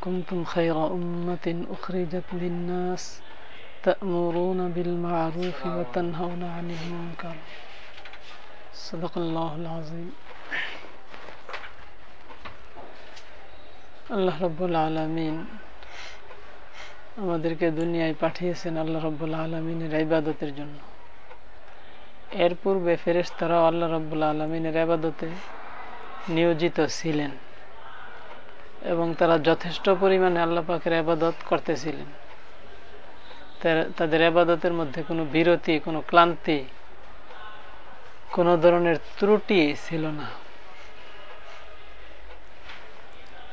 كنتم خير أمة أخرجت للناس تأمرون بالمعروف وتنهون عن المنكر صدق الله العظيم আল্লাহ রব্বুল আলমিন আমাদেরকে দুনিয়ায় পাঠিয়েছেন আল্লাহ রব্বুল আলমিনের ইবাদতের জন্য এর পূর্বে ফেরেস তারাও আল্লাহ রব্বুল আলমিনের আবাদতে নিয়োজিত ছিলেন এবং তারা যথেষ্ট পরিমাণে আল্লাহ পাকের আবাদত করতেছিলেন। তাদের আবাদতের মধ্যে কোনো বিরতি, কোনো ক্লান্তি, কোনো ধরনের ত্রুটি ছিল না।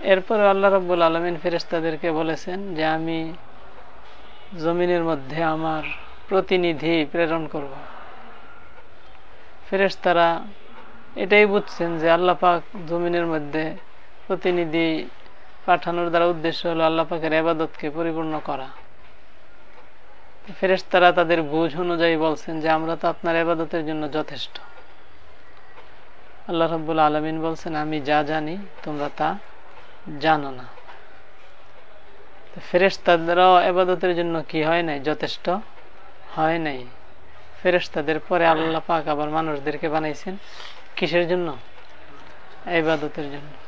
এরপর আল্লাহ রব্বুল আলমিন ফেরেস তাদেরকে বলেছেন যে, আমি জমিনের মধ্যে আমার প্রতিনিধি প্রেরণ করব। ফেরেস তারা এটাই বুঝছেন যে, আল্লাহ পাক জমিনের মধ্যে প্রতিনিধি পাঠানোর দ্বারা উদ্দেশ্য হলো আল্লাহ পাকের আবাদতকে পরিপূর্ণ করা। ফেরেস্তারা তাদের বুঝ অনুযায়ী বলছেন যে আমরা তো আপনার আবাদতের জন্য যথেষ্ট। আল্লাহ রব্বুল আলমিন বলছেন, আমি যা জানি, তোমরা তা জানো না। ফেরেস্তাদেরও আবাদতের জন্য কি হয় নাই? যথেষ্ট হয় নাই। ফেরেস্তাদের পরে আল্লাহ পাক আবার মানুষদেরকে বানাইছেন। কিসের জন্য? আবাদতের জন্য।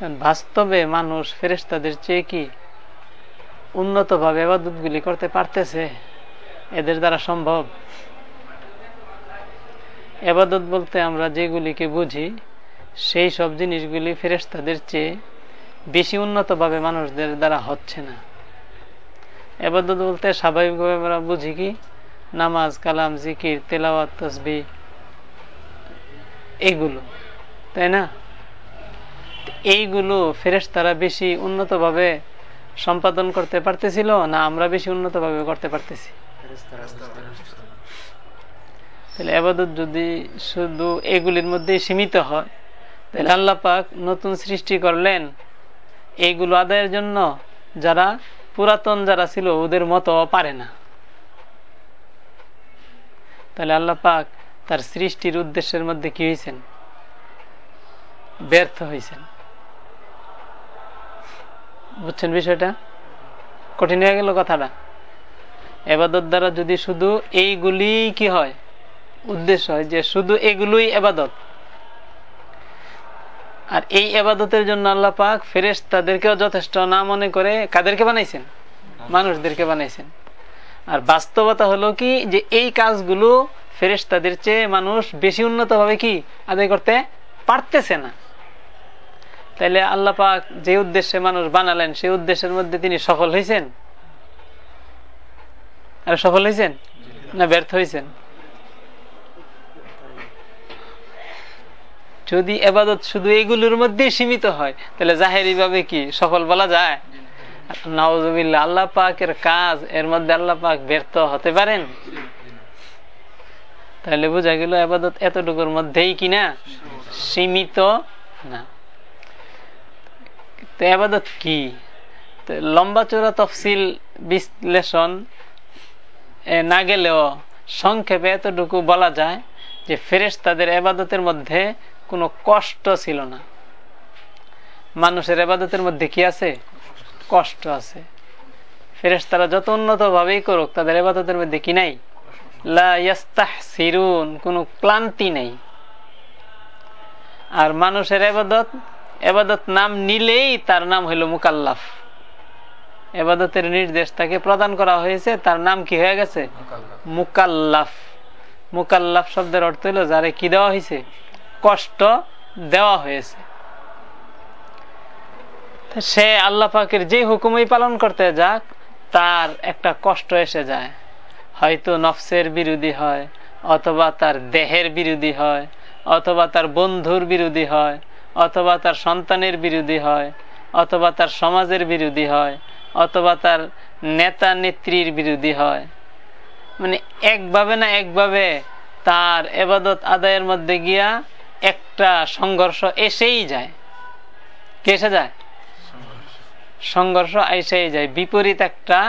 বাস্তবে মানুষ ফেরেস্তাদের চেয়ে কি উন্নতভাবে আবাদতগুলি করতে পারতেছে? এদের দ্বারা সম্ভব? এবাদত বলতে আমরা যেগুলিকে বুঝি, সেই সব জিনিসগুলি ফেরেস্তাদের চেয়ে বেশি উন্নতভাবে মানুষদের দ্বারা হচ্ছে না। এবাদত বলতে স্বাভাবিকভাবে আমরা বুঝি কি? নামাজ, কালাম, জিকির, তেলাওয়াত তসবি এগুলো। তাই না? এইগুলো ফেরেস্তারা বেশি উন্নতভাবে সম্পাদন করতে পারতেছিল না আমরা বেশি উন্নতভাবে করতে পারতেছি? তাহলে আবাদত যদি শুধু এগুলির মধ্যে সীমিত হয়, তাহলে আল্লাহ পাক নতুন সৃষ্টি করলেন এইগুলো আদায়ের জন্য যারা পুরাতন যারা ছিল ওদের মতো পারে না। তাহলে আল্লাহ পাক তার সৃষ্টির উদ্দেশ্যের মধ্যে কি হয়েছেন ব্যর্থ হয়েছেন বুঝছেন বিষয়টা? কঠিন হয়ে গেল কথাটা। এবাদত দ্বারা যদি শুধু এইগুলি কি হয়? উদ্দেশ্য হয় যে শুধু এগুলোই এবাদত। আর এই এবাদতের জন্য আল্লাহ পাক ফেরেস তাদেরকেও যথেষ্ট না মনে করে কাদেরকে বানাইছেন? মানুষদেরকে বানাইছেন। আর বাস্তবতা হলো কি যে এই কাজগুলো ফেরেস তাদের চেয়ে মানুষ বেশি উন্নত ভাবে কি আদায় করতে পারতেছে না। তাইলে আল্লাহ পাক যে উদ্দেশ্যে মানুষ বানালেন, সেই উদ্দেশ্যের মধ্যে তিনি সফল হয়েছেন আর সফল হয়েছেন না ব্যর্থ হয়েছেন যদি এবাদত শুধু এইগুলোর মধ্যে সীমিত হয়, তাহলে জাহেরি ভাবে কি সফল বলা যায়? নওয়াজবিল্লা আল্লাহ পাকের কাজ এর মধ্যে আল্লাহ পাক ব্যর্থ হতে পারেন? তাহলে বোঝা গেল আবাদত এতটুকুর মধ্যেই কিনা? সীমিত না। তো আবাদত কি? লম্বা চোরা তফসিল বিশ্লেষণ না গেলেও সংক্ষেপে এতটুকু বলা যায় যে ফেরেস তাদের এবাদতের মধ্যে কোনো কষ্ট ছিল না। মানুষের এবাদতের মধ্যে কি আছে? কষ্ট আছে। ফেরেস তারা যত উন্নত ভাবেই করুক, তাদের এবাদতের মধ্যে কি নাই? সিরুন কোনো ক্লান্তি নেই। আর মানুষের এবাদত এবাদত নাম নিলেই তার নাম হইল মুকাল্লাফ। এবাদতের নির্দেশ তাকে প্রদান করা হয়েছে তার নাম কি হয়ে গেছে? মুকাল্লাফ। মুকাল্লাফ। শব্দের অর্থ হইল যারে কি দেওয়া হয়েছে? কষ্ট দেওয়া হয়েছে। সে আল্লাহ পাকের যে হুকুমই পালন করতে যাক তার একটা কষ্ট এসে যায়। হয়তো নফসের বিরোধী হয় অথবা তার দেহের বিরোধী হয় অথবা তার বন্ধুর বিরোধী হয় অথবা তার সন্তানের বিরোধী হয়, অথবা তার সমাজের বিরোধী হয়, অথবা তার নেতা নেত্রীর বিরোধী হয়। মানে একভাবে না একভাবে তার এবাদত আদায়ের মধ্যে গিয়া একটা সংঘর্ষ এসেই যায়। কে এসে যায়? সংঘর্ষ আইসেই যায়। বিপরীত একটা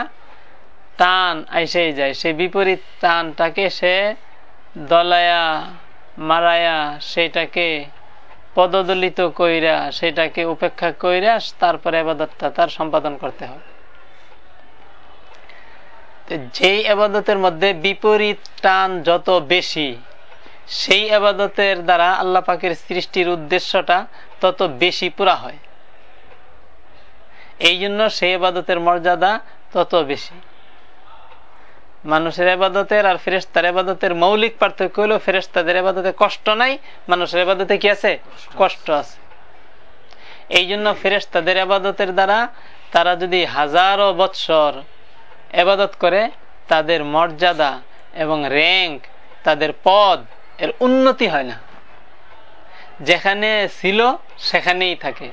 টান আইসেই যায়। সে বিপরীত টানটাকে সে দলায়া, মারায়া সেইটাকে পদদলিত কইরা সেটাকে উপেক্ষা কইরা তারপরে আবাদতটা তার সম্পাদন করতে হয়। যেই আবাদতের মধ্যে বিপরীত টান যত বেশি, সেই আবাদতের দ্বারা আল্লাহ পাকের সৃষ্টির উদ্দেশ্যটা তত বেশি পুরা হয়। এই জন্য সেই আবাদতের মর্যাদা তত বেশি। মানুষের আবাদতের আর ফেরেস্তার আবাদতের মৌলিক পার্থক্য হলো ফেরেস্তাদের আবাদতে কষ্ট নাই মানুষের আবাদতে কি আছে? কষ্ট আছে। এই জন্য ফেরেস্তাদের আবাদতের দ্বারা তারা যদি হাজারো বৎসর এবাদত করে তাদের মর্যাদা এবং র্যাঙ্ক তাদের পদ এর উন্নতি হয় না। যেখানে ছিল সেখানেই থাকে।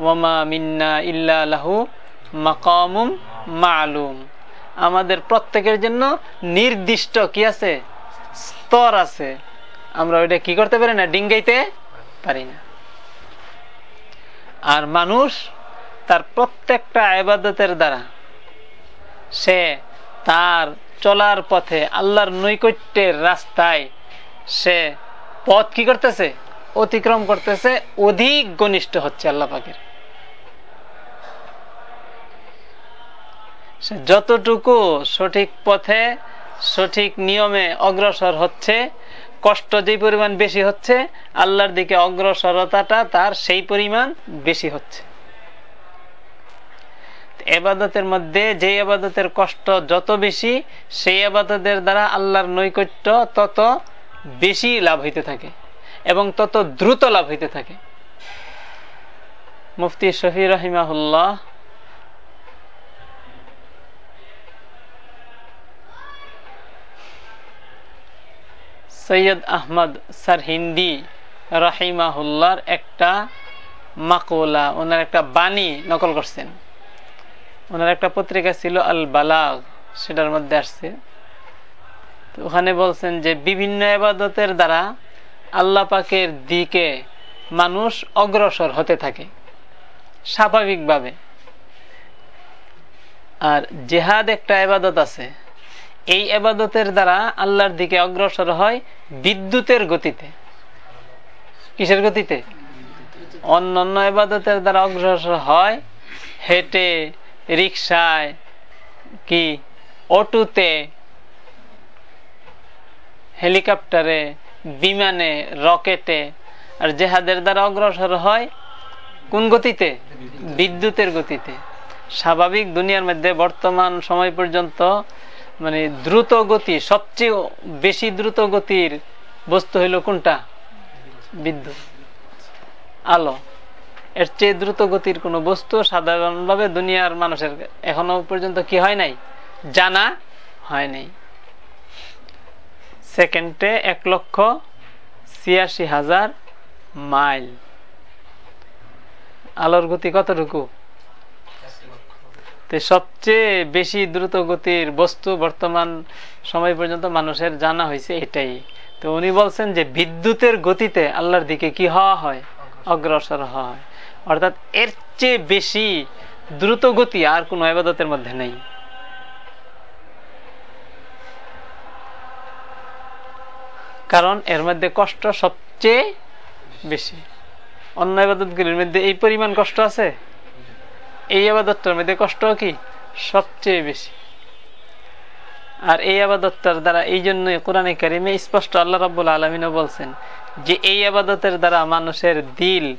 ওমা মিন্না ইল্লা লাহু মাকামুম মালুম আমাদের প্রত্যেকের জন্য নির্দিষ্ট কি আছে? স্তর আছে। আমরা ওইটা কি করতে পারি না? ডিঙ্গাইতে পারি না। আর মানুষ তার প্রত্যেকটা আবাদতের দ্বারা সে তার চলার পথে আল্লাহর নৈকট্যের রাস্তায় সে পথ কি করতেছে? অতিক্রম করতেছে। অধিক ঘনিষ্ঠ হচ্ছে আল্লাহ পাকের। যতটুকু সঠিক পথে, সঠিক নিয়মে অগ্রসর হচ্ছে, কষ্ট যে পরিমাণ বেশি হচ্ছে, আল্লাহর দিকে অগ্রসরতাটা তার সেই পরিমাণ বেশি হচ্ছে। এবাদতের মধ্যে যে আবাদতের কষ্ট যত বেশি, সেই আবাদতের দ্বারা আল্লাহর নৈকট্য তত বেশি লাভ হইতে থাকে এবং তত দ্রুত লাভ হইতে থাকে। মুফতি শফি রহিমাহুল্লাহ সৈয়দ আহমদ সার হিন্দি রাহিমাহুল্লার একটা মাকোলা ওনার একটা বাণী নকল করছেন। ওনার একটা পত্রিকা ছিল আল বালাগ সেটার মধ্যে আসছে। ওখানে বলছেন যে, বিভিন্ন আবাদতের দ্বারা আল্লাহ পাকের দিকে মানুষ অগ্রসর হতে থাকে, স্বাভাবিকভাবে। আর জেহাদ একটা আবাদত আছে এই আবাদতের দ্বারা আল্লাহর দিকে অগ্রসর হয় বিদ্যুতের গতিতে। কিসের গতিতে? অন্যান্য আবাদতের দ্বারা অগ্রসর হয় হেঁটে রিক্সায় কি? অটোতে, হেলিকপ্টারে, বিমানে, রকেটে। আর জেহাদের দ্বারা অগ্রসর হয় কোন গতিতে? বিদ্যুতের গতিতে। স্বাভাবিক দুনিয়ার মধ্যে বর্তমান সময় পর্যন্ত মানে দ্রুত গতি, সবচেয়ে বেশি দ্রুত গতির বস্তু হইল কোনটা? বিদ্যুৎ। আলো। এর চেয়ে দ্রুত গতির কোন বস্তু সাধারণভাবে দুনিয়ার মানুষের এখনও পর্যন্ত কি হয় নাই? জানা হয় নাই। সেকেন্ডে এক লক্ষ ছিয়াশি হাজার মাইল। আলোর গতি কতটুকু? সবচেয়ে বেশি দ্রুত গতির বস্তু বর্তমান সময় পর্যন্ত মানুষের জানা হয়েছে এটাই। তো উনি বলছেন যে বিদ্যুতের গতিতে আল্লাহর দিকে কি হওয়া হয়? অগ্রসর হয়। অর্থাৎ এর চেয়ে বেশি দ্রুত গতি আর কোন আবাদতের মধ্যে নেই। কারণ এর মধ্যে কষ্ট সবচেয়ে বেশি। অন্য আবাদতগুলির মধ্যে এই পরিমাণ কষ্ট আছে? এই আবাদতটার মধ্যে কষ্ট কি? সবচেয়ে বেশি। আর এই আবাদতটার দ্বারা এই জন্যই কোরআনে কারিমে স্পষ্ট আল্লাহ রাবুল আলমিনও বলছেন যে এই আবাদতের দ্বারা মানুষের দিল,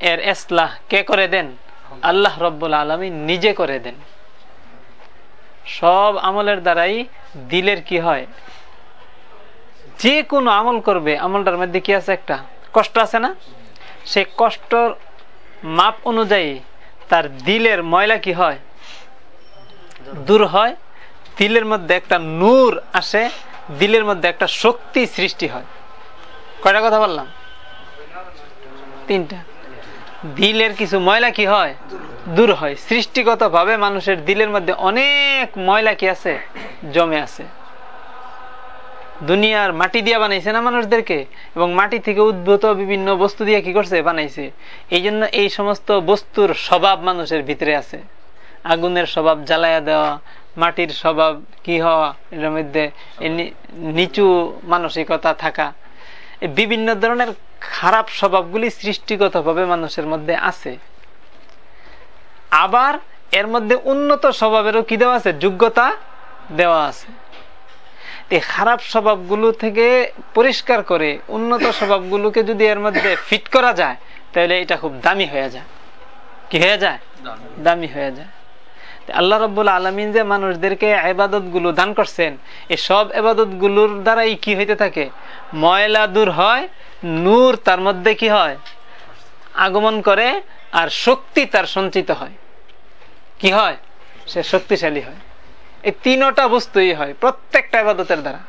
এর এসলাহ কে করে দেন? আল্লাহ রব্বুল আলমী নিজে করে দেন। সব আমলের দ্বারাই দিলের কি হয়? যে কোনো আমল করবে, আমলটার মধ্যে কি আছে একটা? কষ্ট আছে না? সে কষ্টর মাপ অনুযায়ী তার দিলের ময়লা কি হয়? দূর হয়। দিলের মধ্যে একটা নূর আসে, দিলের মধ্যে একটা শক্তি সৃষ্টি হয়। কয়টা কথা বললাম? তিনটা। দিলের কিছু ময়লা কি হয়? দূর হয়। সৃষ্টিগত ভাবে মানুষের দিলের মধ্যে অনেক ময়লা কি আছে? জমে আছে। দুনিয়ার মাটি দিয়া বানাইছে না মানুষদেরকে? এবং মাটি থেকে উদ্ভূত বিভিন্ন বস্তু দিয়ে কি করছে? বানাইছে। এই জন্য এই সমস্ত বস্তুর স্বভাব মানুষের ভিতরে আছে। আগুনের স্বভাব জ্বালায়া দেওয়া, মাটির স্বভাব কি হওয়া এর মধ্যে নিচু মানসিকতা থাকা বিভিন্ন ধরনের খারাপ স্বভাবগুলি সৃষ্টিগতভাবে মানুষের মধ্যে আছে। আবার এর মধ্যে উন্নত স্বভাবেরও কি দেওয়া আছে? যোগ্যতা দেওয়া আছে। এই খারাপ স্বভাবগুলো থেকে পরিষ্কার করে উন্নত স্বভাবগুলোকে যদি এর মধ্যে ফিট করা যায় তাহলে এটা খুব দামি হয়ে যায়। কি হয়ে যায়? দামি। হয়ে যায়। আল্লাহ রব্বুল আলমিন যে মানুষদেরকে আবাদতগুলো দান করছেন এই সব আবাদতগুলোর দ্বারাই কি হইতে থাকে? ময়লা দূর হয় নূর তার মধ্যে কি হয়? আগমন করে আর শক্তি তার সঞ্চিত হয়। কি হয়? সে শক্তিশালী হয়। এই তিনটা বস্তুই হয়, প্রত্যেকটা আবাদতের দ্বারা।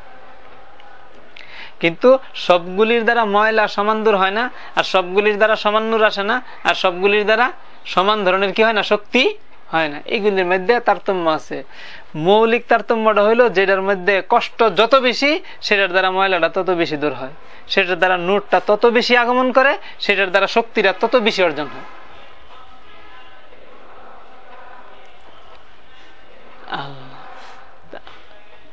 কিন্তু সবগুলির দ্বারা ময়লা সমান দূর হয় না, আর সবগুলির দ্বারা সমান নূর আসে না, আর সবগুলির দ্বারা সমান ধরনের কি হয় না, শক্তি হয় না। এগুলির মধ্যে তারতম্য আছে। মৌলিক তারতম্যটা হইল যেটার মধ্যে কষ্ট যত বেশি, সেটার দ্বারা ময়লাটা তত বেশি দূর হয়। সেটার দ্বারা নোটটা তত বেশি আগমন করে, সেটার দ্বারা শক্তিটা তত বেশি অর্জন হয়।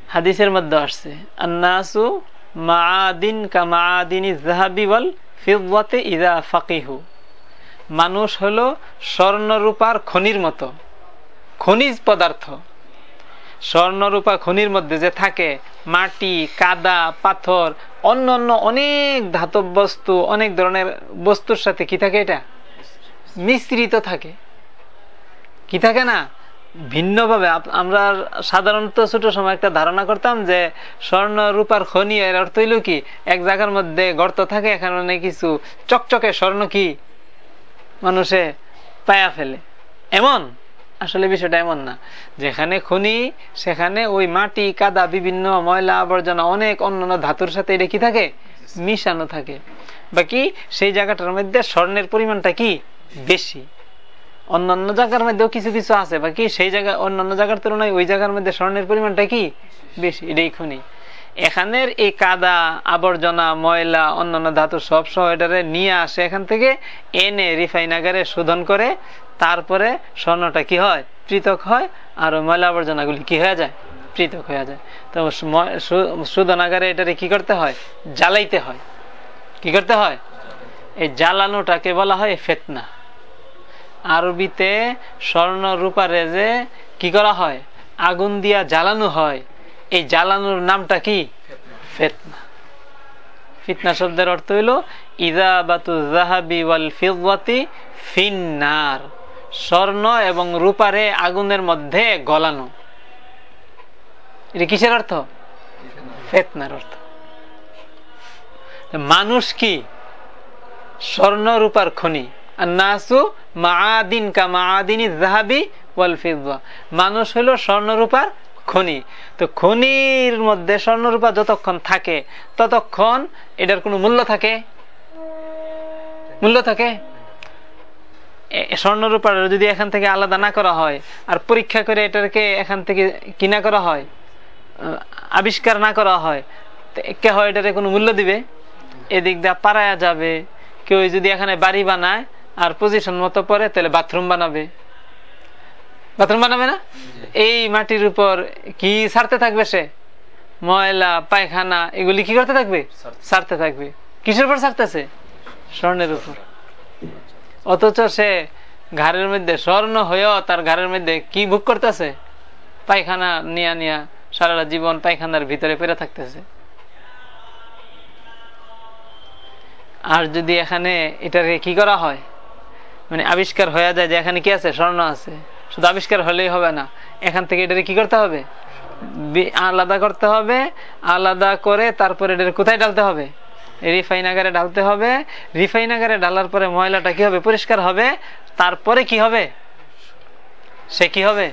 হাদিসের মধ্যে আসছে, আন্নাসু মাদিন কা মাদিনী জাহাবি ওয়াল ফিওয়াতে ইদা ফাকিহু। মানুষ হলো স্বর্ণরূপার খনির মতো, খনিজ পদার্থ। স্বর্ণরূপা খনির মধ্যে যে থাকে, মাটি, কাদা, পাথর, অন্য অন্য অনেক ধাতব বস্তু, অনেক ধরনের বস্তুর সাথে কি থাকে এটা? মিশ্রিত থাকে। কি থাকে না? ভিন্নভাবে আমরা সাধারণত ছোট সময় একটা ধারণা করতাম যে স্বর্ণ, রূপার খনি, এর অর্থ হইল কি? এক জায়গার মধ্যে গর্ত থাকে, এখানে কিছু। চকচকে স্বর্ণ কি? মানুষে পায়া ফেলে। এমন? আসলে বিষয়টা এমন না। যেখানে খনি, সেখানে ওই মাটি, কাদা, বিভিন্ন ময়লা, আবর্জনা, অনেক অন্যান্য ধাতুর সাথে এটা কি থাকে? মিশানো থাকে। বাকি সেই জায়গাটার মধ্যে স্বর্ণের পরিমাণটা কি? বেশি। অন্যান্য জায়গার মধ্যেও কিছু কিছু আছে, বাকি সেই জায়গা, অন্যান্য জায়গার তুলনায় ওই জায়গার মধ্যে স্বর্ণের পরিমাণটা কি? বেশি, এটাই খনি। এখানের এই কাদা, আবর্জনা, ময়লা, অন্যান্য ধাতু সব সহ এটারে নিয়ে আসে এখান থেকে, এনে রিফাইনাগারে শোধন করে, তারপরে স্বর্ণটা কি হয়? পৃথক হয়, আর ময়লা আবর্জনাগুলি কি হয়ে যায়? পৃথক হয়ে যায়। তো শোধনাগারে এটারে কি করতে হয়? জ্বালাইতে হয়। কি করতে হয়? এই জ্বালানোটাকে বলা হয় ফেতনা। আরবিতে স্বর্ণ রূপা রেজে কি করা হয়? আগুন দিয়া জ্বালানো হয়। এই জ্বালানোর নামটা কি? ফেতনা। ফিতনা শব্দের অর্থ হইল ইজাবাতু জাহাবি ওয়াল ফিজাতি ফিন্নার। স্বর্ণ এবং রূপারে আগুনের মধ্যে গলানো। এটা কিসের অর্থ? ফেতনার অর্থ। মানুষ কি? স্বর্ণ রূপার খনি। কা মানুষ হলো স্বর্ণরূপার খনি। তো খনির মধ্যে স্বর্ণরূপা যতক্ষণ থাকে, ততক্ষণ এটার কোনো মূল্য থাকে? মূল্য থাকে? স্বর্ণরূপার যদি এখান থেকে আলাদা না করা হয়, আর পরীক্ষা করে এটাকে এখান থেকে কিনা করা হয় আবিষ্কার না করা হয় হয় এটারে কোনো মূল্য দিবে? এদিক দিয়ে পাড়ায়া যাবে। কেউ যদি এখানে বাড়ি বানায় আর পজিশন মতো পরে তাহলে বাথরুম বানাবে। বাথরুম বানাবে না? এই মাটির উপর কি সারতে থাকবে সে? ময়লা পায়খানা এগুলি কি করতে থাকবে? সারতে। থাকবে। কিসের উপর সারতেছে? স্বর্ণের উপর। অথচ সে ঘরের মধ্যে স্বর্ণ হয়েও তার ঘরের মধ্যে কি ভোগ করতেছে? পায়খানা নিয়া নিয়া সারাটা জীবন পায়খানার ভিতরে পেরে থাকতেছে। আর যদি এখানে এটাকে কি করা হয়? মানে আবিষ্কার হয়ে যায় যে এখানে কি আছে? স্বর্ণ আছে। শুধু আবিষ্কার হলেই হবে না। এখান থেকে এটাকে কি করতে হবে? আলাদা করতে হবে। আলাদা করে তারপরে এটা কোথায় ডালতে হবে? রিফাইনাগারে ঢালতে হবে। রিফাইনাগারে ঢালার পরে ময়লাটা কি হবে? পরিষ্কার হবে। তারপরে কি হবে? সে কি হবে?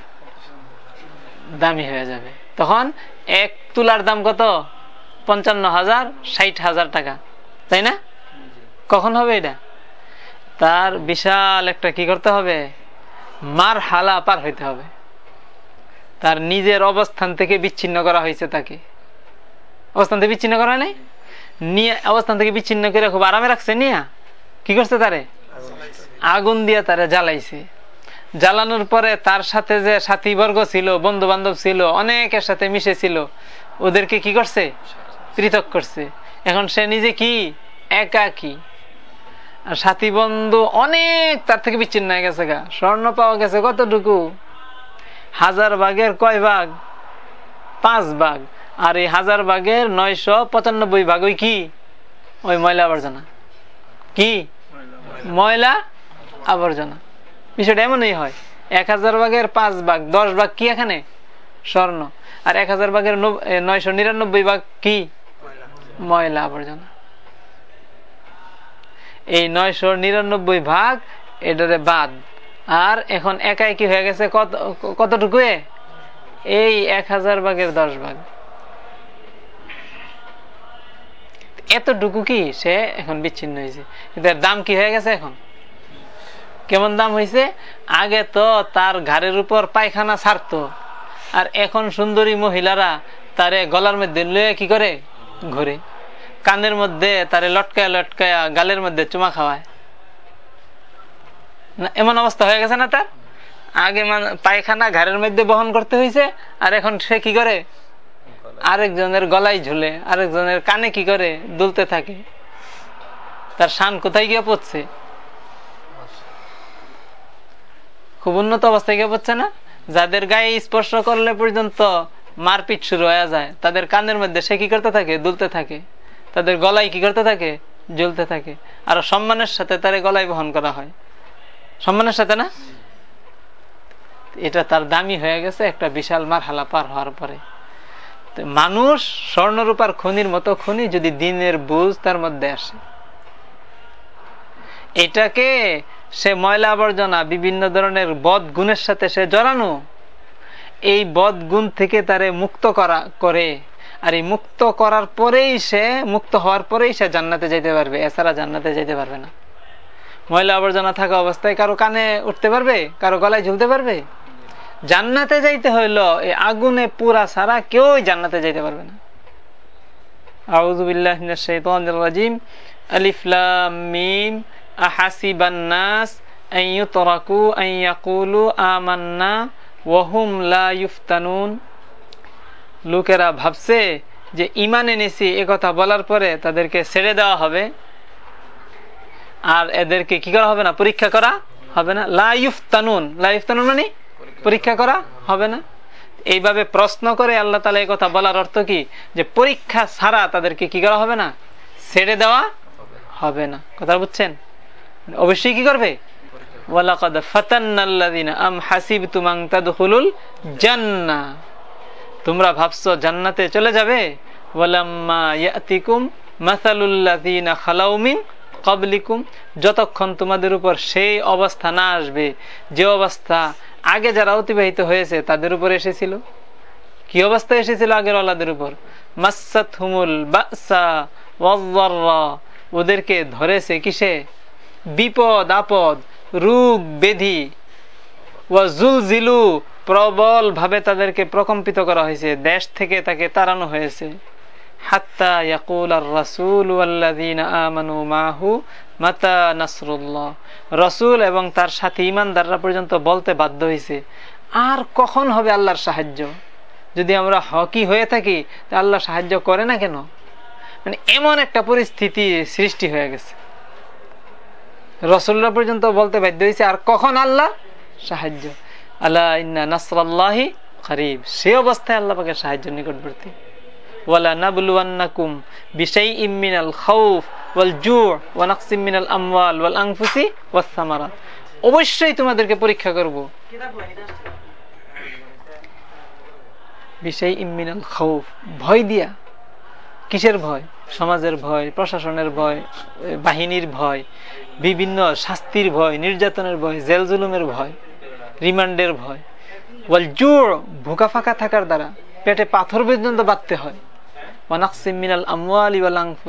দামি হয়ে যাবে। তখন এক তুলার দাম কত? পঞ্চান্ন হাজার ষাট হাজার টাকা। তাই না? কখন হবে এটা? তার বিশাল একটা কি করতে হবে? মার হালা পার হইতে হবে। তার নিজের অবস্থান থেকে বিচ্ছিন্ন করা হয়েছে তাকে। অবস্থান থেকে বিচ্ছিন্ন করা নাই? নিয়ে, অবস্থান থেকে বিচ্ছিন্ন করে খুব আরামে রাখছে নিয়া। কি করছে তারে? আগুন দিয়ে তারে জ্বালাইছে। জ্বালানোর পরে তার সাথে যে সাথী বর্গ ছিল বন্ধু বান্ধব ছিল, অনেকের সাথে মিশে ছিল, ওদেরকে কি করছে? পৃথক করছে। এখন সে নিজে কি? একা কি? সাথী বন্ধু অনেক তার থেকে বিচ্ছিন্ন হয়ে গেছে গা। স্বর্ণ পাওয়া গেছে কতটুকু? হাজার ভাগের কয় ভাগ? পাঁচ ভাগ। আর এই হাজার ভাগের নয়শ পঁচানব্বই ভাগ ওই কি? ওই ময়লা আবর্জনা। কি? ময়লা আবর্জনা। বিষয়টা এমনই হয়। এক হাজার ভাগের পাঁচ ভাগ, দশ ভাগ কি এখানে? স্বর্ণ। আর এক হাজার ভাগের নয়শো নিরানব্বই ভাগ কি? ময়লা আবর্জনা। এই নয়শো নিরানব্বই ভাগ এটারে বাদ। আর এখন একাই কি হয়ে গেছে? কত, কতটুকু এই এক হাজার ভাগের দশ ভাগ। এতটুকু কি? সে এখন বিচ্ছিন্ন হয়েছে। কিন্তু দাম কি হয়ে গেছে এখন? কেমন দাম হয়েছে? আগে তো তার ঘাড়ের উপর পায়খানা ছাড়ত। আর এখন সুন্দরী মহিলারা তারে গলার মধ্যে লয়ে কি করে? ঘুরে। কানের মধ্যে, তারে লটকায় লটকায় গালের মধ্যে চুমা খাওয়ায়। এমন অবস্থা হয়ে গেছে না তার? আগে পায়খানা ঘাড়ের মধ্যে বহন করতে হয়েছে আর এখন সে কি করে? আরেকজনের গলায় ঝুলে, আরেকজনের কানে কি করে? দুলতে থাকে। তার শান কোথায় গিয়ে পড়ছে? খুব উন্নত অবস্থায় গিয়ে পড়ছে না? যাদের গায়ে স্পর্শ করলে পর্যন্ত মারপিট শুরু হয়ে যায়। তাদের কানের মধ্যে সে কি করতে থাকে? দুলতে থাকে। তাদের গলায় কি করতে থাকে? জ্বলতে থাকে। আর সম্মানের সাথে তার গলায় বহন করা হয়। সম্মানের সাথে না? এটা তার দামি হয়ে গেছে, একটা বিশাল মার হালা পার হওয়ার পরে। মানুষ স্বর্ণরূপার খনির মতো খনি যদি দিনের বুঝ তার মধ্যে আসে। এটাকে সে ময়লা আবর্জনা, বিভিন্ন ধরনের বদ গুণের সাথে সে জড়ানো। এই বদ গুণ থেকে তারে মুক্ত করা, করে আর এই মুক্ত করার পরেই সে, মুক্ত হওয়ার পরেই সে জান্নাতে যেতে পারবে, এছাড়া জান্নাতে যেতে পারবে না। ময়লা আবর্জনা থাকা অবস্থায় কারও কানে উঠতে পারবে, কারও গলায় ঝুলতে পারবে? জান্নাতে যাইতে হইল, এই আগুনে পুরা সারা কেউ জান্নাতে যাইতে পারবে না। আউজুবিল্লাহ লোকেরা ভাবছে যে ইমান এনেছি কথা বলার পরে তাদেরকে ছেড়ে দেওয়া হবে। আর এদেরকে কি করা হবে না? পরীক্ষা করা হবে না? লাইফ তানুন লাইফ তানুন মানে? পরীক্ষা। করা হবে না। এইভাবে প্রশ্ন করে আল্লাহ তালা এই কথা বলার অর্থ কি? যে পরীক্ষা ছাড়া তাদেরকে কি করা হবে না? ছেড়ে দেওয়া হবে না। কথা বুঝছেন? অবশ্যই কি করবে? তোমরা ভাবছ জান্নাতে চলে যাবে? যতক্ষণ তোমাদের উপর সেই অবস্থা না আসবে, যে অবস্থা আগে যারা অতিবাহিত হয়েছে তাদের উপর এসেছিল? কি অবস্থা এসেছিল আগের আল্লাদের উপর? ওদেরকে ধরেছে কিসে? বিপদ, আপদ, রোগ, বেধি। ওয়াজুল জিলু প্রবল ভাবে তাদেরকে প্রকম্পিত করা হয়েছে। দেশ থেকে তাকে তাড়ানো হয়েছে। হাত্তা ইয়াকুল আর রাসুল আমানু মাহু মাতা নাসরুল্লাহ। রসুল এবং তার সাথে ইমানদাররা পর্যন্ত বলতে বাধ্য হয়েছে, আর কখন হবে আল্লাহর সাহায্য? যদি আমরা হকি হয়ে থাকি, তা আল্লাহ সাহায্য করে না কেন? মানে এমন একটা পরিস্থিতি সৃষ্টি হয়ে গেছে। রসুল্লাহ পর্যন্ত বলতে বাধ্য হয়েছে, আর কখন আল্লাহ সাহায্য? আল্লাহ ইন্না করিব সে অবস্থায় আল্লাহ পাকে সাহায্য নিকটবর্তী। আনফুসি ওয়াস অবশ্যই তোমাদেরকে পরীক্ষা করব। খাউফ। ভয় দিয়া। কিসের ভয়? সমাজের ভয়, প্রশাসনের ভয় বাহিনীর ভয়, বিভিন্ন শাস্তির ভয়, নির্যাতনের ভয়, জেল জুলুমের ভয়। রিমান্ডের ভয়। ওয়াল জোর ভোকা ফাঁকা থাকার দ্বারা পেটে পাথর পর্যন্ত বাঁধতে হয়।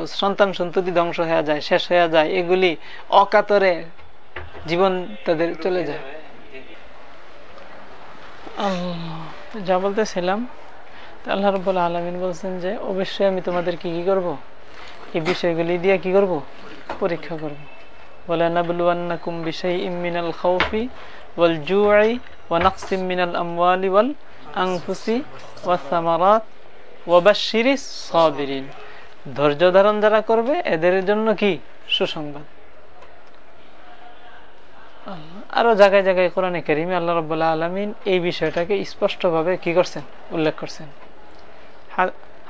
সন্তান ধ্বংস যায়, শেষ যায়। এগুলি অকাতরে জীবন তাদের চলে যায়। যা আল্লাহ আলমিন বলছেন যে, অবশ্যই আমি তোমাদেরকে কি করব? এই বিষয়গুলি দিয়ে কি করব? পরীক্ষা করব। ইমিনাল খাউফি ওয়াল জুআই ওয়া নাকসিম মিনাল আমওয়ালি ওয়াল আনফুসি ওয়াস সামারাত ধৈর্য ধারণ যারা করবে, এদের জন্য কি? সুসংবাদ। আরও জায়গায় জায়গায় কোরআনে করিমে আল্লাহ রবাহ আলমিন এই বিষয়টাকে স্পষ্টভাবে কি করছেন? উল্লেখ করছেন।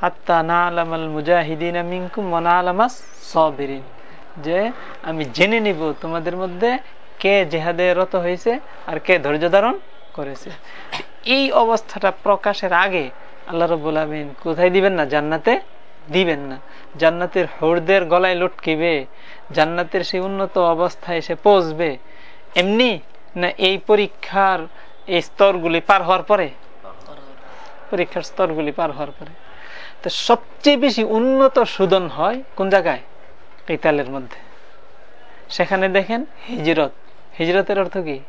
হাত্তা না আলামাল মুজাহিদিন মিনকুম মনা আলামাস সবিরিন। যে আমি জেনে নিব তোমাদের মধ্যে কে জেহাদে রত হয়েছে আর কে ধৈর্য ধারণ করেছে। এই অবস্থাটা প্রকাশের আগে আল্লাহ রবুল আলমিন কোথায় দিবেন না? জান্নাতে দিবেন না। জান্নাতের হরদের গলায় লটকিবে, জান্নাতের সেই উন্নত অবস্থায় এসে পৌঁছবে। এমনি না এই পরীক্ষার এই স্তরগুলি পার হওয়ার পরে? পরীক্ষার স্তরগুলি পার হওয়ার পরে। তো সবচেয়ে বেশি উন্নত সুদন হয় কোন জায়গায়? কেতালের মধ্যে। সেখানে দেখেন হিজরত। হিজরতের অর্থ কি?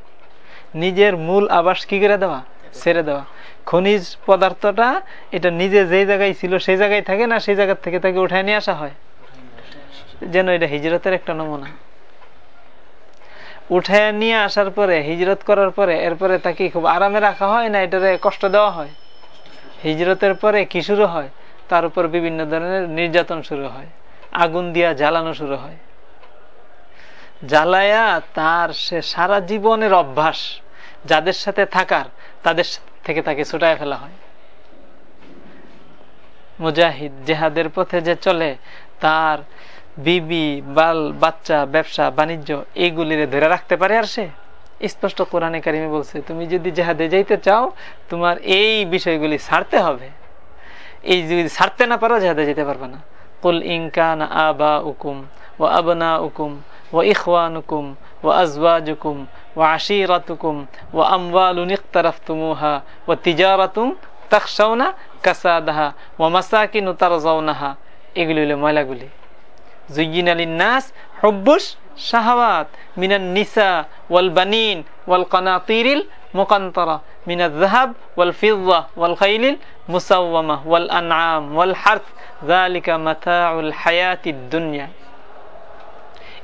নিজের মূল আবাস কি করে দেওয়া? ছেড়ে দেওয়া। খনিজ পদার্থটা এটা নিজে যেই জায়গায় ছিল সেই জায়গায় থাকে না সেই জায়গা থেকে তাকে উঠায় নিয়ে আসা হয়? যেন এটা হিজরতের একটা নমুনা। উঠে নিয়ে আসার পরে, হিজরত করার পরে, এরপরে তাকে খুব আরামে রাখা হয় না? এটারে কষ্ট দেওয়া হয়? হিজরতের পরে কি শুরু হয়? তার উপর বিভিন্ন ধরনের নির্যাতন শুরু হয়। আগুন দিয়া জ্বালানো শুরু হয়। জ্বালায়া তার সে সারা জীবনের অভ্যাস যাদের সাথে থাকার, তাদের থেকে তাকে ছুটায় ফেলা হয়। মুজাহিদ জেহাদের পথে যে চলে, তার বিবি, বাল, বাচ্চা, ব্যবসা, বাণিজ্য এইগুলিরে ধরে রাখতে পারে আর সে? স্পষ্ট কোরআনে কারিমে বলছে, তুমি যদি জেহাদে যাইতে চাও, তোমার এই বিষয়গুলি ছাড়তে হবে। এই যদি ছাড়তে না পারো, জেহাদে যেতে পারবে না। কুল ইনকান আবা উকুম ও আবনা উকুম ও ইখওয়ানুকুম ও আজওয়াজুকুম ও আশিরাতুকুম ও আমওয়ালুন ইকতারাফতুমুহা ও তিজারাতুম তাখশাউনা কাসাদাহা ও মাসাকিনু তারজাউনাহা এগুলি হলো ময়লাগুলি। জুইয়িন আলিন নাস হব্বুস শাহাওয়াত মিনান নিসা ওয়াল বানিন ওয়াল কানাতিরিল মুকান্তরা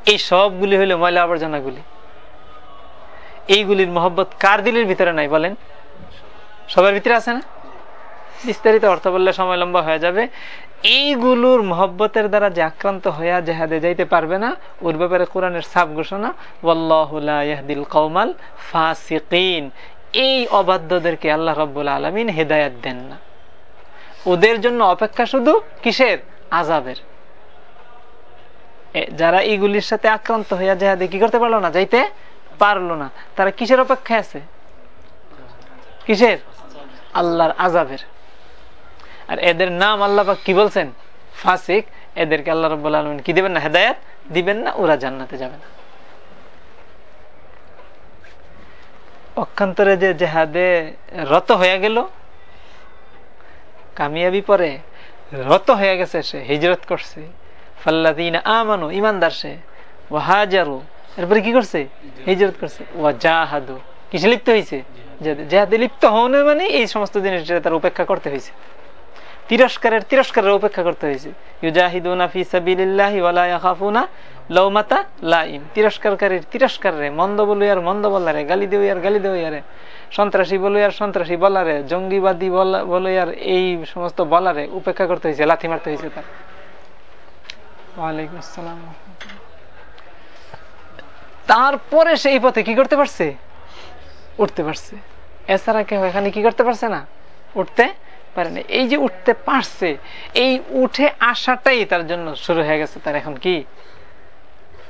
এই সবগুলি হলো ময়লা আবর্জনাগুলি। এইগুলির মহব্বত কার দিলের ভিতরে নাই বলেন? সবার ভিতরে আছে না? বিস্তারিত অর্থ বললে সময় লম্বা হয়ে যাবে। এইগুলোর মহব্বতের দ্বারা যে আক্রান্ত হইয়া জেহাদে যাইতে পারবে না, ওর ব্যাপারে কোরআনের সাব ঘোষণা কৌমাল এই অবাধ্যদেরকে আল্লাহ রব্বুল আলমিন হেদায়াত দেন না। ওদের জন্য অপেক্ষা শুধু কিসের? আজাবের যারা এইগুলির সাথে আক্রান্ত হইয়া জেহাদে কি করতে পারল না? যাইতে পারল না। তারা কিসের অপেক্ষায় আছে? কিসের? আল্লাহর আজাবের আর এদের নাম আল্লাহ কি বলছেন? ফাসিক। এদেরকে আল্লাহ রব আলমিন কি দিবেন না? হেদায়াত দিবেন না, ওরা জান্নাতে যাবে না। পক্ষান্তরে যে জেহাদে রত হয়ে গেল কামিয়াবি পরে রত হয়ে গেছে সে হিজরত করছে। ফাল্লাদিন আমানু ইমানদার সে। ও হাজারু এরপরে কি করছে? হিজরত করছে। ও জাহাদু কিসে লিপ্ত হয়েছে জেহাদে। লিপ্ত হওয়া মানে এই সমস্ত জিনিস তার উপেক্ষা করতে হয়েছে তিরস্কারের তিরস্কারের উপেক্ষা করতে হয়েছে। লৌমাতা লাইম মন্দ মন্দ বলারে গালি গালি সন্ত্রাসী সন্ত্রাসী বলারে জঙ্গিবাদী এই সমস্ত বলারে উপেক্ষা করতে হয়েছে, লাথি মারতে হয়েছে তার। ওয়ালাইকুম আসসালাম। তারপরে সেই পথে কি করতে পারছে? উঠতে পারছে। এছাড়া কেউ এখানে কি করতে পারছে না? উঠতে পারে না এই যে উঠতে পারছে এই উঠে আসাটাই তার জন্য শুরু হয়ে গেছে তার এখন কি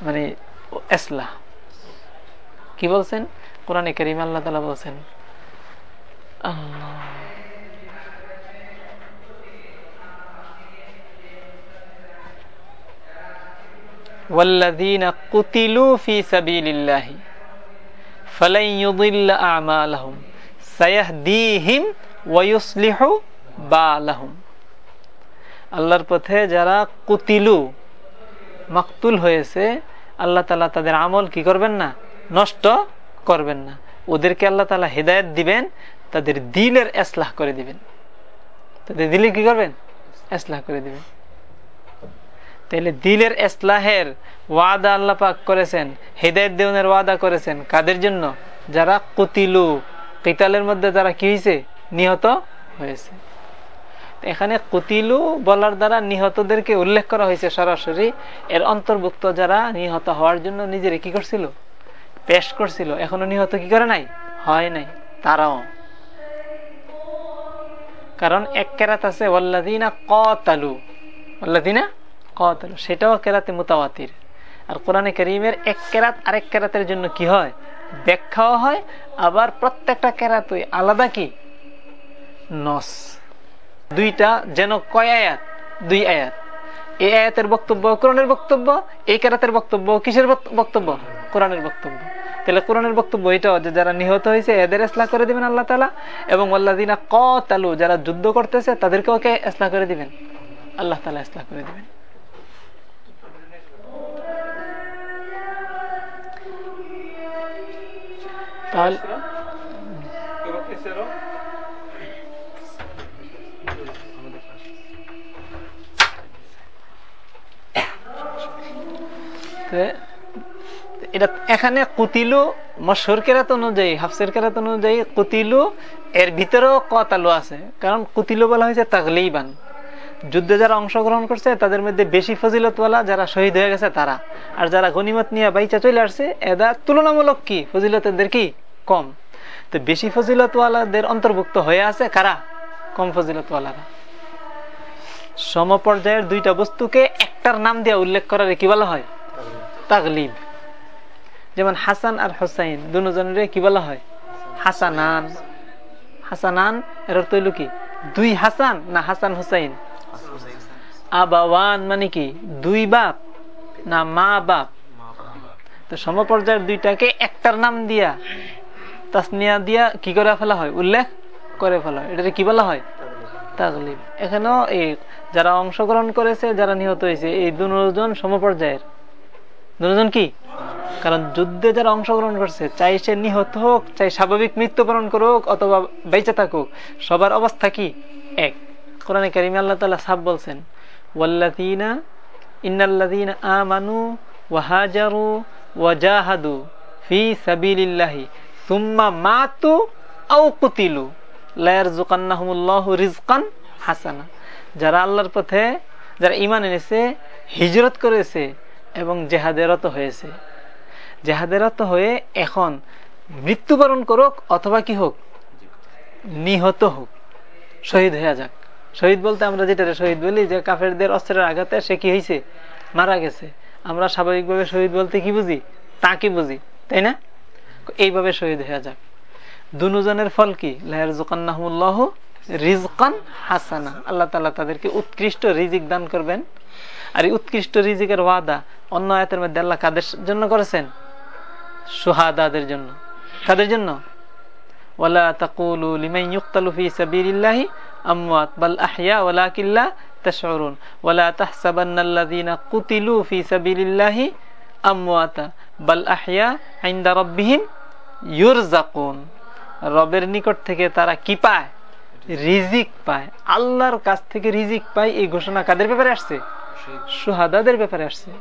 মানে এসলা কি বলছেন কোরআনে করিম আল্লাহ তালা বলছেন والذين قتلوا في سبيل الله فلن يضل أعمالهم سيهديهم ويصلح বা আলাহুম আল্লাহর পথে যারা কুতিলু, মকতুল হয়েছে, আল্লাহ তালা তাদের আমল কি করবেন না? নষ্ট করবেন না। ওদেরকে আল্লাহ তালা হেদায়ত দিবেন, তাদের দিলের এসলাহ করে দিবেন। তাদের দিলে কি করবেন? এসলাহ করে দিবেন। তাহলে দিলের এসলাহের ওয়াদা আল্লাহ পাক করেছেন, হেদায়ত দেওয়ানের ওয়াদা করেছেন কাদের জন্য? যারা কুতিলু, কিতালের মধ্যে তারা কি হয়েছে নিহত হয়েছে। এখানে কুতিলু বলার দ্বারা নিহতদেরকে উল্লেখ করা হয়েছে সরাসরি। এর অন্তর্ভুক্ত যারা নিহত হওয়ার জন্য নিজের কি করছিল? পেশ করছিল। এখনও নিহত কি করে নাই? হয় নাই। তারাও। কারণ এক কেরাত আছে ওল্লাদিনা কতালু ওল্লাদিনা কতালু সেটাও কেরাতে মোতাবাতির আর কোরআনে করিমের এক কেরাত আরেক কেরাতের জন্য কি হয়? ব্যাখ্যাও হয়। আবার প্রত্যেকটা কেরাত আলাদা কি? নস। দুইটা যেন কয় আয়াত? দুই আয়াত। এই আয়াতের বক্তব্য কোরআনের বক্তব্য, এই কেরাতের বক্তব্য, কিসের বক্তব্য? কোরআনের বক্তব্য। তাহলে কোরআনের বক্তব্য এটাও যে যারা নিহত হয়েছে, এদের এসলা করে দিবেন আল্লাহ তালা এবং আল্লাদিনা ক তালু যারা যুদ্ধ করতেছে, তাদেরকেও কে এসলা করে দিবেন? আল্লাহ তালা এসলা করে দিবেন। তাহলে এটা এখানে কুতিলু মশহুর কেরাত অনুযায়ী, হাফসের কেরাত অনুযায়ী কুতিলু এর ভিতরেও কতালু আছে। কারণ কুতিলু বলা হয়েছে তাগলিবান। যুদ্ধে যারা অংশগ্রহণ করছে, তাদের মধ্যে বেশি ফজিলতওয়ালা যারা শহীদ হয়ে গেছে তারা। আর যারা গনিমত নিয়ে বাইচা চলে আসছে, এরা তুলনামূলক কি? ফজিলতের কি? কম। তো বেশি ফজিলতওয়ালাদের অন্তর্ভুক্ত হয়ে আছে কারা? কম ফজিলতওয়ালারা। সমপর্যায়ের দুইটা বস্তুকে একটার নাম দিয়ে উল্লেখ করার কি বলা হয়? তাগলিব। যেমন হাসান আর হোসাইন দুজনের কি বলা হয়? হাসানান। হাসানান, এর অর্থ হইল কি? দুই হাসান না হাসান হুসাইন? আবাওয়ান মানে কি? দুই বাপ না মা বাপ? তো সমপর্যায়ের দুইটাকে একটার নাম দিয়া, তাসনিয়া দিয়া কি করে ফেলা হয়? উল্লেখ করে ফেলা হয়। এটা কি বলা হয়? তাগলিব। এখানেও এই যারা অংশগ্রহণ করেছে, যারা নিহত হয়েছে, এই দুজন সমপর্যায়ের দুজন কি? কারণ যুদ্ধে যারা অংশগ্রহণ করছে, চাই সে নিহত হোক, চাই স্বাভাবিক মৃত্যুবরণ করুক অথবা বেঁচে থাকুক, সবার অবস্থা কি? এক। কোরআনে কারিম আল্লাহ তালা সাব বলছেন ওয়াল্লাদিনা ইন্নাল্লাদিনা আমানু ওয়াহাজারু ওয়াজাহাদু ফি সাবিলিল্লাহি, সুম্মা মাতু আও কুতিলু লায়ার জুকান্নাহমুল্লাহ রিজকান হাসানা। যারা আল্লাহর পথে, যারা ইমান এনেছে, হিজরত করেছে এবং জেহাদেরত হয়েছে। জেহাদেরত হয়ে এখন মৃত্যুবরণ করুক অথবা কি হোক, নিহত হোক। শহীদ হয়ে যাক। শহীদ বলতে আমরা যেটা শহীদ বলি, যে কাফেরদের অস্ত্রের আঘাতে সে কি হয়েছে মারা গেছে। আমরা স্বাভাবিকভাবে শহীদ বলতে কি বুঝি? তা কি বুঝি, তাই না? এইভাবে শহীদ হয়ে যাক। দুজনের ফল কি? লাহের জোকান্নাহমুল্লাহ রিজকান হাসানা। আল্লাহ তালা তাদেরকে উৎকৃষ্ট রিজিক দান করবেন। আর উৎকৃষ্ট রিজিকের ওয়াদা অন্য আয়াতের মধ্যে আল্লাহ কাদের জন্য করেছেন? সুহাদাদের জন্য। কাদের জন্য? ওয়ালা তাকুলু লিমান ইউক্তালু ফি সাবিলিল্লাহি আমওয়াত বাল আহইয়া ওয়ালাকিল্লা তাশউরুন। ওয়ালা তাহসাবান্নাল্লাযীনা কুতিলু ফি সাবিলিল্লাহি আমওয়াতা বাল আহইয়া ইনদা রাব্বিহিম ইউরজাকুন রবের নিকট থেকে তারা কি পায়? রিজিক পায়। আল্লাহর কাছ থেকে রিজিক পায়। এই ঘোষণা কাদের ব্যাপারে আসছে? সুহাদাদের ব্যাপারে আসছে।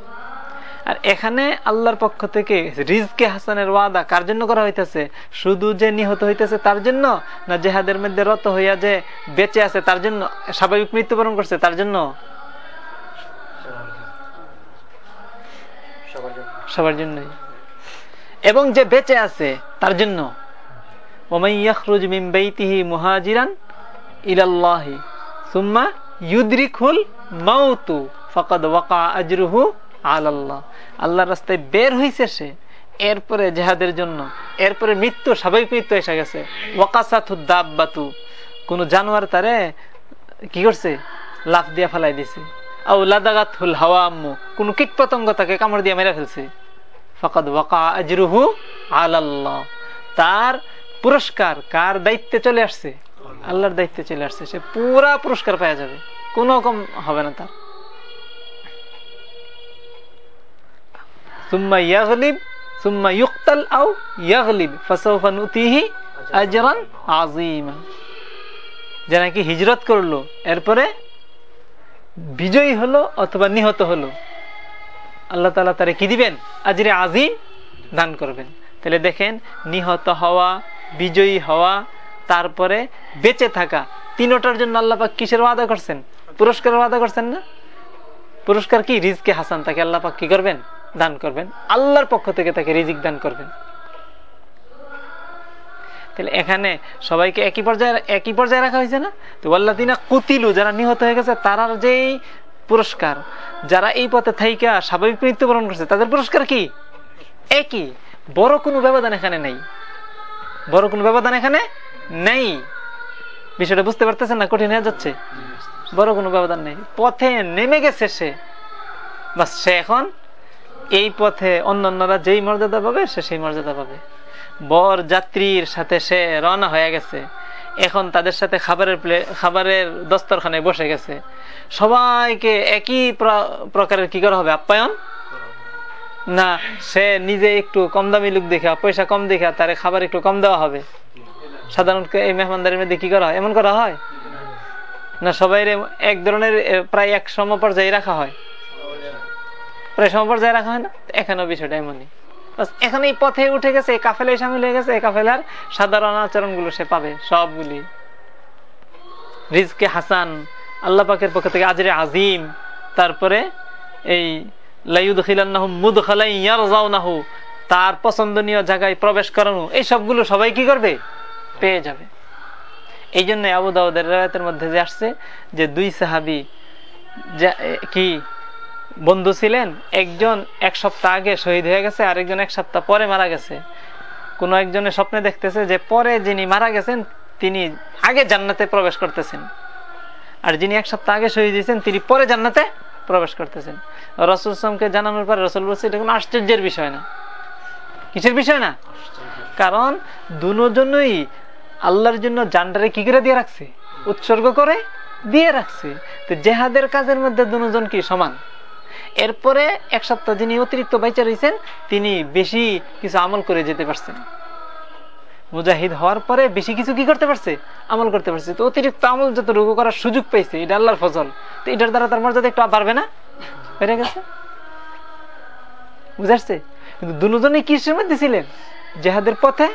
আর এখানে আল্লাহর পক্ষ থেকে রিজকে হাসানের ওয়াদা কার জন্য করা হইতেছে? শুধু যে নিহত হইতেছে তার জন্য না জেহাদের মধ্যে রত হইয়া যে বেঁচে আছে তার জন্য স্বাভাবিক মৃত্যুবরণ করছে তার জন্য? সবার জন্যই। এবং যে বেঁচে আছে তার জন্য। ওমাইয়াখরুজ বাইতিহি মুহাজিরান ইলাল্লাহি সুম্মা ইউদ্রিকুল মাউতু। ফাকাদ ওয়াকা আজরুহু আল্লাহ আল্লাহর রাস্তায় বের হইছে সে। এরপরে জেহাদের জন্য, এরপরে মৃত্যু, স্বাভাবিক মৃত্যু এসে গেছে। ওয়াকাসাথু কোন জানোয়ার তারে কি করছে? লাফ দিয়া ফেলাই দিছে। আউ লাদাগাত হুল হাওয়া আম্মু কোন কীট পতঙ্গ তাকে কামড় দিয়ে মেরে ফেলছে। ফকদ ওয়াকা আজরুহু আল্লাহ তার পুরস্কার কার দায়িত্বে চলে আসছে? আল্লাহর দায়িত্বে চলে আসছে। সে পুরা পুরস্কার পাওয়া যাবে। কোনো রকম হবে না তার। হিজরত করল, এরপরে বিজয়ী হলো অথবা নিহত হলো। আল্লাহ তালা তারে কি দিবেন? আজরে আজিম দান করবেন। তাহলে দেখেন, নিহত হওয়া, বিজয়ী হওয়া, তারপরে বেঁচে থাকা, তিনোটার জন্য আল্লাপাক কিসের ওয়াদা করছেন? পুরস্কারের ওয়াদা করছেন না? পুরস্কার কি? রিজকে হাসান, তাকে আল্লাপাক কি করবেন? দান করবেন, আল্লাহর পক্ষ থেকে তাকে রিজিক দান করবেন। তাহলে এখানে সবাইকে একই পর্যায়ে একই পর্যায়ে রাখা হয়েছে না? তো আল্লাহ দিনা কুতিলু, যারা নিহত হয়ে গেছে, তারার যেই পুরস্কার, যারা এই পথে থাইকা স্বাভাবিক মৃত্যুবরণ করছে, তাদের পুরস্কার কি? একই। বড় কোনো ব্যবধান এখানে নেই। বড় কোনো ব্যবধান এখানে নেই। বিষয়টা বুঝতে পারতেছেন না? কঠিন হয়ে যাচ্ছে। বড় কোনো ব্যবধান নেই। পথে নেমে গেছে সে। বাস সে এখন এই পথে অন্যান্যরা যেই মর্যাদা পাবে, সে সেই মর্যাদা পাবে। বর যাত্রীর সাথে সে রওনা হয়ে গেছে। এখন তাদের সাথে খাবারের প্লে, খাবারের দস্তরখানে বসে গেছে। সবাইকে একই প্রকারের কি করা হবে, আপ্যায়ন? না, সে নিজে একটু কম দামি লোক দেখা, পয়সা কম দেখা, তার খাবার একটু কম দেওয়া হবে। সাধারণত এই মেহমানদারের মধ্যে কি করা হয়? এমন করা হয়? না সবাই এক ধরনের প্রায় এক সম পর্যায়ে রাখা হয়। প্রায় সম পর্যায়ে রাখা হয় না? এখানেও বিষয়টা এমনই। এখন এই পথে উঠে গেছে, এই কাফেলায় সামিল হয়ে গেছে, এই কাফেলার সাধারণ আচরণগুলো সে পাবে, সবগুলি। রিজকে হাসান, আল্লাহ পাকের পক্ষ থেকে আজরে আজিম। তারপরে এই তার পছন্দনীয় জায়গায় প্রবেশ করানো, এই সবগুলো সবাই কি করবে? পেয়ে যাবে। এই জন্য আবু দাউদের রায়তের মধ্যে যে আসছে, যে দুই সাহাবি কি? বন্ধু ছিলেন, একজন এক সপ্তাহ আগে শহীদ হয়ে গেছে, আরেকজন এক সপ্তাহ পরে মারা গেছে। কোন একজনের স্বপ্নে দেখতেছে যে পরে যিনি মারা গেছেন, তিনি আগে জান্নাতে প্রবেশ করতেছেন। আর যিনি এক সপ্তাহ আগে শহীদ হয়েছেন, তিনি পরে জান্নাতে প্রবেশ করতেছেন। রসুল ইসলামকে জানানোর পরে রসুল বলছে, এটা কোনো আশ্চর্যের বিষয় না। কিসের বিষয় না? কারণ দুজনই আল্লাহর জন্য জানটারে কি করে দিয়ে রাখছে? উৎসর্গ করে দিয়ে রাখছে। তো জেহাদের কাজের মধ্যে দুজন কি সমান? এরপরে এক সপ্তাহ যিনি অতিরিক্ত বাইচা রয়েছেন, তিনি বেশি কিছু আমল করে যেতে পারছেন। মুজাহিদ হওয়ার পরে বেশি কিছু কি করতে পারছে? আমল করতে পারছে। তো অতিরিক্ত আমল যত রোগ করার সুযোগ পাইছে, এটা আল্লাহর ফজল। তো এটার দ্বারা তার মর্যাদা একটু পারবে না? বেড়ে গেছে? বুঝাচ্ছে কিন্তু দুজনেই কিসের মধ্যে ছিলেন? জেহাদের পথে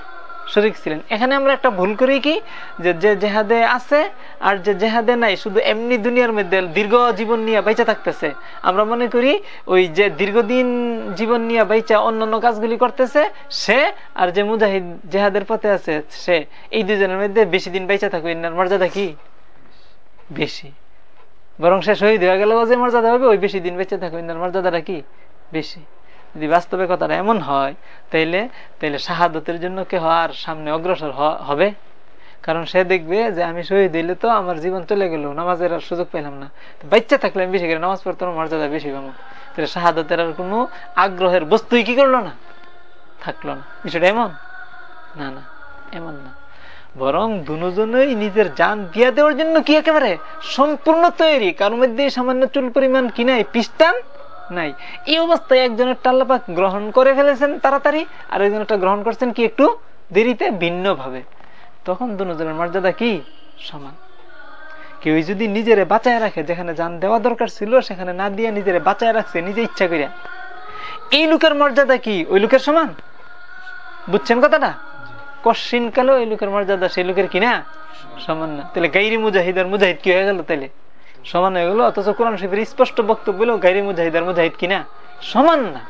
শরিক ছিলেন। এখানে আমরা একটা ভুল করি কি? যে যে জেহাদে আছে আর যে জেহাদে নাই, শুধু এমনি দুনিয়ার মধ্যে দীর্ঘ জীবন নিয়ে বেঁচে থাকতেছে। আমরা মনে করি ওই যে দীর্ঘদিন জীবন নিয়ে বেঁচে অন্যান্য কাজগুলি করতেছে, সে আর যে মুজাহিদ জেহাদের পথে আছে, সে। এই দুজনের মধ্যে বেশি দিন বেঁচে থাকবে এনার মর্যাদা কি? বেশি। বরং সে শহীদ হয়ে গেল যে মর্যাদা হবে, ওই বেশি দিন বেঁচে থাকবে এনার মর্যাদাটা কি? বেশি। যদি বাস্তবে কথাটা এমন হয়, তাইলে তাইলে শাহাদতের জন্য কে হওয়ার সামনে অগ্রসর হবে? কারণ সে দেখবে যে আমি শহীদ হইলে তো আমার জীবন চলে গেল, নামাজের আর সুযোগ পেলাম না। বাচ্চা থাকলে আমি বেশি করে নামাজ পড়তে মর্যাদা বেশি পাবো তাহলে শাহাদতের আর কোনো আগ্রহের বস্তুই কি করল না? থাকল না। বিষয়টা এমন? না না, এমন না। বরং দুজনই নিজের যান দিয়া দেওয়ার জন্য কি একেবারে সম্পূর্ণ তৈরি? কারোর মধ্যে সামান্য চুল পরিমাণ কি নাই? পিস্তান? নাই। এই অবস্থায় একজনের টাল্লাপাক গ্রহণ করে ফেলেছেন তাড়াতাড়ি, আর একজনেরটা গ্রহণ করছেন কি একটু দেরিতে ভিন্ন ভাবে তখন দুজনের মর্যাদা কি? সমান। কেউ যদি নিজেরে বাঁচায় রাখে, যেখানে যান দেওয়া দরকার ছিল, সেখানে না দিয়ে নিজেরে বাঁচায় রাখছে, নিজে ইচ্ছা করিয়া এই লোকের মর্যাদা কি? ওই লোকের সমান? বুঝছেন কথাটা? কশিন কালো এই লোকের মর্যাদা, সেই লোকের কিনা সমান না। তাহলে গাইরি মুজাহিদ আর মুজাহিদ কি হয়ে গেল তাহলে? সমান হয়ে গেল অথচ কোরআন শরীফের স্পষ্ট বক্তব্য বলেও গাইরি মুজাহিদ আর মুজাহিদ কিনা সমান না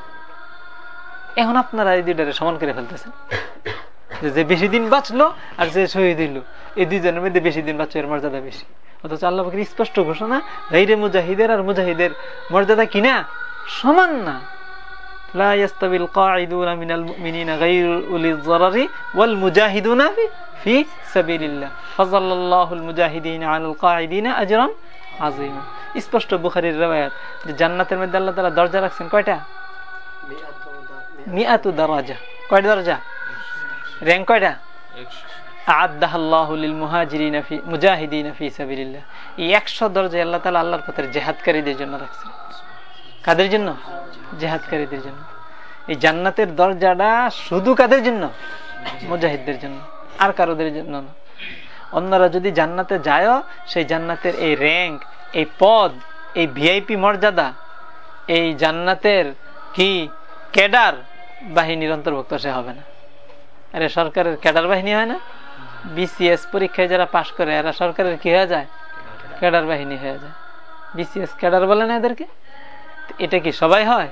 এখন আপনারা এই দুইটারে সমান করে ফেলতেছেন যে বেশি দিন বাঁচলো আর যে শহীদ হইল এই দুইজনের মধ্যে বেশি দিন বাঁচো এর মর্যাদা বেশি অথচ আল্লাহ পাখির স্পষ্ট ঘোষণা গাইরে মুজাহিদের আর মুজাহিদের মর্যাদা কিনা সমান না لا يستوي القاعدون من المؤمنين غير أولي الضرر والمجاهدون في سبيل الله فضل الله المجاهدين على القاعدين أجرا আজিম স্পষ্ট বুখারির রেবায়াত যে জান্নাতের মধ্যে আল্লাহ তালা দরজা রাখছেন কয়টা? মিয়াতু দরজা। কয়টা দরজা? র্যাঙ্ক কয়টা? আল্লাহ পথের জেহাদকারীদের জন্য কাদের জন্য? জেহাদকারীদের জন্য। এই জান্নাতের দরজাটা শুধু কাদের জন্য? মুজাহিদদের জন্য। আর কারোদের জন্য না। অন্যরা যদি জান্নাতে যায় সেই জান্নাতের এই র্যাঙ্ক এই পদ, এই ভিআইপি মর্যাদা, এই জান্নাতের কি ক্যাডার বাহিনীর অন্তর্ভুক্ত সে হবে না। আরে সরকারের ক্যাডার বাহিনী হয় না? বিসিএস পরীক্ষায় যারা পাশ করে, এরা সরকারের কি হয়ে যায়? ক্যাডার বাহিনী হয়ে যায়। বিসিএস ক্যাডার বলে না এদেরকে? এটা কি সবাই হয়?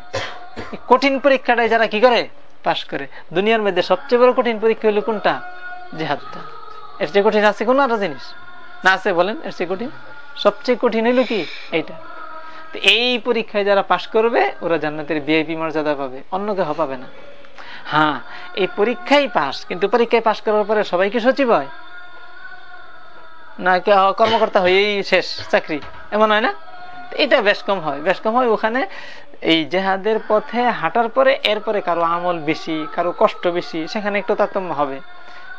কঠিন পরীক্ষাটাই যারা কি করে? পাশ করে। দুনিয়ার মধ্যে সবচেয়ে বড় কঠিন পরীক্ষা হলো কোনটা? জেহাদটা। এর চেয়ে কঠিন আছে কোনো একটা জিনিস? না আছে বলেন এর চেয়ে কঠিন? সবচেয়ে কঠিন হইল কি? এইটা। এই পরীক্ষায় যারা পাশ করবে, ওরা জান্নাতের বিআইপি মর্যাদা পাবে, অন্য কেউ পাবে না। হ্যাঁ এই পরীক্ষাই পাস কিন্তু পরীক্ষায় পাশ করার পরে সবাই কি সচিব হয়? না কর্মকর্তা হয়েই শেষ, চাকরি। এমন হয় না? এটা বেশ কম হয়। বেশ কম হয় ওখানে এই জেহাদের পথে হাঁটার পরে, এরপরে কারও আমল বেশি, কারও কষ্ট বেশি, সেখানে একটু তারতম্য হবে।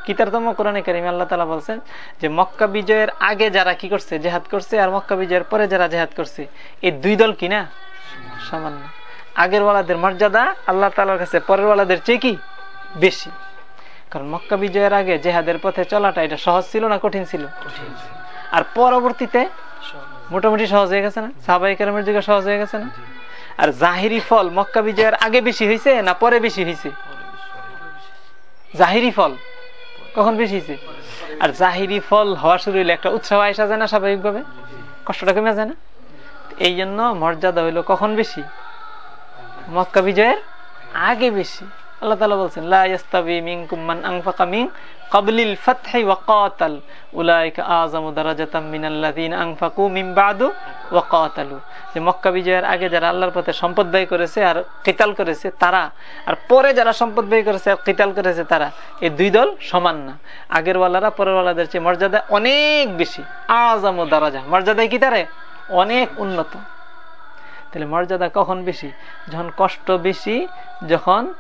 কি তারতম্য কোরআনে কারিম আল্লাহ তালা বলছেন যে মক্কা বিজয়ের আগে যারা কি করছে? জেহাদ করছে আর মক্কা বিজয়ের পরে যারা জেহাদ করছে। এই দুই দল কি না? সামান্য আগের ওয়ালাদের মর্যাদা আল্লাহ তালার কাছে পরের ওয়ালাদের চেয়ে কি? বেশি। কারণ মক্কা বিজয়ের আগে জেহাদের পথে চলাটা এটা সহজ ছিল না কঠিন ছিল? আর পরবর্তীতে মোটামুটি সহজ হয়ে গেছে না? সাবাই কেরামের যুগে সহজ হয়ে গেছে না? আর জাহিরি ফল মক্কা বিজয়ের আগে বেশি হয়েছে না পরে বেশি হয়েছে জাহিরি ফল। কখন বেশি হয়েছে? আর জাহিরি ফল হওয়া শুরু হইলে একটা উৎসাহ আসা যায় না স্বাভাবিকভাবে? কষ্টটা কমে যায় না? এই জন্য মর্যাদা হইল কখন বেশি? মক্কা বিজয়ের আগে বেশি। আল্লাহ মিং কুম্মান মিং কবলিল আগে যারা আল্লাহর পথে সম্পদ ব্যয় করেছে আর কিতাল করেছে, তারা। আর পরে যারা সম্পদ ব্যয় করেছে আর কিতাল করেছে, তারা। এই দুই দল সমান না। আগের ওয়ালারা পরের ওয়ালাদের চেয়ে মর্যাদা অনেক বেশি। আযামু দারাজা। মর্যাদায় কি তারে? অনেক উন্নত। তাহলে মর্যাদা কখন বেশি? যখন কষ্ট বেশি, যখন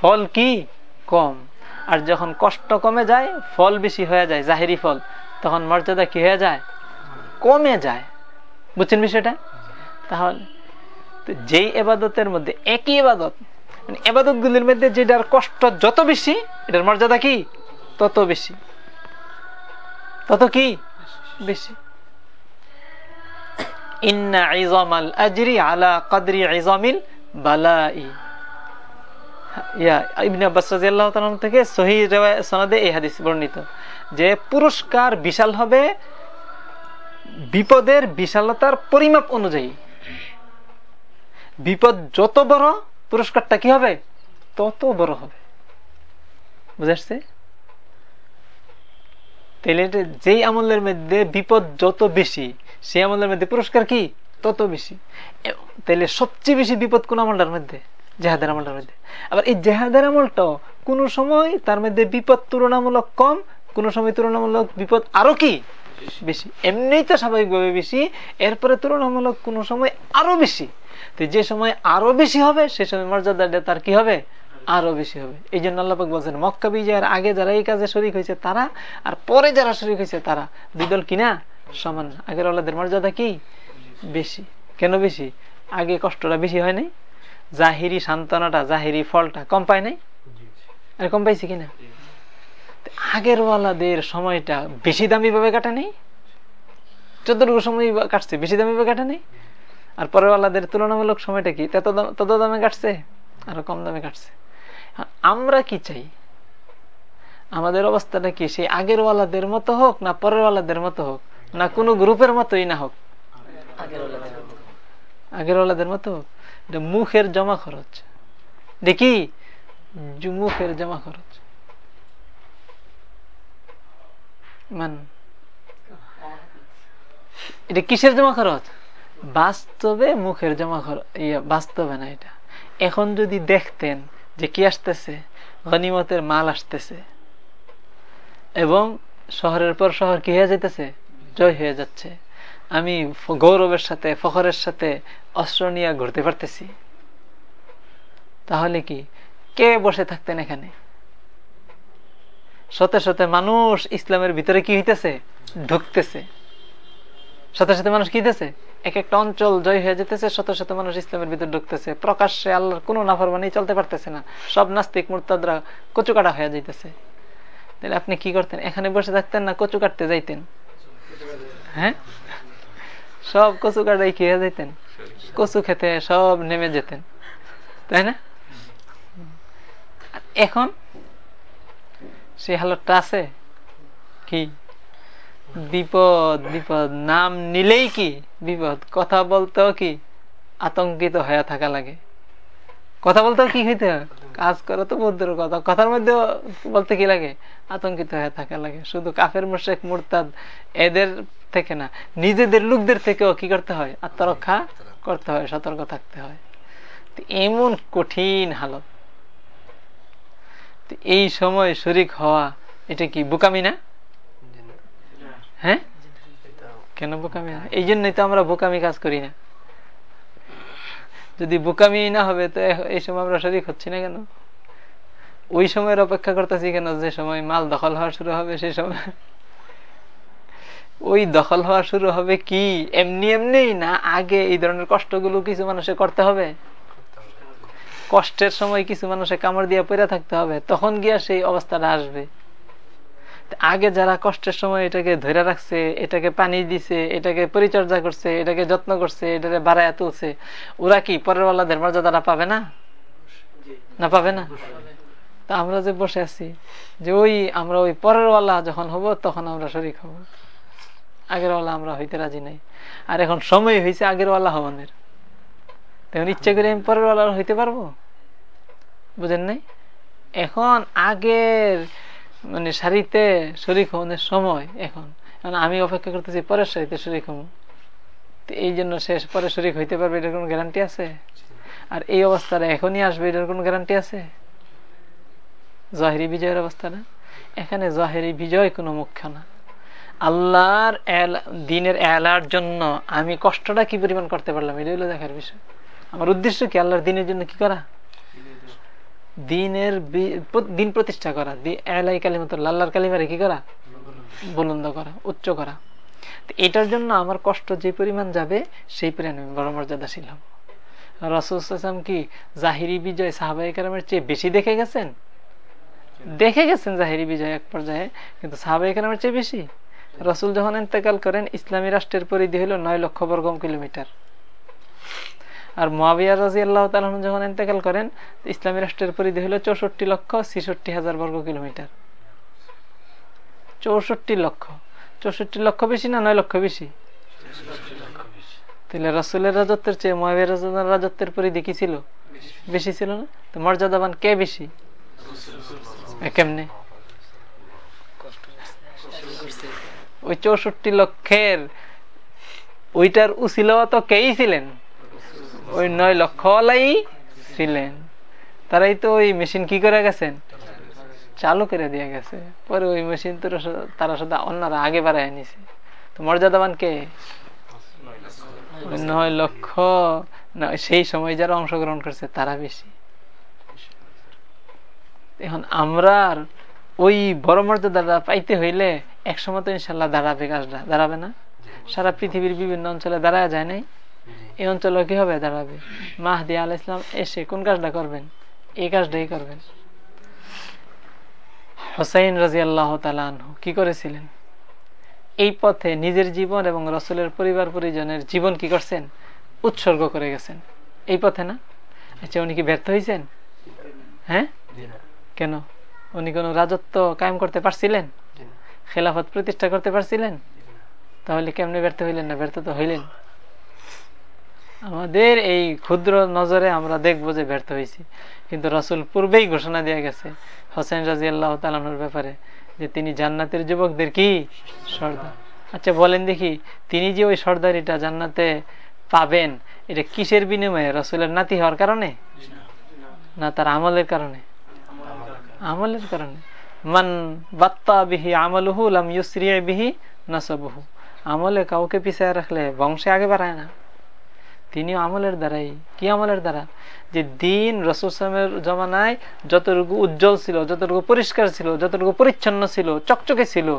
ফল কি? কম। আর যখন কষ্ট কমে যায়, ফল বেশি হয়ে যায়, জাহেরি ফল, তখন মর্যাদা কি হয়ে যায়? কমে যায়। বুঝছেন বিষয়টা? তাহলে যেই এবাদতের মধ্যে একই এবাদত মানে এবাদত গুলির মধ্যে যেটার কষ্ট যত বেশি, এটার মর্যাদা কি? তত বেশি। তত কি? বেশি। ইন্না ইজামাল থেকে সহি এই হাদিস বর্ণিত যে পুরস্কার বিশাল হবে বিপদের বিশালতার পরিমাপ অনুযায়ী। বিপদ যত বড়, পুরস্কারটা কি হবে? তত বড় হবে। বুঝাচ্ছে তাহলে যেই আমলের মধ্যে বিপদ যত বেশি, সেই আমলের মধ্যে পুরস্কার কি? তত বেশি। তাহলে সবচেয়ে বেশি বিপদ কোন আমলটার মধ্যে? জেহাদের আমলটার মধ্যে। আবার এই জেহাদের আমলটাও কোন সময় তার মধ্যে বিপদ তুলনামূলক কম কোন সময় তুলনামূলক বিপদ আরও কি? বেশি। এমনিই তো স্বাভাবিকভাবে বেশি এরপরে তুলনামূলক কোন সময় আরও বেশি। তো যে সময় আরও বেশি হবে সে সময় মর্যাদাটা তার কি হবে? আরও বেশি হবে। এই জন্য আল্লাপাক বলছেন মক্কা বিজয়ের আগে যারা এই কাজে শরিক হয়েছে তারা আর পরে যারা শরিক হয়েছে তারা। দুই দল কিনা সমান আগের আল্লাদের মর্যাদা কি? বেশি। কেন বেশি? আগে কষ্টটা বেশি হয় নাই? জাহিরি সান্ত্বনাটা জাহিরি ফলটা। কম পায় নাই? আর কম পাইছে কিনা? আগের ওয়ালাদের সময়টা বেশি দামি ভাবে কাটা নেই? চোদ্দটুকু সময় কাটছে বেশি দামি ভাবে কাটা নেই? আর পরের ওয়ালাদের তুলনামূলক সময়টা কি? তত দামে কাটছে আরও কম দামে কাটছে। আমরা কি চাই? আমাদের অবস্থাটা কি? সেই আগের ওয়ালাদের মতো হোক না পরের ওয়ালাদের মতো হোক না কোনো গ্রুপের মতোই না হোক? আগের ওয়ালাদের মতো হোক? মুখের জমা খরচ। দেখি মুখের জমা খরচ। মান, এটা কিসের জমা খরচ? বাস্তবে মুখের জমা খরচ ইয়ে বাস্তবে না এটা। এখন যদি দেখতেন যে কি আসতেছে, গনিমতের মাল আসতেছে, এবং শহরের পর শহর কি হয়ে যেতেছে জয় হয়ে যাচ্ছে। আমি গৌরবের সাথে, ফখরের সাথে অস্ত্র নিয়ে ঘুরতে পারতেছি। তাহলে কি? কে বসে থাকতেন এখানে? শত শত মানুষ ইসলামের ভিতরে কি হইতেছে? ঢুকতেছে। সাথে সাথে মানুষ কি হইতেছে? এক একটা অঞ্চল জয় হয়ে যেতেছে শত শত মানুষ ইসলামের ভিতরে ঢুকতেছে। প্রকাশ্যে আল্লাহর কোনো নাফরমানি চলতে পারতেছে না। সব নাস্তিক, মুরতাদরা কচু কাটা হয়ে যাইতেছে। তাহলে আপনি কি করতেন? এখানে বসে থাকতেন না কচু কাটতে যাইতেন? হ্যাঁ? সব কচু কাটাই খেয়ে যেতেন কচু খেতে সব নেমে যেতেন। তাই না? এখন সেই হালতটা আছে কি? বিপদ বিপদ। নাম নিলেই কি বিপদ? কথা বলতেও কি আতঙ্কিত হয়ে থাকা লাগে? কথা বলতেও কি হইতে কাজ করো তো বুদ্ধের কথা। কথার মধ্যে বলতে কি লাগে? আতঙ্কিত হয়ে থাকা লাগে। শুধু কাফের মোশেক মুরতাদ এদের থেকে না, নিজেদের লোকদের থেকেও কি করতে হয়? আত্মরক্ষা করতে হয়, সতর্ক থাকতে হয়। এমন কঠিন হালত। এই সময় শরিক হওয়া, এটা কি বোকামি না? হ্যাঁ? কেন বোকামি না? এই জন্যই তো আমরা বোকামি কাজ করি না। যদি বোকামি না হবে, তো এই সময় আমরা শরিক হচ্ছি না কেন? ওই সময়ের অপেক্ষা করতেছি কেন? যে সময় মাল দখল হওয়া শুরু হবে সেই সময় ওই দখল হওয়া শুরু হবে কি? এমনি এমনি না আগে এই ধরনের কষ্টগুলো কিছু মানুষের করতে হবে? কষ্টের সময় কিছু মানুষের কামড় দিয়ে পড়ে থাকতে হবে তখন গিয়া সেই অবস্থাটা আসবে। আগে যারা কষ্টের সময় এটাকে ধরে রাখছে এটাকে পানি দিছে এটাকে পরিচর্যা করছে এটাকে যত্ন করছে এটাকে বাড়ায় তুলছে ওরা কি পরের ওয়ালাদের মর্যাদাটা পাবে না? না পাবে না? তা আমরা যে বসে আছি, যে ওই আমরা ওই পরের ওয়ালা যখন হব, তখন আমরা শরিক হব। আগের ওয়ালা আমরা হইতে রাজি নাই। আর এখন সময় হয়েছে আগের ওয়ালা হওয়ানের। তখন ইচ্ছা করে আমি পরের ওয়ালা হইতে পারব? বুঝেন নাই? এখন আগের মানে সারিতে শরিক হওয়ার সময় এখন আমি অপেক্ষা করতেছি পরের সারিতে শরিক হব। এই জন্য শেষ পরে শরিক হইতে পারবে, এটার কোন গ্যারান্টি আছে? আর এই অবস্থাটা এখনই আসবে, এটার কোন গ্যারান্টি আছে? জহেরি বিজয়ের অবস্থা না? এখানে জহেরি বিজয় কোনো মুখ্য না। আল্লাহর দিনের এলার জন্য আমি কষ্টটা কি পরিমাণ করতে পারলাম? এটা হলো দেখার বিষয়। আমার উদ্দেশ্য কি? আল্লাহর দিনের জন্য কি করা? দিনের দিন প্রতিষ্ঠা করা। এলাই কালিমত আল্লাহর কালিমারে কি করা? বুলন্দ করা, উচ্চ করা। এটার জন্য আমার কষ্ট যে পরিমাণ যাবে, সেই পরিমাণ আমি বড় মর্যাদাশীল হব। রসুলাম কি জাহিরি বিজয় সাহাবাই কালামের চেয়ে বেশি দেখে গেছেন? দেখে গেছেন জাহিরি বিজয় এক পর্যায়ে, কিন্তু সাহাবাই কালামের চেয়ে বেশি? রসুল যখন ইন্তেকাল করেন, ইসলামী রাষ্ট্রের পরিধি হল নয় লক্ষ বর্গ কিলোমিটার। আর মহাবিয়া রাজি আল্লাহ তালন যখন ইন্তেকাল করেন, ইসলামী রাষ্ট্রের পরিধি হল চৌষট্টি লক্ষ ছিষট্টি হাজার বর্গ কিলোমিটার। চৌষট্টি লক্ষ। চৌষট্টি লক্ষ বেশি না নয় লক্ষ বেশি? তাহলে রসুলের রাজত্বের চেয়ে মহাবিয়া রাজত্বের পরিধি কি ছিল? বেশি ছিল না? তো মর্যাদাবান কে বেশি? ওই চৌষট্টি লক্ষের ওইটার উচিল তো কেই ছিলেন? ওই নয় লক্ষওয়ালাই ছিলেন। তারাই তো ওই মেশিন কি করে গেছেন? চালু করে দিয়ে গেছে। পরে ওই মেশিন তো তারা শুধু অন্যরা আগে বাড়ায় নিছে তো মর্যাদাবান কে? নয় লক্ষ। সেই সময় যারা অংশগ্রহণ করছে তারা বেশি। এখন আমরা ওই বড় মর্যাদাটা পাইতে হইলে একসময় তো ইনশাল্লাহ দাঁড়াবে কাজটা। দাঁড়াবে না? সারা পৃথিবীর বিভিন্ন অঞ্চলে দাঁড়ায় যায় নাই? এই অঞ্চলে কি হবে দাঁড়াবে? মাহদি আল ইসলাম এসে কোন কাজটা করবেন? এই কাজটাই করবেন। হোসাইন রাজি আল্লাহ তালু কি করেছিলেন? এই পথে নিজের জীবন এবং রসুলের পরিবার পরিজনের জীবন কি করছেন? উৎসর্গ করে গেছেন। এই পথে না? আচ্ছা উনি কি ব্যর্থ হয়েছেন হ্যাঁ? কেন? উনি কোন রাজত্ব কায়েম করতে পারছিলেন? খেলাফত প্রতিষ্ঠা করতে পারছিলেন? তাহলে কেমনে ব্যর্থ হইলেন না? ব্যর্থ তো হইলেন। আমাদের এই ক্ষুদ্র নজরে আমরা দেখব যে ব্যর্থ হয়েছি কিন্তু রসুল পূর্বেই ঘোষণা দেওয়া গেছে হোসেন রাজি আল্লাহ তালানোর ব্যাপারে যে তিনি জান্নাতের যুবকদের কি? সর্দার। আচ্ছা বলেন দেখি তিনি যে ওই সর্দারিটা জান্নাতে পাবেন এটা কিসের বিনিময়ে? রসুলের নাতি হওয়ার কারণে? না তার আমলের কারণে? আমলের কারণে। মান বাত্তা বিহি আমলহু লাম ইউসরিয়া বিহি নাসবহু। আমলে কাউকে পিছিয়ে রাখলে বংশে আগে বাড়ায় না। তিনি আমলের দ্বারাই। কি আমলের দ্বারা? যে দিন রসুলের জমানায় যতটুকু উজ্জ্বল ছিল, যতটুকু পরিষ্কার ছিল, যতটুকু পরিচ্ছন্ন ছিল, চকচকে ছিল,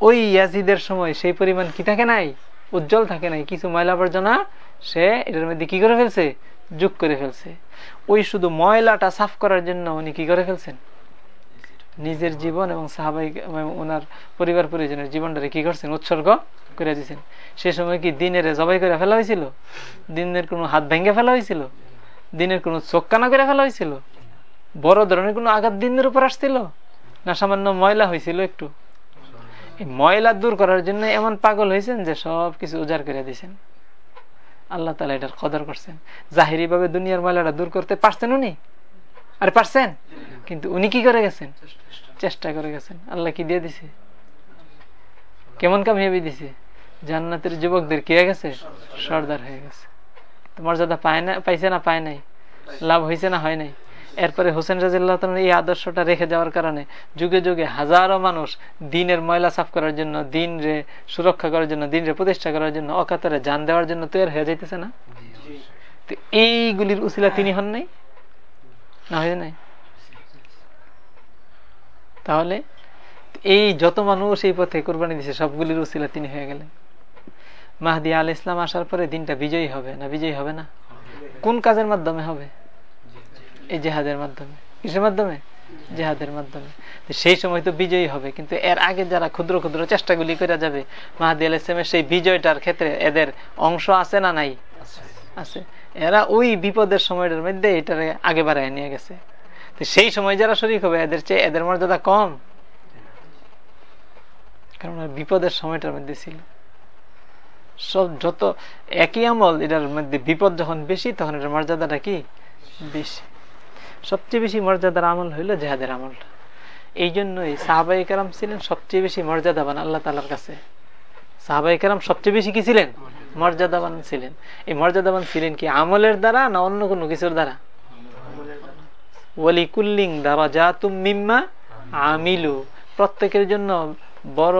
ওই ইয়াজিদের সময় সেই পরিমাণ কি থাকে নাই? উজ্জ্বল থাকে নাই। কিছু ময়লা আবর্জনা সে এটার মধ্যে কি করে ফেলছে? যোগ করে ফেলছে। ওই শুধু ময়লাটা সাফ করার জন্য উনি কি করে ফেলছেন? নিজের জীবন এবং সাহাবাই ওনার পরিবার পরিজনের জীবনটারে কি করছেন? উৎসর্গ করে দিয়েছেন সে সময় কি দিনের জবাই করে ফেলা হয়েছিল দিনের কোনো হাত ভেঙে ফেলা হয়েছিল দিনের কোনো চোখ কানা করে ফেলা হয়েছিল বড় ধরনের কোনো আঘাত দিনের উপর আসছিল? না সামান্য ময়লা হয়েছিল একটু? ময়লা দূর করার জন্য এমন পাগল হয়েছেন যে সব কিছু উজাড় করে দিয়েছেন আল্লাহ তালা এটার কদর করছেন। জাহিরি ভাবে দুনিয়ার ময়লাটা দূর করতে পারছেন উনি? আর পারছেন? কিন্তু উনি কি করে গেছেন? চেষ্টা করে গেছেন। আল্লাহ কি দিয়ে দিছে? কেমন কামিয়াবি দিছে? জান্নাতের যুবকদের কি গেছে? সর্দার হয়ে গেছে। মর্যাদা পায় না পাইছে না পায় নাই? লাভ হয়েছে না হয় নাই? এরপরে হোসেন রাজিল্লাহ এই আদর্শটা রেখে যাওয়ার কারণে যুগে যুগে হাজারো মানুষ দিনের ময়লা সাফ করার জন্য, দিন রে সুরক্ষা করার জন্য, দিন রে প্রতিষ্ঠা করার জন্য অকাতরে যান দেওয়ার জন্য তৈরি হয়ে যাইতেছে না? তো এইগুলির উচিলা তিনি হন নাই? না, হয়ে নাই। তাহলে এই যত মানুষ এই পথে কোরবানি দিছে, সবগুলির উচিলা তিনি হয়ে গেলেন। মাহদি আল ইসলাম আসার পরে দিনটা বিজয়ী হবে না, বিজয়ী হবে না? কোন কাজের মাধ্যমে হবে? এই জেহাদের মাধ্যমে। কিসের মাধ্যমে? জেহাদের মাধ্যমে। সেই সময় তো বিজয়ী হবে, কিন্তু এর আগে যারা ক্ষুদ্র ক্ষুদ্র চেষ্টাগুলি করে যাবে, মাহাদি আল ইসলামের সেই বিজয়টার ক্ষেত্রে এদের অংশ আছে না নাই? আছে। এরা ওই বিপদের সময়ের মধ্যে এটারে আগে বাড়ায় নিয়ে গেছে। তো সেই সময় যারা শরিক হবে, এদের চেয়ে এদের মর্যাদা কম। কারণ বিপদের সময়টার মধ্যে ছিল। সব যত একই আমল, এটার মধ্যে বিপদ যখন বেশি, তখন এটার মর্যাদাটা কি? বেশি। সবচেয়ে বেশি মর্যাদার আমল হইল জেহাদের আমলটা। এই জন্যই সাহাবাই কারাম ছিলেন সবচেয়ে বেশি মর্যাদাবান আল্লাহ তালার কাছে। সাহাবাই কারাম সবচেয়ে বেশি কি ছিলেন? মর্যাদাবান ছিলেন। এই মর্যাদাবান ছিলেন কি? আমলের দ্বারা না অন্য কোনো কিছুর দ্বারা? ওয়ালি কুল্লিং দ্বারা যা মিম্মা আমিলু। প্রত্যেকের জন্য বড়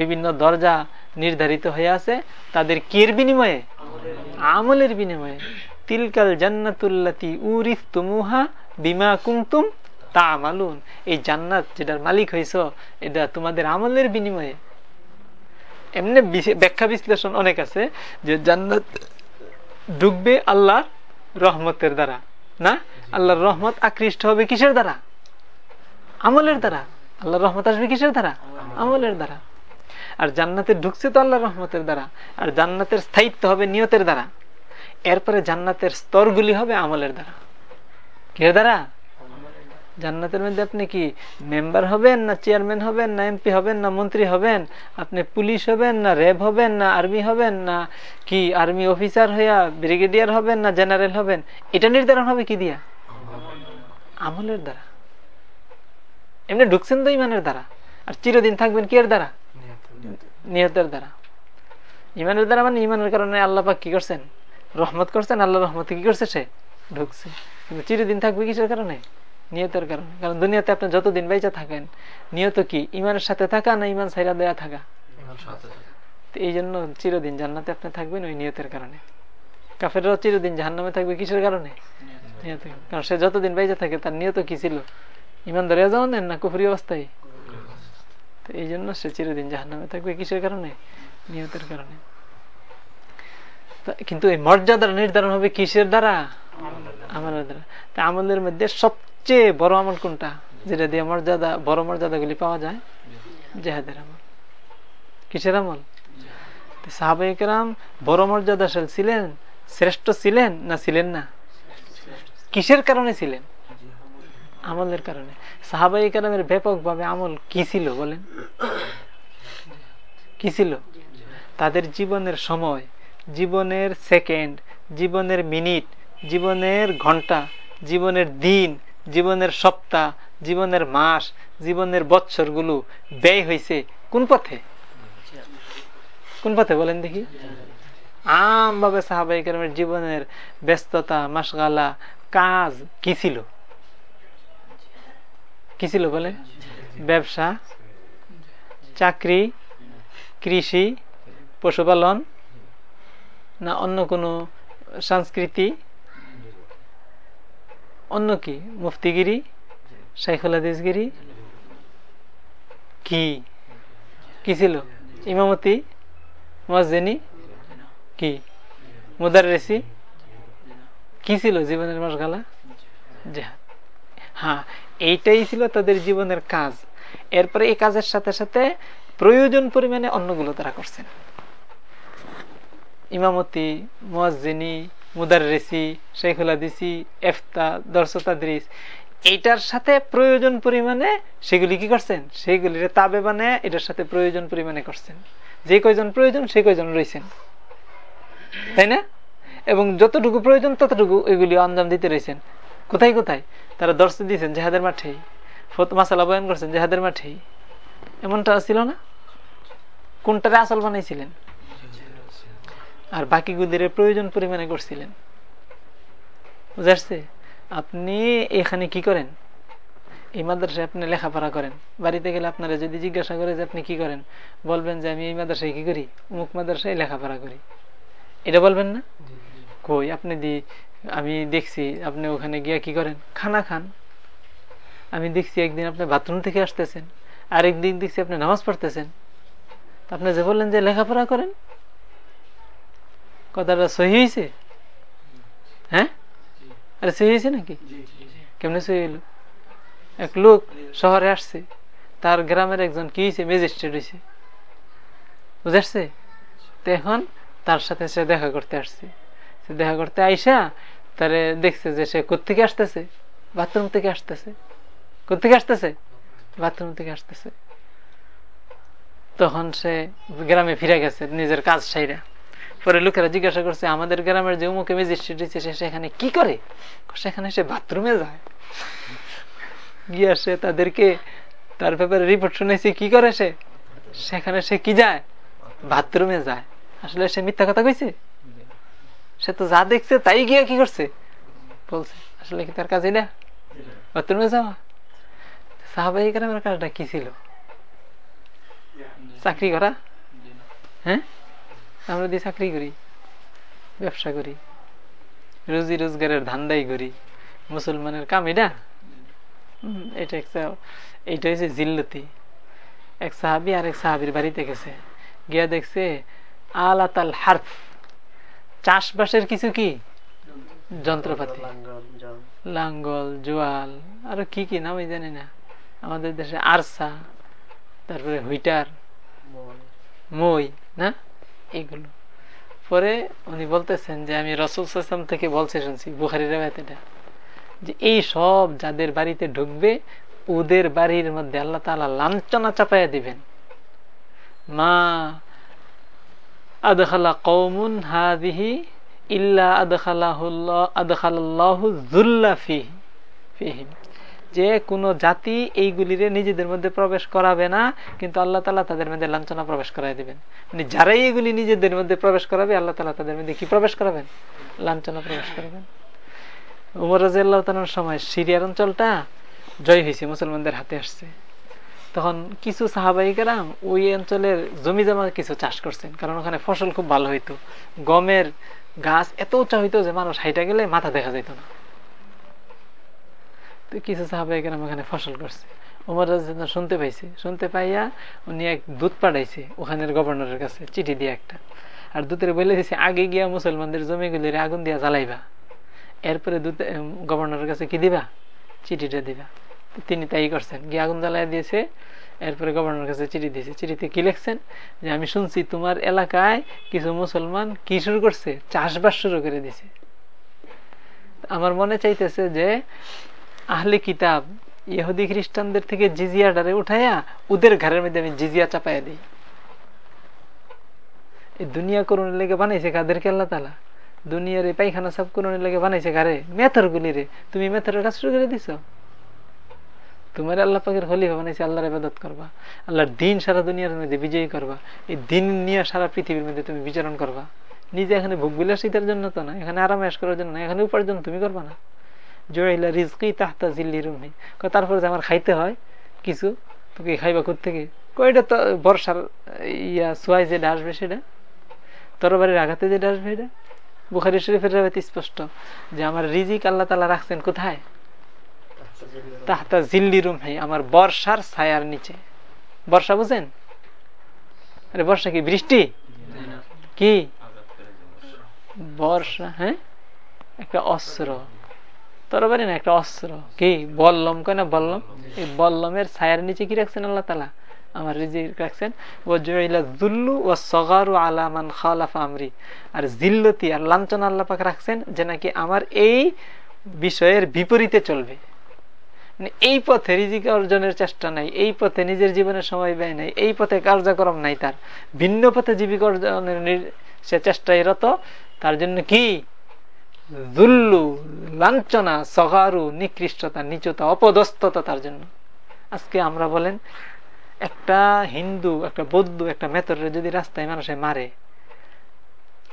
বিভিন্ন দরজা নির্ধারিত হয়ে আছে। তাদের কির বিনিময়ে? আমলের বিনিময়ে। তিলকাল জান্নাতুল্লাতি উরিফ তুমুহা বিমা কুমতুম তা আমালুন এই জান্নাত যেটার মালিক হয়েছ এটা তোমাদের আমলের বিনিময়ে। এমনি ব্যাখ্যা বিশ্লেষণ অনেক আছে যে জান্নাত ডুববে আল্লাহ রহমতের দ্বারা, না? আল্লাহর রহমত আকৃষ্ট হবে কিসের দ্বারা? আমলের দ্বারা। আল্লাহর রহমত আসবে কিসের দ্বারা? আমলের দ্বারা। আর জান্নাতে ঢুকছে তো আল্লাহ রহমতের দ্বারা, আর জান্নাতের স্থায়িত্ব হবে নিয়তের দ্বারা। এরপরে জান্নাতের স্তরগুলি হবে আমলের দ্বারা। কে দ্বারা? জান্নাতের মধ্যে আপনি কি মেম্বার হবেন, না চেয়ারম্যান হবেন, না এমপি হবেন, না মন্ত্রী হবেন? আপনি পুলিশ হবেন, না র্যাব হবেন, না আর্মি হবেন, না কি আর্মি অফিসার হইয়া ব্রিগেডিয়ার হবেন, না জেনারেল হবেন? এটা নির্ধারণ হবে কি দিয়া? আমলের দ্বারা। এমনি ঢুকছেন তো ইমানের দ্বারা। আর চিরদিন থাকবেন কি এর দ্বারা? নিয়তের দ্বারা। ইমানের দ্বারা মানে ইমানের কারণে আল্লাহ কি করছেন? রহমত করছেন, আল্লাহ রহমত কি করছে সে? ঢুকছে। কিন্তু চিরদিন থাকবে কিসের কারণে? নিয়তের কারণে। কারণ দুনিয়াতে আপনি যতদিন বেঁচে থাকেন নিয়ত কি? ইমানের সাথে থাকা না ইমান সাইরা দেয়া থাকা? এই জন্য চিরদিন জান্নাতে আপনি থাকবেন ওই নিয়তের কারণে। কাফেররাও চিরদিন জাহান্নামে থাকবে কিসের কারণে? কারণ। সে যতদিন বেঁচে থাকে তার নিয়ত কি ছিল? ইমান ধরে যাও নেন না কুফরি অবস্থায়? তো এই জন্য সে চিরদিন জাহান্নামে থাকবে কিসের কারণে? নিয়তের কারণে। কিন্তু এই মর্যাদার নির্ধারণ হবে কিসের দ্বারা? আমলের দ্বারা। তা আমলের মধ্যে সবচেয়ে বড় আমল কোনটা? যেটা দিয়ে মর্যাদা বড় মর্যাদা গুলি পাওয়া যায়? জেহাদের আমল। কিসের আমল? সাহাবাহিকেরাম বড় মর্যাদাশীল ছিলেন শ্রেষ্ঠ ছিলেন না ছিলেন না? কিসের কারণে ছিলেন? আমলের কারণে। সাহাবাই কালামের ব্যাপকভাবে আমল কি ছিল বলেন? কি ছিল? তাদের জীবনের সময় জীবনের সেকেন্ড জীবনের মিনিট জীবনের ঘণ্টা জীবনের দিন জীবনের সপ্তাহ, জীবনের মাস, জীবনের বৎসরগুলো ব্যয় হয়েছে কোন পথে? কোন পথে বলেন দেখি। আমভাবে সাহাবাই কালামের জীবনের ব্যস্ততা, মাসগালা, কাজ কি ছিল? কি ছিল বলে ব্যবসা, চাকরি, কৃষি, পশুপালন না অন্য কোনো সংস্কৃতি? অন্য কি? মুফতিগিরি? শাইখুল হাদিসগিরি? কি? কি ছিল? ইমামতি? মসজিনী কি? মুদার রেসি কি ছিল জীবনের মশগালা জেহাদ হ্যাঁ এইটাই ছিল তাদের জীবনের কাজ। এরপরে এই কাজের সাথে সাথে প্রয়োজন পরিমাণে অন্যগুলো তারা করছেন। ইমামতি, মুয়াজ্জিনী মুদাররেসি শেখুল হাদিসি এফতা দর্শতাদ্রিস এইটার সাথে প্রয়োজন পরিমাণে সেগুলি কি করছেন? সেগুলির তাবে মানে এটার সাথে প্রয়োজন পরিমাণে করছেন। যে কয়জন প্রয়োজন, সে কয়জন রয়েছেন। তাই না? এবং যতটুকু প্রয়োজন, ততটুকু এগুলি আঞ্জাম দিতে রয়েছেন। কোথায় কোথায়? তারা দর্শন দিয়েছেন জেহাদের মাঠেই। মাসালা বয়ান করছেন জেহাদের মাঠেই। এমনটা ছিল না? কোনটারে আসল বানাইছিলেন? আর বাকিগুলির প্রয়োজন পরিমাণে করছিলেন। বুঝাচ্ছে আপনি এখানে কি করেন? এই মাদ্রাসায় আপনি লেখাপড়া করেন। বাড়িতে গেলে আপনারা যদি জিজ্ঞাসা করে যে আপনি কি করেন বলবেন যে আমি এই মাদ্রাসায় কি করি? অমুক মাদ্রাসায় লেখাপড়া করি। এটা বলবেন না? কই আপনি দি আমি দেখছি আপনি ওখানে গিয়া কি করেন? খানা খান। আমি দেখছি একদিন আপনি বাথরুম থেকে আসতেছেন। আরেকদিন দেখছি আপনি নামাজ পড়তেছেন। আপনি যে বললেন যে লেখাপড়া করেন কথাটা সহি হয়েছে হ্যাঁ? আরে সহি হয়েছে নাকি? কেমনে সহি এক লোক শহরে আসছে তার গ্রামের একজন কি হয়েছে ম্যাজিস্ট্রেট হয়েছে তো এখন তার সাথে সে দেখা করতে আসছে। সে দেখা করতে আইসা তারে দেখছে যে সে কোথেকে আসতেছে? বাথরুম থেকে আসতেছে। কোথেকে আসতেছে? বাথরুম থেকে আসতেছে। তখন সে গ্রামে ফিরে গেছে নিজের কাজ সাইরা। পরে লোকেরা জিজ্ঞাসা করছে, আমাদের গ্রামের যে উমুকে ম্যাজিস্ট্রেট হয়েছে সে সেখানে কি করে? সেখানে সে বাথরুমে যায়। গিয়া সে তাদেরকে, তার ব্যাপারে রিপোর্ট শুনেছি, কি করে সে? সেখানে সে কি যায়? বাথরুমে যায়। আসলে সে মিথ্যা কথা কইছে? সে তো যা দেখছে, তাই গিয়া কি করছে? বলছে, আসলে কি তার কাজ এটা বাথরুমে যাওয়া? সাহাবাহি গ্রামের কাজটা কি ছিল? চাকরি করা? হ্যাঁ? আমরা দিয়ে চাকরি করি ব্যবসা করি রুজি রোজগারের ধান্দাই করি মুসলমানের কাম এটা? এটা একটা এইটা হচ্ছে জিল্লতি। এক সাহাবি আর এক সাহাবির বাড়িতে গেছে। গিয়া দেখছে আলাতাল হার্ফ। চাষবাসের কিছু কি? যন্ত্রপাতি। লাঙ্গল জোয়াল আরও কি কি নাম জানি না। আমাদের দেশে আরসা তারপরে হুইটার মই না? এগুলো। পরে উনি বলতেছেন যে, আমি রসুল সাসলাম থেকে বলছে, শুনছি বুখারি রেবায়ত এটা, যে এই সব যাদের বাড়িতে ঢুকবে, ওদের বাড়ির মধ্যে আল্লাহ তালা লাঞ্ছনা চাপাইয়া দিবেন। মা আদখালা কৌমুন হাদিহি ইল্লা আদখালাহুল্লাহ, আদখালাল্লাহু ফিহিম। যে কোনো জাতি এইগুলিরে নিজেদের মধ্যে প্রবেশ করাবে না, কিন্তু আল্লাহ তালা তাদের মধ্যে লাঞ্ছনা প্রবেশ করাই দিবেন। মানে যারাই এগুলি নিজেদের মধ্যে প্রবেশ করাবে, আল্লাহ তালা তাদের মধ্যে কি প্রবেশ করাবেন? লাঞ্ছনা প্রবেশ করাবেন। উমর রাজিয়াল্লাহ সময় সিরিয়ার অঞ্চলটা জয় হয়েছে, মুসলমানদের হাতে আসছে। তখন কিছু সাহাবাহিকেরাম ওই অঞ্চলের জমি জমা কিছু চাষ করছেন, কারণ ওখানে ফসল খুব ভালো হইতো। গমের গাছ এত উঁচা হইতো যে মানুষ হাইটা গেলে মাথা দেখা যেত না। কিছু সাহাবাহিকেরাম ওখানে ফসল করছে। উমর শুনতে পাইছে। শুনতে পাইয়া উনি এক দুধ পাঠাইছে ওখানের গভর্নরের কাছে চিঠি দিয়ে একটা। আর দুধের বলে দিয়েছে আগে গিয়া মুসলমানদের জমিগুলির আগুন দিয়া জ্বালাইবা। এরপরে দূত গভর্নরের কাছে কি দিবা? চিঠিটা দিবা। তিনি তাই করছেন। গিয়ে আগুন জ্বালাই দিয়েছে, এরপরে গভর্নর কাছে চিঠি দিয়েছে। চিঠিতে কি লিখছেন? যে, আমি শুনছি তোমার এলাকায় কিছু মুসলমান কি শুরু করছে? চাষবাস শুরু করে দিছে। আমার মনে চাইতেছে যে আহলে কিতাব ইহুদি খ্রিস্টানদের থেকে জিজিয়াটারে উঠাইয়া ওদের ঘরের মধ্যে আমি জিজিয়া চাপাইয়া দিই। এই দুনিয়া করুণের লেগে বানাইছে কাদেরকে আল্লাহ তালা দুনিয়ার এই পায়খানা সাফ করুণের লেগে বানাইছে ঘরে মেথর গুলি রে। তুমি মেথরের কাজ শুরু করে দিছ। তোমার আল্লাহ পাকের হলি বানাইছে, আল্লাহর ইবাদত করবা। আল্লাহর দিন সারা দুনিয়ার মধ্যে বিজয়ী করবা। এই দিন নিয়ে সারা পৃথিবীর মধ্যে তুমি বিচরণ করবা। নিজে এখানে ভোগ বিলাসিতার জন্য তো না, এখানে আরামায়াস করার জন্য না, এখানে উপার্জন তুমি করবা না। জয়লা রিজকি তাহতা জিল্লি রুমি। তারপর যে আমার খাইতে হয় কিছু, তোকে খাইবা থেকে কয়টা তো বর্ষার ইয়া সোয়াই যেটা আসবে সেটা। তরবারের আঘাতে যেটা আসবে এটা। বুখারি শরীফের রাবেতে স্পষ্ট যে আমার রিজিক আল্লাহ তালা রাখছেন কোথায়? তাহতা জিল্লি রুম হাই আমার বর্ষার ছায়ার নিচে। বর্ষা বুঝেন? আরে, বর্ষা কি, বৃষ্টি? কি? বর্ষা হ্যাঁ? একটা অস্ত্র। তরবারি না একটা অস্ত্র? কি, বল্লম? কয় না বল্লম? এই বল্লমের ছায়ার নিচে কি রাখছেন আল্লাহ তালা আমার রিজিক রাখছেন জুল্লু ও আলামান খালাফা আমরি। আর জিল্লতি আর লাঞ্চনা আল্লাহ রাখছেন যে নাকি আমার এই বিষয়ের বিপরীতে চলবে। মানে এই পথে রিজিক অর্জনের চেষ্টা নাই, এই পথে নিজের জীবনের সময় ব্যয় নাই, এই পথে কার্যক্রম নাই তার। ভিন্ন পথে জীবিকা অর্জনের সে চেষ্টায় রত, তার জন্য কি জুল্লু লাঞ্ছনা সগারু নিকৃষ্টতা নিচতা অপদস্থতা তার জন্য। আজকে আমরা বলেন একটা হিন্দু একটা বৌদ্ধ একটা মেতরের যদি রাস্তায় মানুষে মারে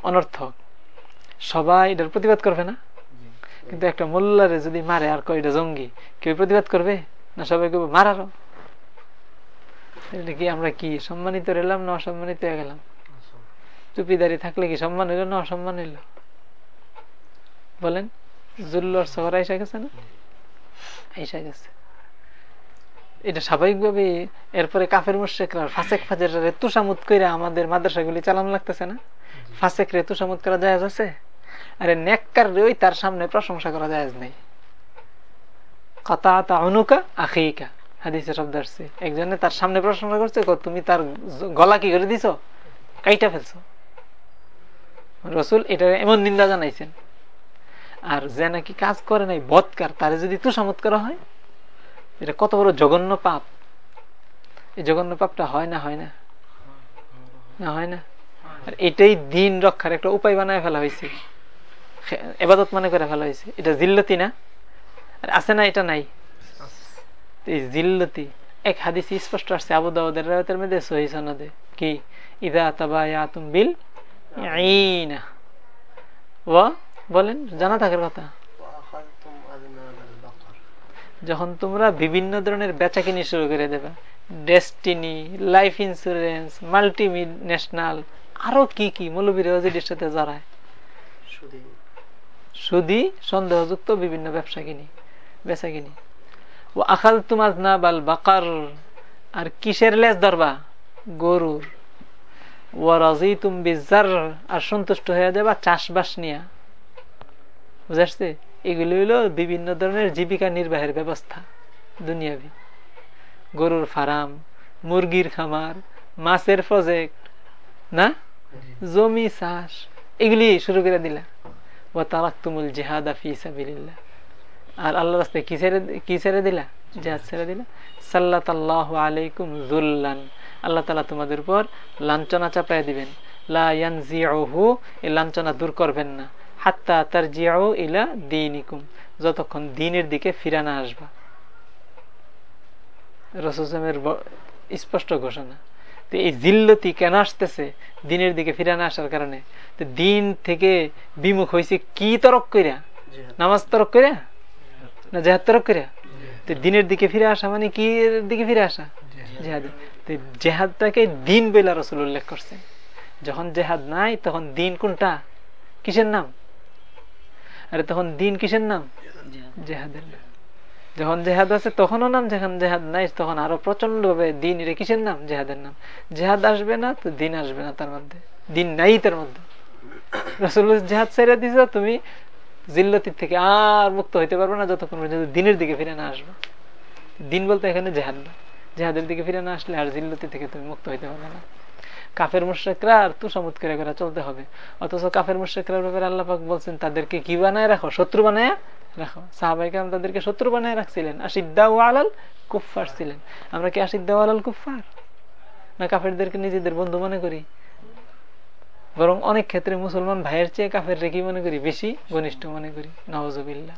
অনর্থক সবাই এটার প্রতিবাদ করবে না? কিন্তু একটা মোল্লারে যদি মারে আর কয় এটা জঙ্গি কেউ প্রতিবাদ করবে? না সবাই কেউ মারারও? এটা কি আমরা কি সম্মানিত রেলাম না অসম্মানিত হয়ে গেলাম? চুপিদারি থাকলে কি সম্মান হইল না অসম্মান হইল? বলেন, জুল্লর শহর আইসা গেছে না? আইসা গেছে। এটা স্বাভাবিকভাবে এরপরে কাফের মুশেকরা ফাঁসেক ফাজের তুষামুত করে আমাদের মাদ্রাসাগুলি চালানো লাগতেছে না? ফাঁসেক রে তুষামুত করা আছে? আরে নেককার তার সামনে প্রশংসা করা নেই। কথা অনুকা আখিকা। হাদিসে শব্দ আসছে। একজনে তার সামনে প্রশংসা করছে তুমি তার গলা কি করে দিছ? কাইটা ফেলছো? রসুল এটা এমন নিন্দা জানাইছেন। আর যে নাকি কাজ করে নাই বৎকার তারে যদি তুষামত করা হয় এটা কত বড় জঘন্য পাপ। এই জঘন্য পাপটা হয় না হয় না? না হয় না? আর এটাই দিন রক্ষার একটা উপায় বানায় ফেলা হয়েছে। এবাদত মনে করে ফেলা হয়েছে। এটা জিল্লতি না? আর আছে না এটা নাই? এই জিল্লতি। এক হাদিস স্পষ্ট আসছে আবু দাউদের রায়তের মধ্যে সহি সনদে। কি? ইদা তাবায়াতুম বিল আইনা ওয়া বলেন জানা থাকার কথা। যখন তোমরা বিভিন্ন ধরনের বেচা কিনি শুরু করে দেবে destiny life insurance multinational আরও কি কি মৌলবীর সাথে জড়ায়। সুদি। সন্দেহযুক্ত বিভিন্ন ব্যবসা কিনি বেচা কিনি। ও আখাল তুমাজ না বাল বাকার আর কিসের লেজ ধরবা? গরুর। ও রাজি তুম আর সন্তুষ্ট হয়ে যাবা চাষবাস নিয়া। বুঝাচ্ছে এগুলো হইল বিভিন্ন ধরনের জীবিকা নির্বাহের ব্যবস্থা দুনিয়াবি। গরুর ফার্ম, মুরগির খামার, মাছের প্রজেক্ট না? জমি চাষ, এগুলি শুরু করে দিলা। ও তারাক্তুমুল জেহাদা ফি সাবিল্লাহ আর আল্লাহ রাস্তায় কি ছেড়ে কি ছেড়ে দিলা? জেহাদ ছেড়ে দিলা? সাল্লাত আল্লাহ আলাইকুম জুল্লান আল্লাহ তালা তোমাদের উপর লাঞ্ছনা চাপাই দিবেন। লা ইয়ানজিউহু, এই লাঞ্ছনা দূর করবেন না। হাত্তা তার জিয়াও ইলা দিনিকুম যতক্ষণ দিনের দিকে ফিরানা আসবা। রসমের স্পষ্ট ঘোষণা। তো এই জিল্লতি কেন আসতেছে দিনের দিকে ফিরানা আসার কারণে? তো দিন থেকে বিমুখ হয়েছে কি তরক কইরা? নামাজ তরক কইরা? না জেহাদ তরক কইরা? তো দিনের দিকে ফিরে আসা মানে কি দিকে ফিরে আসা? জেহাদ। জেহাদটাকে দিন বেলা রসুল উল্লেখ করছে। যখন জেহাদ নাই তখন দিন কোনটা? কিসের নাম? আরে তখন দিন কিসের নাম? জেহাদের নাম। যখন জেহাদ আছে তখনও নাম যখন জেহাদ নাই তখন আরও প্রচণ্ড ভাবে দিন এটা কিসের নাম? জেহাদের নাম। জেহাদ আসবে না তো দিন আসবে না তার মধ্যে। দিন নাই তার মধ্যে। জেহাদ ছেড়ে দিছ তুমি জিল্লতির থেকে আর মুক্ত হইতে পারবে না যতক্ষণ পর্যন্ত দিনের দিকে ফিরে না আসবে। দিন বলতে এখানে জেহাদ না। জেহাদের দিকে ফিরে না আসলে আর জিল্লতি থেকে তুমি মুক্ত হইতে পারবে না। কাফের মুশ্রেকরা আর তুষামুদ করে করে চলতে হবে। অথচ কাফের মুশ্রেকরার ব্যাপারে আল্লাপাক বলছেন, তাদেরকে কি বানায় রাখো? শত্রু বানায় রাখো। সাহাবাই কাম তাদেরকে শত্রু বানায় রাখছিলেন। আশিদ্দা আলাল কুফার ছিলেন। আমরা কি আশিদ্দা আলাল কুফার না কাফেরদেরকে নিজেদের বন্ধু মনে করি? বরং অনেক ক্ষেত্রে মুসলমান ভাইয়ের চেয়ে কাফের রেখি মনে করি? বেশি ঘনিষ্ঠ মনে করি। নওয়াজবিল্লা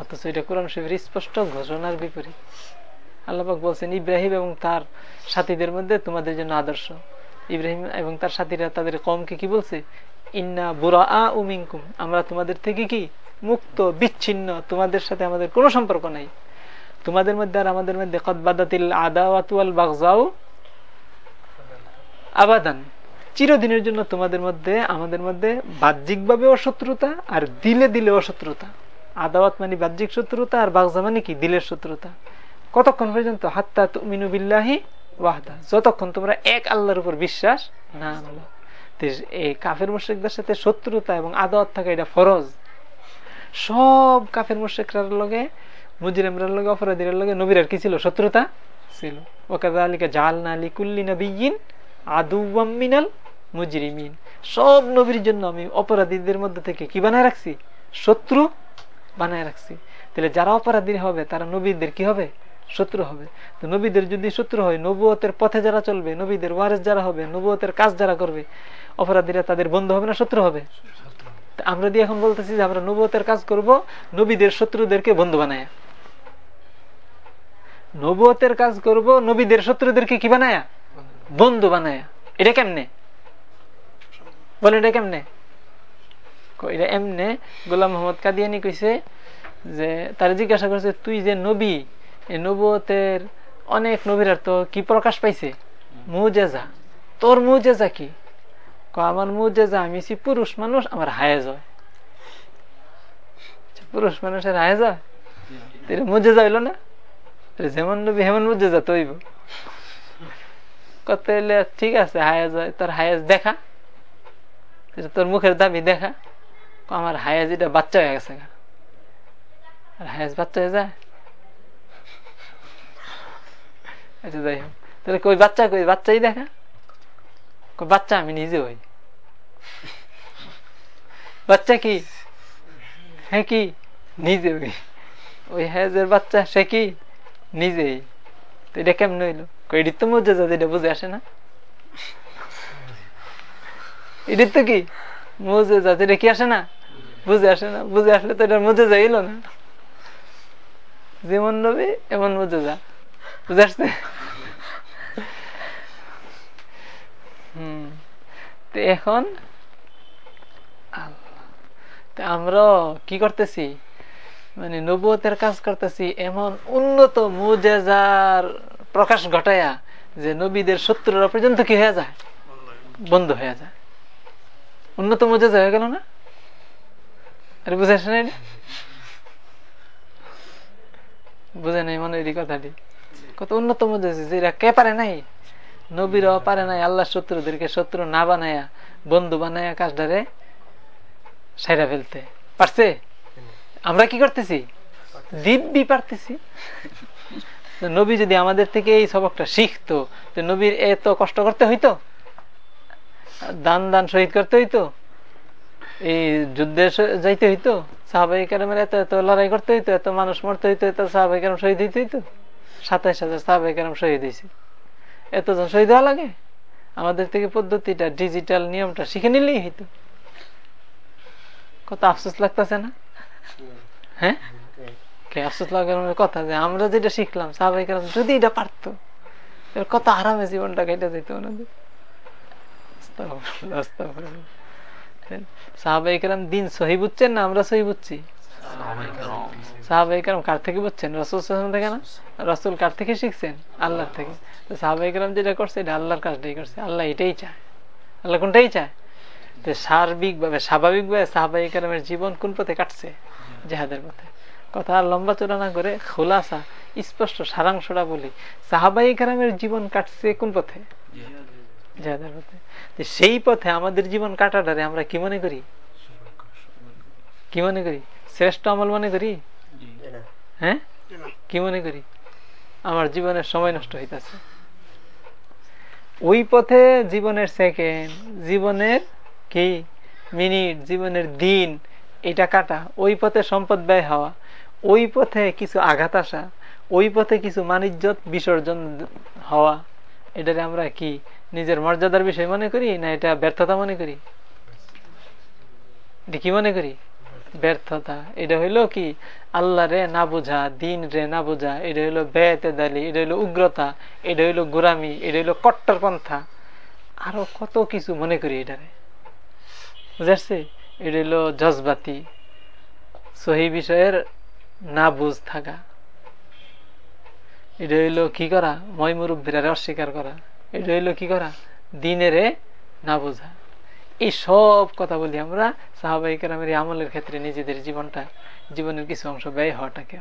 অথচ এটা কোরআন শরীফের স্পষ্ট ঘোষণার বিপরীত। আল্লাপাক বলছেন, ইব্রাহিম এবং তার সাথীদের মধ্যে তোমাদের জন্য আদর্শ। ইব্রাহিম এবং তার সাথীরা তাদের কমকে কি বলছে? ইন্না বুড়া আ উমিংকুম আমরা তোমাদের থেকে কি? মুক্ত, বিচ্ছিন্ন, তোমাদের সাথে আমাদের কোনো সম্পর্ক নাই। তোমাদের মধ্যে আর আমাদের মধ্যে কদবাদাতিল আদাওয়াতুয়াল বাগজাও আবাদান। চিরদিনের জন্য তোমাদের মধ্যে, আমাদের মধ্যে বাহ্যিকভাবে অশত্রুতা আর দিলে দিলে অশত্রুতা। আদাওয়াত মানে বাহ্যিক শত্রুতা আর বাগজা মানে কি? দিলের শত্রুতা। কতক্ষণ পর্যন্ত? হাত্তা তুমিনু বিল্লাহি ওয়াহদা। যতক্ষণ তোমরা এক আল্লাহর উপর বিশ্বাস না আনলো এই কাফের মুশ্রিকদের সাথে শত্রুতা এবং আদাওয়াত থাকা এটা ফরজ। সব কাফের মুশ্রিকরার লগে মুজিরামরার লগে, অপরাধীর লগে, নবীর কি ছিল? শত্রুতা ছিল। ওকাদা জাল না আলী কুল্লি নবীন আদুমিনাল মুজরিমিন। সব নবীর জন্য আমি অপরাধীদের মধ্যে থেকে কি বানায় রাখছি? শত্রু বানায় রাখছি। তাহলে যারা অপরাধী হবে, তারা নবীদের কি হবে? শত্রু হবে। তো নবীদের যদি শত্রু হয়, নবুয়তের পথে যারা চলবে, নবীদের ওয়ারেস যারা হবে, নবুয়তের কাজ যারা করবে, অপরাধীরা তাদের বন্ধু হবে না, শত্রু হবে? আমরা দিয়ে এখন বলতেছি যে আমরা নবতের কাজ করব, নবীদের শত্রুদেরকে বন্ধু বানায়। নবতের কাজ করব, নবীদের শত্রুদেরকে কি বানায়া? বন্ধু বানায়া। এটা কেমনে? বলে এটা কেমনে? এটা এমনে গোলাম মোহাম্মদ কাদিয়ানি কইছে যে, তারা জিজ্ঞাসা করছে, তুই যে নবী নবতের অনেক নবীরার তো কি প্রকাশ পাইছে? মুজেজা। তোর মুজেজা কি? আমার মুজেজা আমি পুরুষ মানুষ আমার হায়েজ হয়। আচ্ছা, পুরুষ মানুষের হায়েজ হয়? মুজেজা হইল না? যেমন নবী হেমন মুজেজা তৈব কত ঠিক আছে হায়াজ হয় তোর হায়াজ দেখা। তোর মুখের দাবি দেখা। আমার হায়াজ এটা বাচ্চা হয়ে গেছে আর হায়াজ বাচ্চা হয়ে যায়? আচ্ছা যাই হোক। তাহলে কই বাচ্চা, কই বাচ্চাই দেখা? বাচ্চা, আমি নিজে ওই বাচ্চা কি? হ্যাঁ কি? নিজে হই। ওই হ্যাজের বাচ্চা, সে কি? নিজেই। তো এটা কেমন হইল? এটির তো মজা যাতে এটা বুঝে আসে না। এটির তো কি? মজে যাতে এটা কি আসে না? বুঝে আসে না। বুঝে আসলে তো এটা মজে যাইল না। যেমন নবী এমন মজে যা। বুঝে হম তো এখন আমরা কি করতেছি মানে নবুয়তের কাজ করতেছি এমন উন্নত মুজেজার প্রকাশ ঘটায়া যে নবীদের শত্রুরা পর্যন্ত কি হয়ে যায় বন্ধ হয়ে যায় উন্নত মুজেজা হয়ে গেল না আরে বুঝে আসে না বুঝে নাই মনে এই কথাটি কত উন্নত মুজেজা যেটা কে পারে নাই? নবীরাও পারে নাই আল্লাহ শত্রুদেরকে শত্রু না বানায়া বন্ধু বানায়া কাজটারে সেরা ফেলতে। পারছে? আমরা কি করতেছি? দিব্যি পারতেছি। নবী যদি আমাদের থেকে এই সবকটা শিখতো তো নবীর এত কষ্ট করতে হইতো? দান দান শহীদ করতে হইতো? এই যুদ্ধে যাইতে হইতো? সাহাবাই কেরামের এত এত লড়াই করতে হইতো এত মানুষ মরতে হইতো এত সাহাবাই কেরাম শহীদ হইতে হইতো? সাতাইশ হাজার সাহাবাই কেরাম শহীদ হয়েছে। এতজন শহীদ হওয়া লাগে? আমাদের থেকে পদ্ধতিটা ডিজিটাল নিয়মটা শিখে নিলেই হইতো। কত আফসোস লাগতেছে না? হ্যাঁ? কথা যে আমরা যেটা শিখলাম সাহাবাই কেরাম যদি এটা পারতো কত আরামে জীবনটা কেটে যেত ওনাদের। সাহাবাইকার দিন সহি বুঝছেন না আমরা সহি বুঝছি? কার থেকে বুঝছেন? রসুল থেকে না? রসুল কার থেকে শিখছেন? আল্লাহ থেকে। তো যেটা করছে এটা আল্লাহর কাজটাই করছে। আল্লাহ এটাই চায়। আল্লাহ কোনটাই চায়? তো জীবন কোন পথে কাটছে? জেহাদের পথে। কথা আর লম্বা চোরা না করে খোলাসা স্পষ্ট সারাংশটা বলি। সাহাবাই কারামের জীবন কাটছে কোন পথে? জেহাদের। পথে। সেই পথে আমাদের জীবন কাটাটারে আমরা কি মনে করি? কি মনে করি? শ্রেষ্ঠ আমল মনে করি? হ্যাঁ? কি মনে করি? আমার জীবনের সময় নষ্ট হইতেছে। ওই পথে জীবনের সেকেন্ড জীবনের কি? মিনিট জীবনের দিন এটা কাটা। ওই পথে সম্পদ ব্যয় হওয়া। ওই পথে কিছু আঘাত আসা। ওই পথে কিছু মানিজ্যত বিসর্জন হওয়া। এটারে আমরা কি নিজের মর্যাদার বিষয় মনে করি না এটা ব্যর্থতা মনে করি? এটা কি মনে করি? ব্যর্থতা। এটা হইল কি? আল্লাহ রে না বোঝা, দিন রে না বোঝা, এটা হইল বেতে দালি এটা হইল উগ্রতা, এটা হইল গোরামি এটা হইল কট্টরপন্থা। আরও কত কিছু মনে করি এটারে বুঝাচ্ছে এটা হইল জজবাতি, সহি বিষয়ের না বুঝ থাকা। এটা হইল কি করা? মই মুরব্বীরা অস্বীকার করা। এটা হইল কি করা? দিনেরে না বোঝা। এই সব কথা বলি আমরা, সাহাবাই কেরামের আমলের ক্ষেত্রে নিজেদের জীবনটা, জীবনের কিছু অংশ ব্যয় হওয়াটাকেও।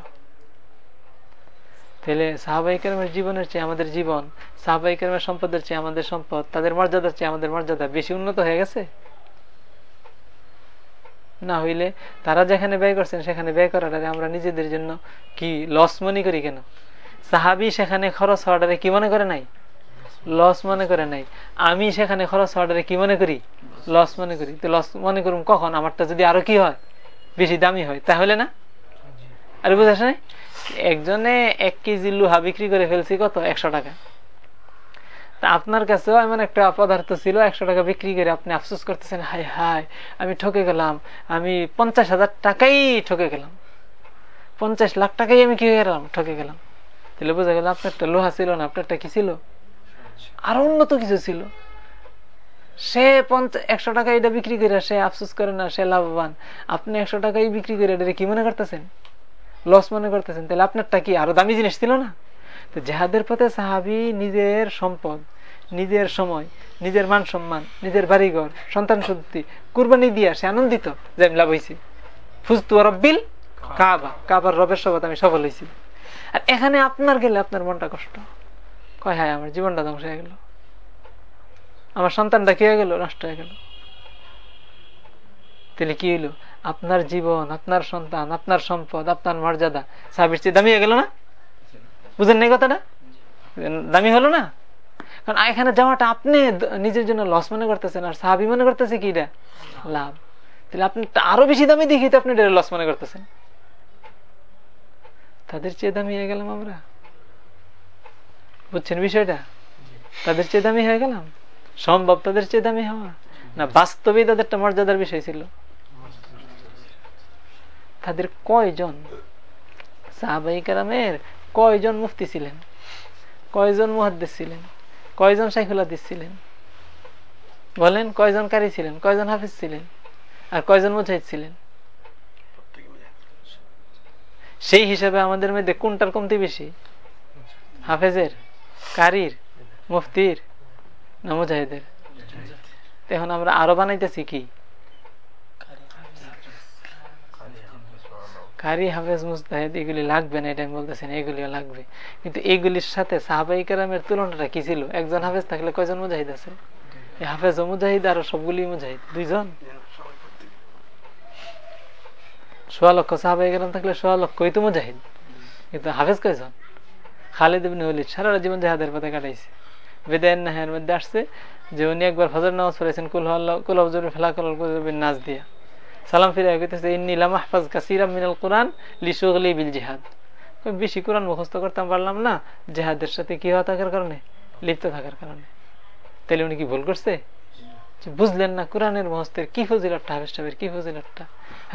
তাহলে সাহাবাই কেরামের জীবনের চেয়ে আমাদের জীবন, সাহাবাই কেরামের সম্পদের চেয়ে আমাদের সম্পদ, তাদের মর্যাদার চেয়ে আমাদের মর্যাদা বেশি উন্নত হয়ে গেছে? না হইলে তারা যেখানে ব্যয় করছেন সেখানে ব্যয় করাটারে আমরা নিজেদের জন্য কি লস মনে করি কেন? সাহাবি সেখানে খরচ হওয়াটারে কি মনে করে নাই? লস মনে করে নাই। আমি সেখানে খরচ হওয়াটারে কি মনে করি? লস মনে করি। তো লস মনে করুন কখন? আমারটা যদি আরও কি হয়? বেশি দামি হয়। তাহলে না? আর বুঝাস নাই? একজনে এক কেজি লোহা বিক্রি করে ফেলছি কত? একশো টাকা। আপনার কাছেও এমন একটা পদার্থ ছিল, একশো টাকা বিক্রি করে আপনি আফসোস করতেছেন হাই হাই আমি ঠকে গেলাম। আমি পঞ্চাশ হাজার টাকাই ঠকে গেলাম। পঞ্চাশ লাখ টাকাই আমি কি গেলাম ঠকে গেলাম। তাহলে বোঝা গেল আপনারটা লোহা ছিল না, আপনারটা কি ছিল? আরও উন্নত কিছু ছিল। সে একশো টাকা এটা বিক্রি করে সে আফসোস করে না, সে লাভবান। আপনি একশো টাকাই বিক্রি করে এটা কি মনে করতেছেন? লস মনে করতেছেন? তাহলে আপনারটা কি আরও দামি জিনিস ছিল না? তো জেহাদের পথে সাহাবি নিজের সম্পদ, নিজের সময়, নিজের মান সম্মান, নিজের বাড়িঘর, সন্তান সত্যি কুরবানি দিয়া সে আনন্দিত যে আমি লাভ হয়েছি ফুজতু রব্বিল কাবা। কাবার রবের সবত আমি সফল হয়েছি আর এখানে আপনার গেলে আপনার মনটা কষ্ট। কয়, হায়, আমার জীবনটা ধ্বংস হয়ে গেল। আমার সন্তানটা কি হয়ে গেল? নষ্ট হয়ে গেল। তাহলে কি হইল? আপনার জীবন, আপনার সন্তান, আপনার সম্পদ, আপনার মর্যাদা সাবির চেয়ে দামি হয়ে গেল না? বুঝেন নাই কথাটা? দামি হলো না? কারণ এখানে যাওয়াটা আপনি নিজের জন্য লস মনে করতেছেন, আর সাহাবি মনে করতেছে কি এটা? লাভ। তাহলে আপনি আরও বেশি দামি দেখি তো আপনি লস মনে করতেছেন। তাদের চেয়ে দামি হয়ে গেলাম আমরা। বুঝছেন বিষয়টা? তাদের চেয়ে দামি হয়ে গেলাম। সম্ভব তাদের চেয়ে দামি হওয়া। না, বাস্তবেই তাদেরটা মর্যাদার বিষয় ছিল। তাদের কয়জন সাহাবাই কারামের কয়জন মুফতি ছিলেন? কয়জন মুহাদ্দিস ছিলেন? কয়জন সাইফুল হাদিস ছিলেন? বলেন, কয়জন কারি ছিলেন? কয়জন হাফিজ ছিলেন? আর কয়জন মুজাহিদ ছিলেন? সেই হিসাবে আমাদের মধ্যে কোনটার কমতি বেশি? হাফেজের? কারির, মুফতির না মুজাহিদের এখন আমরা আরও বানাইতেছি কি? কারি হাফেজ মুস্তাহিদ, এগুলি লাগবে না, এটা আমি বলতেছি এগুলিও লাগবে। কিন্তু এগুলির সাথে সাহাবাই কারামের তুলনাটা কি ছিল? একজন হাফেজ থাকলে কয়জন মুজাহিদ আছে? হাফেজ ও মুজাহিদ, আর সবগুলি মুজাহিদ। দুইজন? সোয়া লক্ষ, সাহাবাই কারাম থাকলে সোয়া লক্ষই তো মুজাহিদ। কিন্তু হাফেজ কয়জন? খালিদ ইবনে ওয়ালিদ সারা জীবন জাহাদের পথে কাটাইছে। বেদায়ন নাহের মধ্যে আসছে যে উনি একবার ফজর নামাজ পড়েছেন, কুল কুল ফেলা নাচ দিয়া। সালাম ফিরে কইতেছে ইন্নিলাম আহফাজ কাসিরাম মিনাল কোরআন লিসুগলি বিল জিহাদ। বেশি কোরআন মুখস্থ করতাম পারলাম না, জেহাদের সাথে কি হওয়া থাকার কারণে? লিপ্ত থাকার কারণে। তাহলে উনি কি ভুল করছে? বুঝলেন না কোরআনের মহস্তের কি ফজিলতটা, হাফেজ কি ফজিলতটা?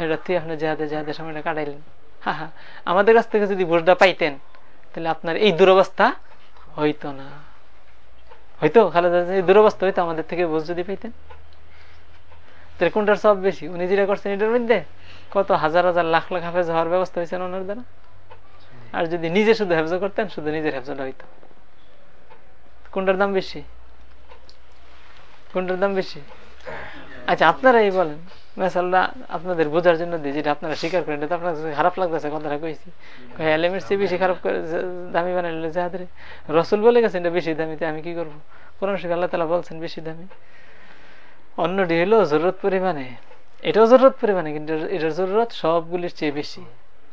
এটা তুই আপনি জেহাদে, জেহাদের সময়টা কাটাইলেন। হা হা, আমাদের কাছ থেকে যদি বুঝটা পাইতেন তাহলে আপনার এই দুরবস্থা হইতো না। হয়তো খালেদা এই দুরবস্থা হইতো আমাদের থেকে বুঝ যদি পাইতেন। তাহলে কোনটার সব বেশি? উনি যেটা করছেন এটার মধ্যে কত হাজার হাজার লাখ লাখ হাফেজ হওয়ার ব্যবস্থা হয়েছে ওনার দ্বারা? আর যদি নিজে শুধু হেফজ করতেন, শুধু নিজের হেফজটা হইতো। কোনটার দাম বেশি? কোনটার দাম বেশি? আচ্ছা আপনারাই বলেন। মেসাল্লা আপনাদের বোঝার জন্য দিই যেটা আপনারা স্বীকার করেন, এটা আপনার খারাপ লাগতেছে, কথাটা কইছি। এলেমের চেয়ে বেশি খারাপ করে দামি বানাইলে যাদের রসুল বলে গেছেন এটা বেশি দামিতে, আমি কি করব? কোরআন শিখ আল্লাহ তালা বলছেন বেশি দামি। অন্যটি হলো জরুরত পরিমাণে। এটাও জরুরত পরিমাণে, কিন্তু এটার জরুরত সবগুলির চেয়ে বেশি।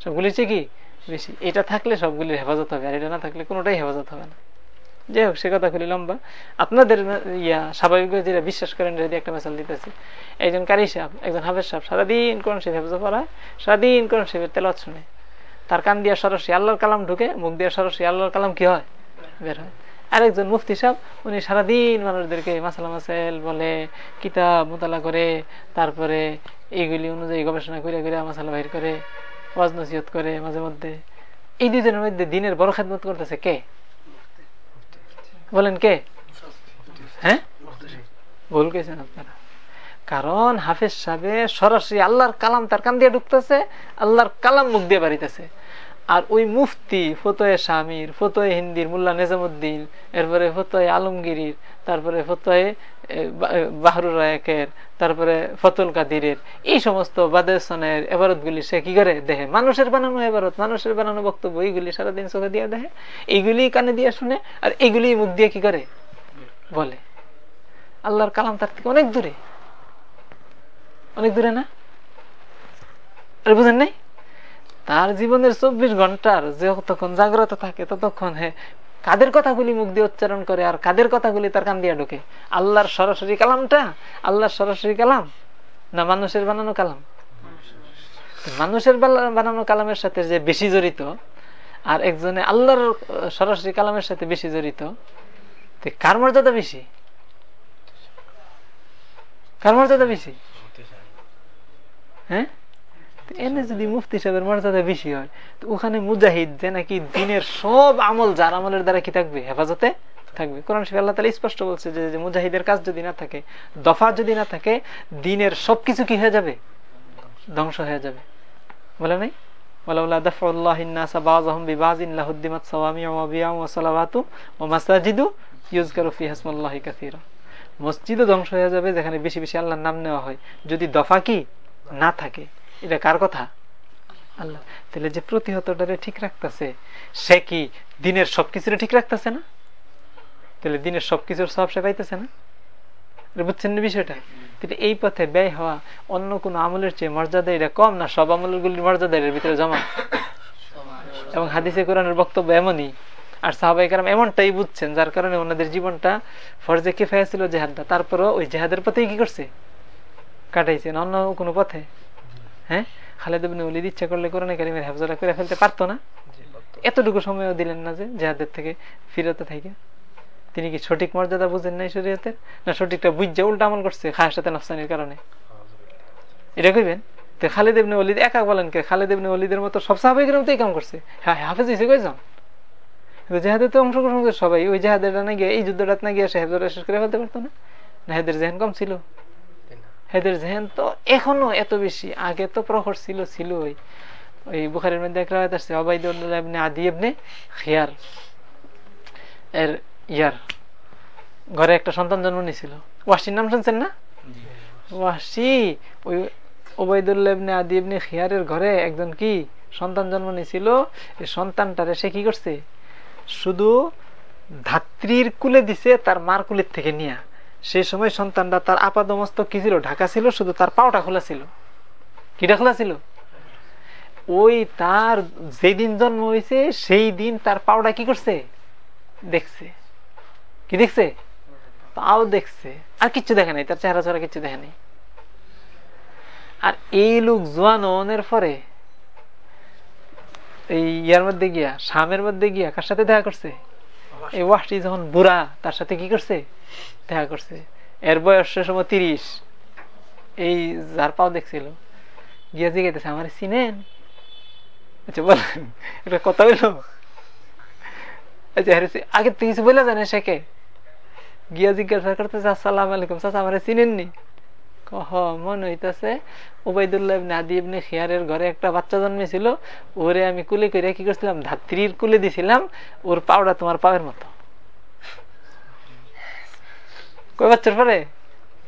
সবগুলির চেয়ে কি? বেশি। এটা থাকলে সবগুলির হেফাজত হবে, আর এটা না থাকলে কোনোটাই হেফাজত হবে না। যাই হোক সে কথা খুলি লম্বা। আপনাদের ইয়া, স্বাভাবিক যেটা বিশ্বাস করেন যদি একটা মেসাল দিতেছি। একজন কারি সাহেব, একজন হাফেজ সাহেব, সারাদিন কোন সে হেফাজ পড়ায়, সারাদিন কোন সে তেলত শুনে। তার কান দিয়া সরাসরি আল্লাহর কালাম ঢুকে, মুখ দিয়ে সরাসরি আল্লাহর কালাম কি হয়? বের হয়। আরেকজন মুফতি সাহেব, উনি সারাদিন মানুষদেরকে মাসালা মাসাইল বলে, কিতাব মোতালা করে, তারপরে এইগুলি অনুযায়ী গবেষণা করে করে মাসালা বাহির করে, ওয়াজ নসিহত করে মাঝে মধ্যে। এই দুজনের মধ্যে দিনের বড় খেদমত করতেছে কে? বলেন কে? হ্যাঁ? ভুল কেছেন আপনারা। কারণ হাফেজ সাহেব সরাসরি আল্লাহর কালাম তার কান দিয়ে ঢুকতেছে, আল্লাহর কালাম মুখ দিয়ে বাড়িতেছে। আর ওই মুফতি, ফতোয়ে স্বামীর, ফতোয়ে হিন্দির, মোল্লা নেজামুদ্দিন, এরপরে ফতোয়ে আলমগিরির, তারপরে ফতোয়ে বাহরুর রায়কের, তারপরে ফতুল কাদিরের, এই সমস্ত বাদেসনের এবারত গুলি সে কি করে দেখে? মানুষের বানানো এবারত, মানুষের বানানো বক্তব্য, এইগুলি সারাদিন চোখে দিয়ে দেখে? এইগুলি কানে দিয়ে শুনে, আর এইগুলি মুখ দিয়ে কি করে? বলে। আল্লাহর কালাম তার থেকে অনেক দূরে। অনেক দূরে না? বুঝেন নাই? তার জীবনের চব্বিশ ঘণ্টার যে যতক্ষণ জাগ্রত থাকে, ততক্ষণ হ্যাঁ কাদের কথাগুলি মুখ দিয়ে উচ্চারণ করে আর কাদের কথাগুলি তার কান দিয়ে ঢোকে? আল্লাহর সরাসরি কালামটা? আল্লাহর সরাসরি কালাম? না মানুষের বানানো কালাম? মানুষের বানানো কালামের সাথে যে বেশি জড়িত আর একজনে আল্লাহর সরাসরি কালামের সাথে বেশি জড়িত কার মর্যাদা বেশি? কার মর্যাদা বেশি? হ্যাঁ? এনে যদি মুফতি সাহেবের মর্যাদা বেশি হয়। তো ওখানে মুজাহিদ যে নাকি দিনের সব আমল যার আমলের দ্বারা কি থাকবে? হেফাজতে থাকবে। কোরআন শিখ আল্লাহ তালা স্পষ্ট বলছে যে মুজাহিদের কাজ যদি না থাকে, দফা যদি না থাকে, দিনের সবকিছু কি হয়ে যাবে? ধ্বংস হয়ে যাবে। বলে নাই? মসজিদও ধ্বংস হয়ে যাবে যেখানে বেশি বেশি আল্লাহর নাম নেওয়া হয়। যদি দফা কি না থাকে এটা কার কথা? আল্লাহ। তাহলে যে প্রতিহতটারে ঠিক রাখতেছে, সে কি দিনের সবকিছুরে ঠিক রাখতেছে না? তাহলে দিনের সবকিছুর সব সে পাইতেছে না? বুঝছেন না বিষয়টা? এই পথে ব্যয় হওয়া অন্য কোন আমলের চেয়ে মর্যাদা এটা কম না? সব আমলগুলির মর্যাদা এর ভিতরে জমা? এবং হাদিসে কোরআনের বক্তব্য এমনই। আর সাহাবাই কারাম এমনটাই বুঝছেন, যার কারণে ওনাদের জীবনটা ফরজে কে ছিল জেহাদটা। তারপরও ওই জেহাদের পথেই কি করছে? কাটাইছেন অন্য কোনো পথে? হ্যাঁ? খালেদ উলিদ ইচ্ছা করলে কোরআন কারিমের হেফজরা করে ফেলতে পারতো না? এতটুকু সময়ও দিলেন না যে জেহাদের থেকে ফিরতে থাকে। তিনি কি সঠিক মর্যাদা বুঝেন নাই শরীয়তের? না সঠিকটা বুঝছে উল্টা আমল করছে খায়ের সাথে নফসানির কারণে? এটা কইবেন? তো খালেদ ইবনে অলিদ একা বলেন কে? খালেদ ইবনে অলিদের মতো সব সাহাবাহিকের মতো কাম করছে? হ্যাঁ হাফেজ হয়েছে কয়জন? জেহাদে তো অংশগ্রহণ করছে সবাই। ওই জেহাদের না গিয়ে এই যুদ্ধটা না গিয়ে সে হেফজরা শেষ করে ফেলতে পারতো না? না হেদের জেহেন কম ছিল। হেদের জেহেন তো এখনও এত বেশি। আগে তো প্রখর ছিল ছিল ওই বুখারের মধ্যে এক রাত আসছে অবাইদুল্লাহ আদি ইবনে খিয়ার। এর ইয়ার। ঘরে একটা সন্তান জন্ম নিয়েছিল। ওয়াসির নাম শুনছেন না? ওয়াসি। ওই ওবায়দুল্লাহ ইবনে আদি ইবনে খিয়ারের ঘরে একজন কি সন্তান জন্ম নিয়েছিল? এই সন্তানটারে সে কি করছে? শুধু ধাত্রীর কুলে দিছে, তার মার কুলের থেকে নিয়ে। সেই সময় সন্তানটা তার আপাদমস্ত কি ছিল? ঢাকা ছিল, শুধু তার পাওটা খোলা ছিল। কিটা খোলা ছিল? ওই তার যেদিন জন্ম হয়েছে সেই দিন তার পাওটা কি করছে? দেখছে। কি দেখছে? পাও দেখছে। আর কিচ্ছু দেখে নাই, তার চেহারা ছাড়া কিচ্ছু দেখে নাই। আর এই লোক জোয়ানের পরে, এই ইয়ার মধ্যে গিয়া, শামের মধ্যে গিয়া কার সাথে দেখা করছে? এই ওয়াসটি যখন বুড়া, তার সাথে কি করছে? দেখা করছে। এর বয়স সময় তিরিশ। এই যার পাও দেখছিল। গিয়া জিগাইতেছে আমার চিনেন? আচ্ছা বলেন, এটা কথা হইল? আচ্ছা আগে তো কিছু বলে জানে সে কে? গিয়া জিজ্ঞাসা করতেছে, আসসালাম আলাইকুম। চাচা, আমার চিনেননি? কহ, মনে হইতেছে ওবায়দুল্লাহ আদি ইবনে খিয়ারের ঘরে একটা বাচ্চা জন্মেছিল, ওরে আমি কুলে করে কি করছিলাম, ধাত্রীর কুলে দিছিলাম, ওর পাওড়া তোমার পাওয়ের মতো। কয় বছর পরে?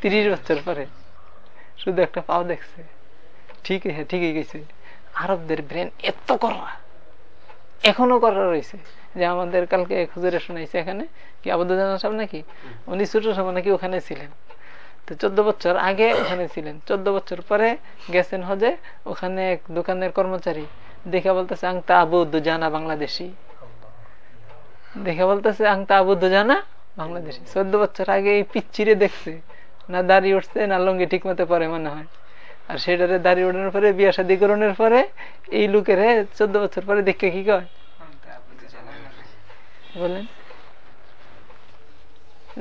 তিরিশ বছর পরে। শুধু একটা পাও দেখছে। ঠিক হ্যাঁ ঠিকই গেছে আরবদের ব্রেন এত করা এখনও করা রয়েছে যে আমাদের কালকে খুজুরে শোনাইছে এখানে, কি আবুদ্দান সাহেব নাকি? উনি ছোট সময় নাকি ওখানে ছিলেন। তো চোদ্দ বছর আগে ওখানে ছিলেন। চোদ্দ বছর পরে গেছেন হজে, ওখানে এক দোকানের কর্মচারী দেখে বলতেছে আংতা আবু জানা বাংলাদেশি। দেখে বলতেছে আংতা আবু জানা বাংলাদেশি। চোদ্দ বছর আগে এই পিচ্ছিরে দেখছে, না দাঁড়িয়ে উঠছে, না লঙ্গি ঠিক মতো পরে মনে হয়। আর সেটারে দাঁড়িয়ে ওঠানোর পরে, বিয়া শাদী করানোর পরে এই লোকের চোদ্দ বছর পরে দেখে কি কয়? বলেন।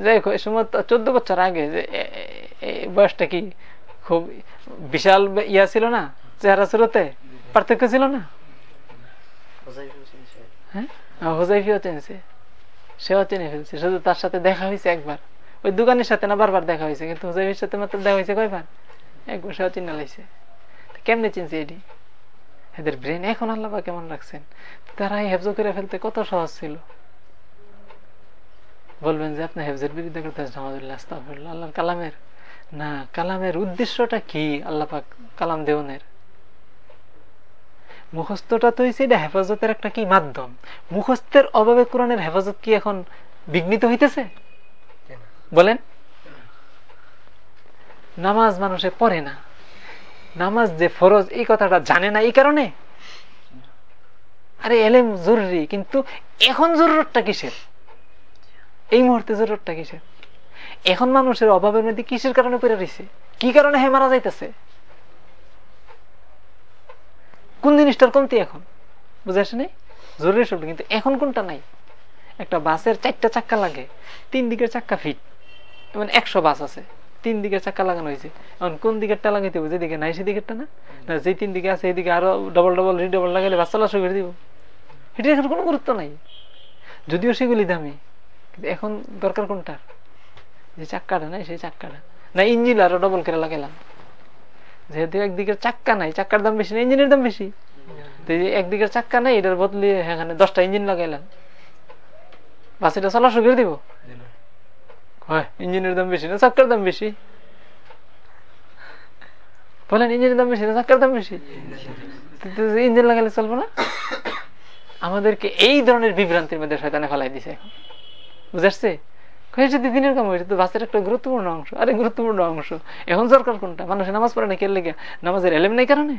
যাই হোক, এই সময় চোদ্দ বছর আগে যে বয়সটা কি খুব বিশাল ইয়া ছিল না? চেহারা সুরতে পার্থক্য ছিল না? হ্যাঁ? তার সাথে দেখা একবার। ওই দোকানের সাথে না, বারবার দেখা একবার চিনছে এটি এদের ব্রেন এখন আল্লাহ কেমন রাখছেন? তারা হেফজ করে ফেলতে কত সহজ ছিল। বলবেন যে আপনি হেফজের বিরুদ্ধে করতে আল্লাহর কালামের। না কালামের উদ্দেশ্যটা কি? আল্লাহ পাক কালাম দেওয়ানের। মুখস্থটা তো হয়েছে এটা হেফাজতের একটা কি মাধ্যম? মুখস্থের অভাবে কোরআনের হেফাজত কি এখন বিঘ্নিত হইতেছে? বলেন। নামাজ মানুষে পড়ে না। নামাজ যে ফরজ এই কথাটা জানে না এই কারণে? আরে এলেম জরুরি কিন্তু এখন জরুরতটা কিসের? এই মুহূর্তে জরুরতটা কিসের এখন মানুষের অভাবের মধ্যে কিসের কারণে পড়ে রয়েছে? কি কারণে হে মারা যাইতেছে? কোন জিনিসটার কমতি এখন? বুঝে আসে নাই? জরুরি শব্দ কিন্তু এখন কোনটা নাই? একটা বাসের চারটা চাক্কা লাগে, তিন দিকের চাক্কা ফিট। মানে একশো বাস আছে, তিন দিকের চাক্কা লাগানো হয়েছে। এখন কোন দিকেরটা লাগাইতে হবে? যেদিকে নাই সেদিকেরটা না? না যে তিন দিকে আছে এদিকে আরও ডবল ডবল রিডবল লাগাইলে বাস চলাচল করে দিব। এটা এখন কোনো গুরুত্ব নাই। যদিও সেগুলি দামি এখন দরকার কোনটার যে চাক্কাটা নাই সেই চাক্কাটা। না, ইঞ্জিন আরও ডবল করে লাগাইলাম। যেহেতু একদিকের চাক্কা নাই, চাক্কার দাম বেশি না, ইঞ্জিনের দাম বেশি। একদিকের চাক্কা নাই, এটার বদলে এখানে দশটা ইঞ্জিন লাগাইলাম। বাস চলাচল করে দিব? ইঞ্জিনের দাম বেশি না, চাক্কার দাম বেশি। বলেন, ইঞ্জিনের দাম বেশি না, চাক্কার দাম বেশি? ইঞ্জিন লাগালে চলবো না? আমাদেরকে এই ধরনের বিভ্রান্তির মধ্যে শয়তানে ফেলাই দিছে। এখন বুঝাচ্ছে কাম হয়েছে, তো বাসের একটা গুরুত্বপূর্ণ অংশ। আরে গুরুত্বপূর্ণ অংশ। এখন সরকার কোনটা? মানুষ নামাজ পড়ে না নামাজের এলেম নেই কারণে?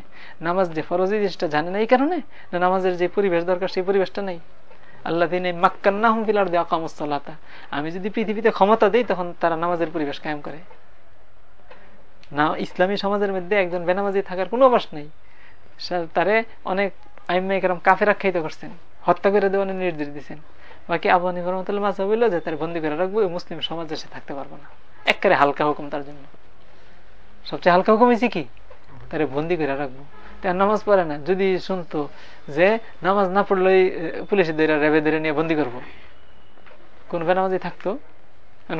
নামাজ যে ফরজি জিনিসটা জানে না এই কারণে? না নামাজের যে পরিবেশ দরকার সেই পরিবেশটা নাই? আল্লাহ দিনে মাক্কান্না দেওয়া কামস্তলাতা আমি যদি পৃথিবীতে ক্ষমতা দিই, তখন তারা নামাজের পরিবেশ কায়েম করে। না, ইসলামী সমাজের মধ্যে একজন বেনামাজি থাকার কোনো অবাস নেই। তারে অনেক আইমাইকার কাফের আখ্যায়িত করছেন। হত্যা করে দেওয়ার নির্দেশ দিচ্ছেন বাকি আবু হানিফ রহমতুল্লাহ মাসা বলল যে তার বন্দি করে রাখব মুসলিম সমাজে সে থাকতে পারব না। একবারে হালকা হুকুম তার জন্য। সবচেয়ে হালকা হুকুম হয়েছে কি? তারে বন্দি করে রাখব। তার নামাজ পড়ে না, যদি শুনতো যে নামাজ না পড়লেই পুলিশের ধরে রেবে ধরে নিয়ে বন্দি করব। কোন বেনামাজি থাকতো?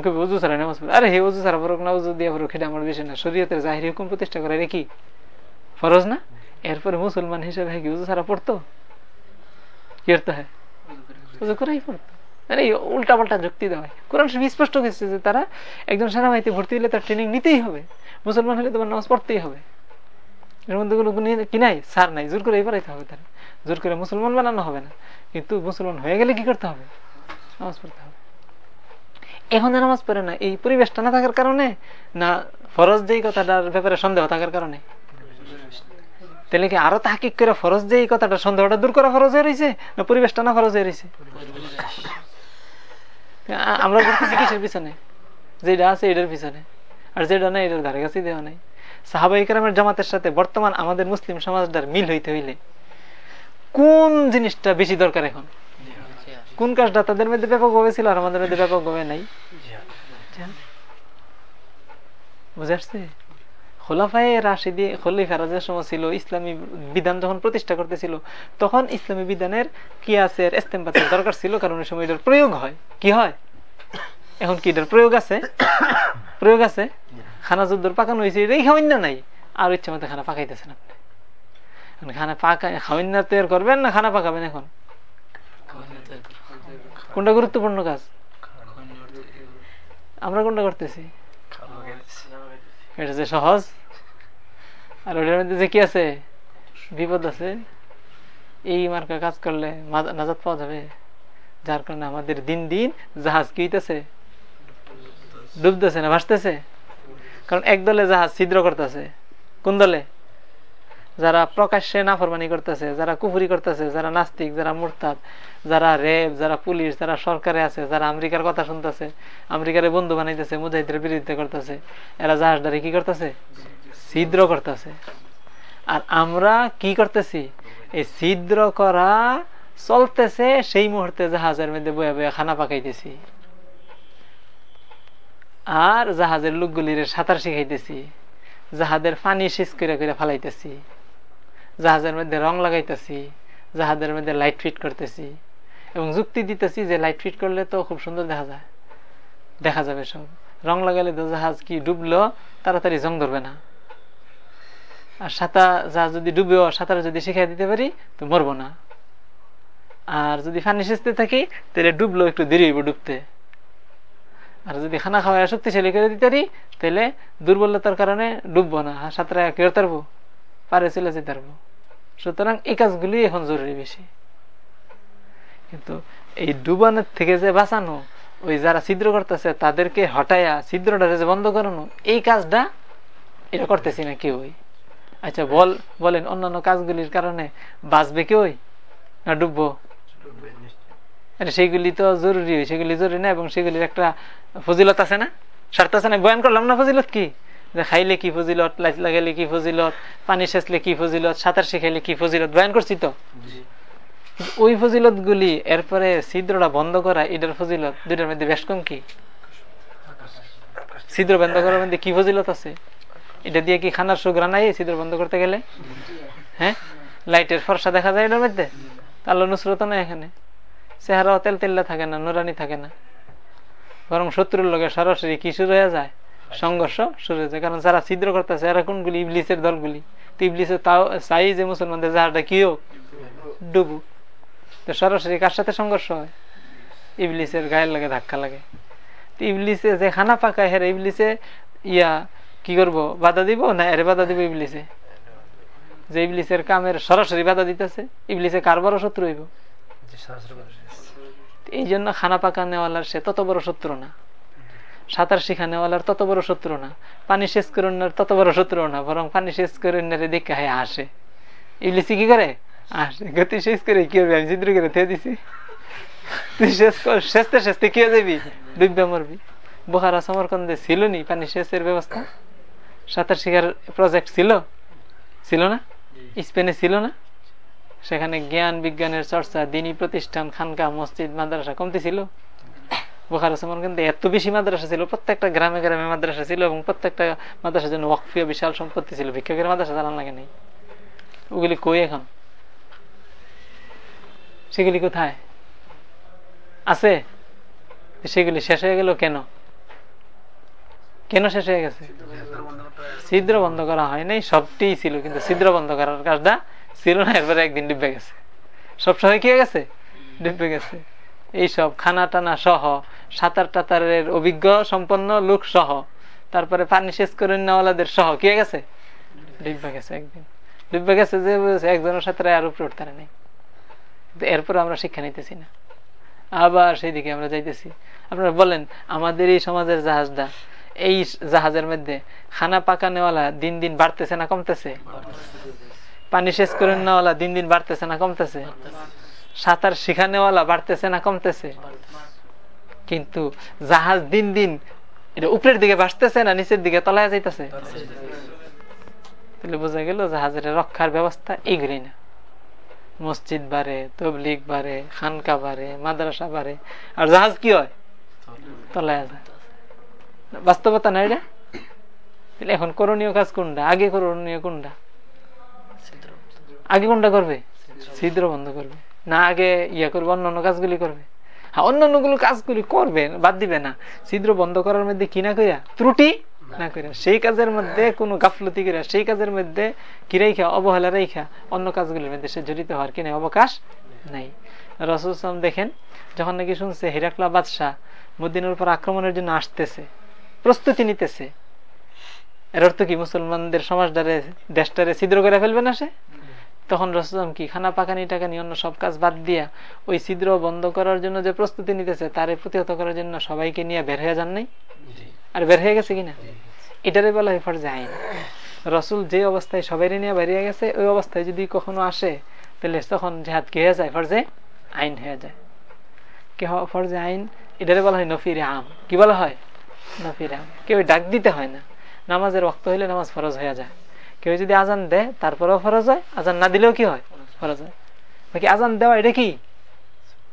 কবি উজু ছাড়া নামাজ পড়ে। আরে হে উজু ছাড়া পড়ুক না, উজু দিয়ে পড়ুক, এটা আমার বিষয় না। শরীয়তের জাহির হুকুম প্রতিষ্ঠা করে কি? ফরজ না? এরপরে মুসলমান হিসেবে কি উজু ছাড়া পড়তো? কি হয়? উজু করেই পড়তো মানে উল্টা পাল্টা যুক্তি দেওয়া হয় কোরআন স্পষ্ট গেছে যে তারা একজন সেনাবাহিনীতে ভর্তি হলে তার ট্রেনিং নিতেই হবে। মুসলমান হলে তোমার নামাজ পড়তেই হবে। এর মধ্যে কোনো কি নাই? সার নাই। জোর করে এবারাইতে হবে তারা। জোর করে মুসলমান বানানো হবে না। কিন্তু মুসলমান হয়ে গেলে কি করতে হবে? নামাজ পড়তে হবে। এখন নামাজ পড়ে না, এই পরিবেশটা না থাকার কারণে, না ফরজ যেই কথাটার ব্যাপারে সন্দেহ থাকার কারণে? তাহলে কি আরও তাহকিক করে ফরজ যে এই কথাটা, সন্দেহটা দূর করা ফরজ হয়ে রয়েছে না পরিবেশটা না ফরজ হয়ে রয়েছে আমরা কিসের পিছনে? যেটা আছে এটার পিছনে। আর যেটা নাই এটার ধারে কাছে দেওয়া নাই। সাহাবাহিকেরামের জামাতের সাথে বর্তমান আমাদের মুসলিম সমাজটার মিল হইতে হইলে কোন জিনিসটা বেশি দরকার এখন? কোন কাজটা তাদের মধ্যে ব্যাপক ব্যাপকভাবে ছিল আর আমাদের মধ্যে ব্যাপক ব্যাপকভাবে নাই? বুঝে আসছে? খোলাফায় রাশিদি খলিফারা যে সময় ছিল, ইসলামী বিধান যখন প্রতিষ্ঠা করতেছিল, তখন ইসলামী বিধানের কিয়াসের ইস্তেমবাতের দরকার ছিল, কারণ ওই সময় প্রয়োগ হয়। কি হয়? এখন কি এটার প্রয়োগ আছে? প্রয়োগ আছে? খানা যুদ্ধর পাকানো হয়েছে এটাই খাওয়ান না নাই। আর ইচ্ছা মতো খানা পাকাইতেছেন আপনি। খানা পাকা খাওয়ান না তৈরি করবেন না খানা পাকাবেন এখন? কোনটা গুরুত্বপূর্ণ কাজ? আমরা কোনটা করতেছি? এটা যে সহজ। আর ওটার মধ্যে যে কি আছে? বিপদ আছে। এই মার্কা কাজ করলে নাজাদ পাওয়া যাবে। যার কারণে আমাদের দিন দিন জাহাজ কি ডুবতেছে না, ভাসতেছে। কারণ এক দলে জাহাজ ছিদ্র করতেছে। কোন দলে? যারা প্রকাশ্যে নাফরমানি করতেছে, যারা কুফুরি করতেছে, যারা নাস্তিক, যারা মোরতাদ, যারা রেব, যারা পুলিশ, যারা সরকারে আছে, যারা আমেরিকার কথা শুনতেছে, আমেরিকার বন্ধু বানাইতেছে মুজাহিদের বিরোধিতা করতেছে, এরা জাহাজদারে কি করতেছে? ছিদ্র করতেছে। আর আমরা কি করতেছি? এই ছিদ্র করা চলতেছে, সেই মুহূর্তে জাহাজের মধ্যে বয়ে বয়ে খানা পাকাইতেছি। আর জাহাজের লোকগুলির সাঁতার শিখাইতেছি। জাহাজের পানি শেষ করে করে ফালাইতেছি। জাহাজের মধ্যে রং লাগাইতেছি, জাহাজের মধ্যে লাইট ফিট করতেছি। এবং যুক্তি দিতেছি যে লাইট ফিট করলে তো খুব সুন্দর দেখা যায়। দেখা যাবে সব। রং লাগালে তো জাহাজ কি ডুবলো, তাড়াতাড়ি জং ধরবে না। আর সাঁতার জাহাজ যদি ডুবেও, সাঁতার যদি শিখাই দিতে পারি, তো মরবো না। আর যদি ফানি সেচতে থাকি, তাহলে ডুবলো একটু দেরি হইব ডুবতে। আর যদি খানা খাওয়া শক্তিশালী করে দিতে পারি, তাহলে দুর্বলতার কারণে ডুববো না সাঁতারে কেউ তারবো পারে চলে যেতে পারব সুতরাং এই কাজগুলি এখন জরুরি বেশি। কিন্তু এই ডুবানোর থেকে যে বাঁচানো ওই যারা ছিদ্র করতেছে তাদেরকে হটাইয়া ছিদ্রটা যে বন্ধ করানো এই কাজটা এটা করতেছি না কেউ আচ্ছা বল বলেন অন্যান্য কাজগুলির কারণে বাঁচবে কেউ না ডুববো? সেইগুলি তো জরুরি সেগুলি জরুরি না এবং সেগুলির একটা ফজিলত আছে না? স্বার্থ আছে না? বয়ান করলাম না ফজিলত কি? খাইলে কি ফজিলত লাইট লাগাইলে কি ফজিলত পানি সেচলে কি ফজিলত সাঁতার শিখাইলে কি ফজিলত বয়ান করছি তো? ওই ফজিলত গুলি এরপরে ছিদ্রটা বন্ধ করা এটার ফজিলত দুইটার মধ্যে বেশ কম কি? ছিদ্র বন্ধ করার মধ্যে কি ফজিলত আছে? এটা দিয়ে কি খানার সুগ্রা নাই ছিদ্র বন্ধ করতে গেলে? হ্যাঁ? লাইটের ফর্সা দেখা যায় এটার মধ্যে? আল্লাহ নুসরত নাই এখানে। চেহারাও তেল তেল্লা থাকে না নুরানি থাকে না। বরং শত্রুর লোকের সরাসরি কি শুরু হয়ে যায়? সংঘর্ষ শুরু হয়ে যায় কারণ যারা ছিদ্র করতেছে এরা কোনগুলি? ইবলিসের দলগুলি। তো ইবলিসের তাও চাই যে মুসলমানদের যাহাটা কি হোক ডুবু তো সরাসরি কার সাথে সংঘর্ষ হয়? ইবলিসের গায়ের লাগে ধাক্কা লাগে। তো ইবলিসে যে খানা পাকায় হেরে ইবলিসে ইয়া কি করব বাধা দিব না এর বাধা দিব ইবলিসে? যে ইবলিসের কামের সরাসরি বাধা দিতেছে ইবলিসে কার বড় শত্রু হইব? এই জন্য খানা পাকা নেওয়ালার সে তত বড় শত্রু না। সাঁতার শিখা নেওয়ালার তত বড় শত্রু না। পানি শেষ করে তত বড় শত্রু না, বরং পানি শেষ করে দেখে হ্যাঁ আসে। ইবলিসি কি করে? আসে। গতি শেষ করে কি হবে? আমি চিত্র করে থে দিছি। বোহারা ছিল ব্যবস্থা? সাঁতার শিখার প্রজেক্ট ছিল? ছিল না? স্পেনে ছিল না? সেখানে জ্ঞান বিজ্ঞানের চর্চা, দিনী প্রতিষ্ঠান, খানকা, মসজিদ, মাদ্রাসা কমতি ছিল? বোখারা সমরকন্দে এত বেশি মাদ্রাসা ছিল, প্রত্যেকটা গ্রামে গ্রামে মাদ্রাসা ছিল এবং প্রত্যেকটা মাদ্রাসার জন্য বিশাল সম্পত্তি ছিল। ভিক্ষকের মাদ্রাসা লাগে নেই। ওগুলি কই এখন? সেগুলি কোথায়? আছে? সেগুলি শেষ হয়ে গেল কেন? কেন শেষ হয়ে গেছে? ছিদ্র বন্ধ করা হয় নাই ছিল, কিন্তু ছিদ্র বন্ধ করার কাজটা ছিল না, এরপরে একদিন ডুবে গেছে। সব সময় কি হয়ে গেছে? ডুবে গেছে। এইসব খানা টানা সহ সাঁতার টাতারের অভিজ্ঞ সম্পন্ন লোক সহ। তারপরে পানি শেষ করে নেওয়ালাদের সহ। কি গেছে? ডুবে গেছে একদিন। ডুবে গেছে যে একজনের সাথে আর উপরে উঠতে নেই। এরপর আমরা শিক্ষা নিতেছি না। আবার সেই দিকে আমরা যাইতেছি। আপনারা বলেন আমাদের এই সমাজের জাহাজটা এই জাহাজের মধ্যে খানা পাকা নেওয়ালা দিন দিন বাড়তেছে না কমতেছে? পানি শেষ করে নেওয়ালা দিন দিন বাড়তেছে না কমতেছে? সাঁতার শিখানেওয়ালা বাড়তেছে না কমতেছে? কিন্তু জাহাজ দিন দিন এটা উপরের দিকে বাসতেছে না নিচের দিকে তলায় যাইতেছে? তাহলে বোঝা গেল জাহাজের রক্ষার ব্যবস্থা এইগুলি না। মসজিদ বাড়ে তবলিগ বাড়ে খানকা বাড়ে মাদ্রাসা বাড়ে। আর জাহাজ কি হয়? তলায় যায়। বাস্তবতা নাই রে এখন করণীয় কাজ কোনটা? আগে করণীয় কোনটা? আগে কোনটা করবে? ছিদ্র বন্ধ করবে। না, আগে ইয়ে করবে, অন্যান্য কাজগুলি করবে। হ্যাঁ অন্যান্যগুলো কাজগুলি করবে, বাদ দিবে না। ছিদ্র বন্ধ করার মধ্যে কি না কইয়া ত্রুটি না করে সেই কাজের মধ্যে কোনো গাফলতি করে সেই কাজের মধ্যে কি রেখা অবহেলা রেখা অন্য কাজগুলির মধ্যে সে জড়িত হওয়ার কিনা অবকাশ নাই। রসুলাম দেখেন, যখন নাকি শুনছে, হিরাকলা বাদশাহ মদিনের উপর আক্রমণের জন্য আসতেছে, প্রস্তুতি নিতেছে। এর অর্থ কি? মুসলমানদের সমাজটারে, দেশটারে ছিদ্র করে ফেলবে না সে? তখন রসুলাম কি খানা পাকানি টাকা নিয়ে অন্য সব কাজ বাদ দিয়া ওই ছিদ্র বন্ধ করার জন্য যে প্রস্তুতি নিতেছে তারে প্রতিহত করার জন্য সবাইকে নিয়ে বের হয়ে যান নাই? আর বের হয়ে গেছে কিনা? এটারে বলা হয় ফরজে আইন। রসুল যে অবস্থায় সবাই নিয়ে বেরিয়ে গেছে ওই অবস্থায় যদি কখনো আসে তাহলে তখন জেহাদ কি হয়ে যায়? ফরজে আইন হয়ে যায়। কি ফরজে আইন এটারে বলা হয় নফির আম। কি বলা হয়? নফির আম। কেউ ডাক দিতে হয় না। নামাজের রক্ত হইলে নামাজ ফরজ হয়ে যায়। কেউ যদি আজান দেয়, তারপরেও ফরজ হয়, আজান না দিলেও কি হয়? ফরজ হয়। বাকি আজান দেওয়া এটা কি?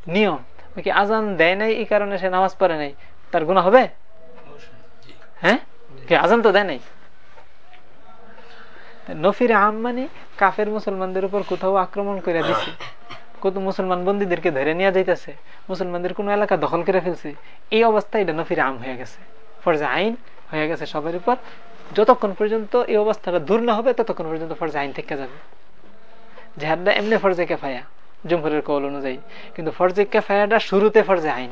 নিয়ম। বাকি আজান দেয় নাই, এই কারণে সে নামাজ পড়ে নাই। তার গুণা হবে? হ্যাঁ? আজান তো দেয় নাই। নফির আম মানে কাফের মুসলমানদের উপর কোথাও আক্রমণ করে দিছে। কত মুসলমান বন্দীদেরকে ধরে নিয়ে যাইতেছে। মুসলমানদের কোন এলাকা দখল করে ফেলছে। এই অবস্থায় এটা নফির আম হয়ে গেছে। ফরজে আইন হয়ে গেছে সবার উপর। যতক্ষণ পর্যন্ত এই অবস্থাটা দূর না হবে ততক্ষণ পর্যন্ত ফরজে আইন থেকে যাবে। জেহাদটা এমনি ফরজে কেফায়া জুমহুরের কৌল অনুযায়ী। কিন্তু ফরজে কেফায়াটা শুরুতে ফরজে আইন।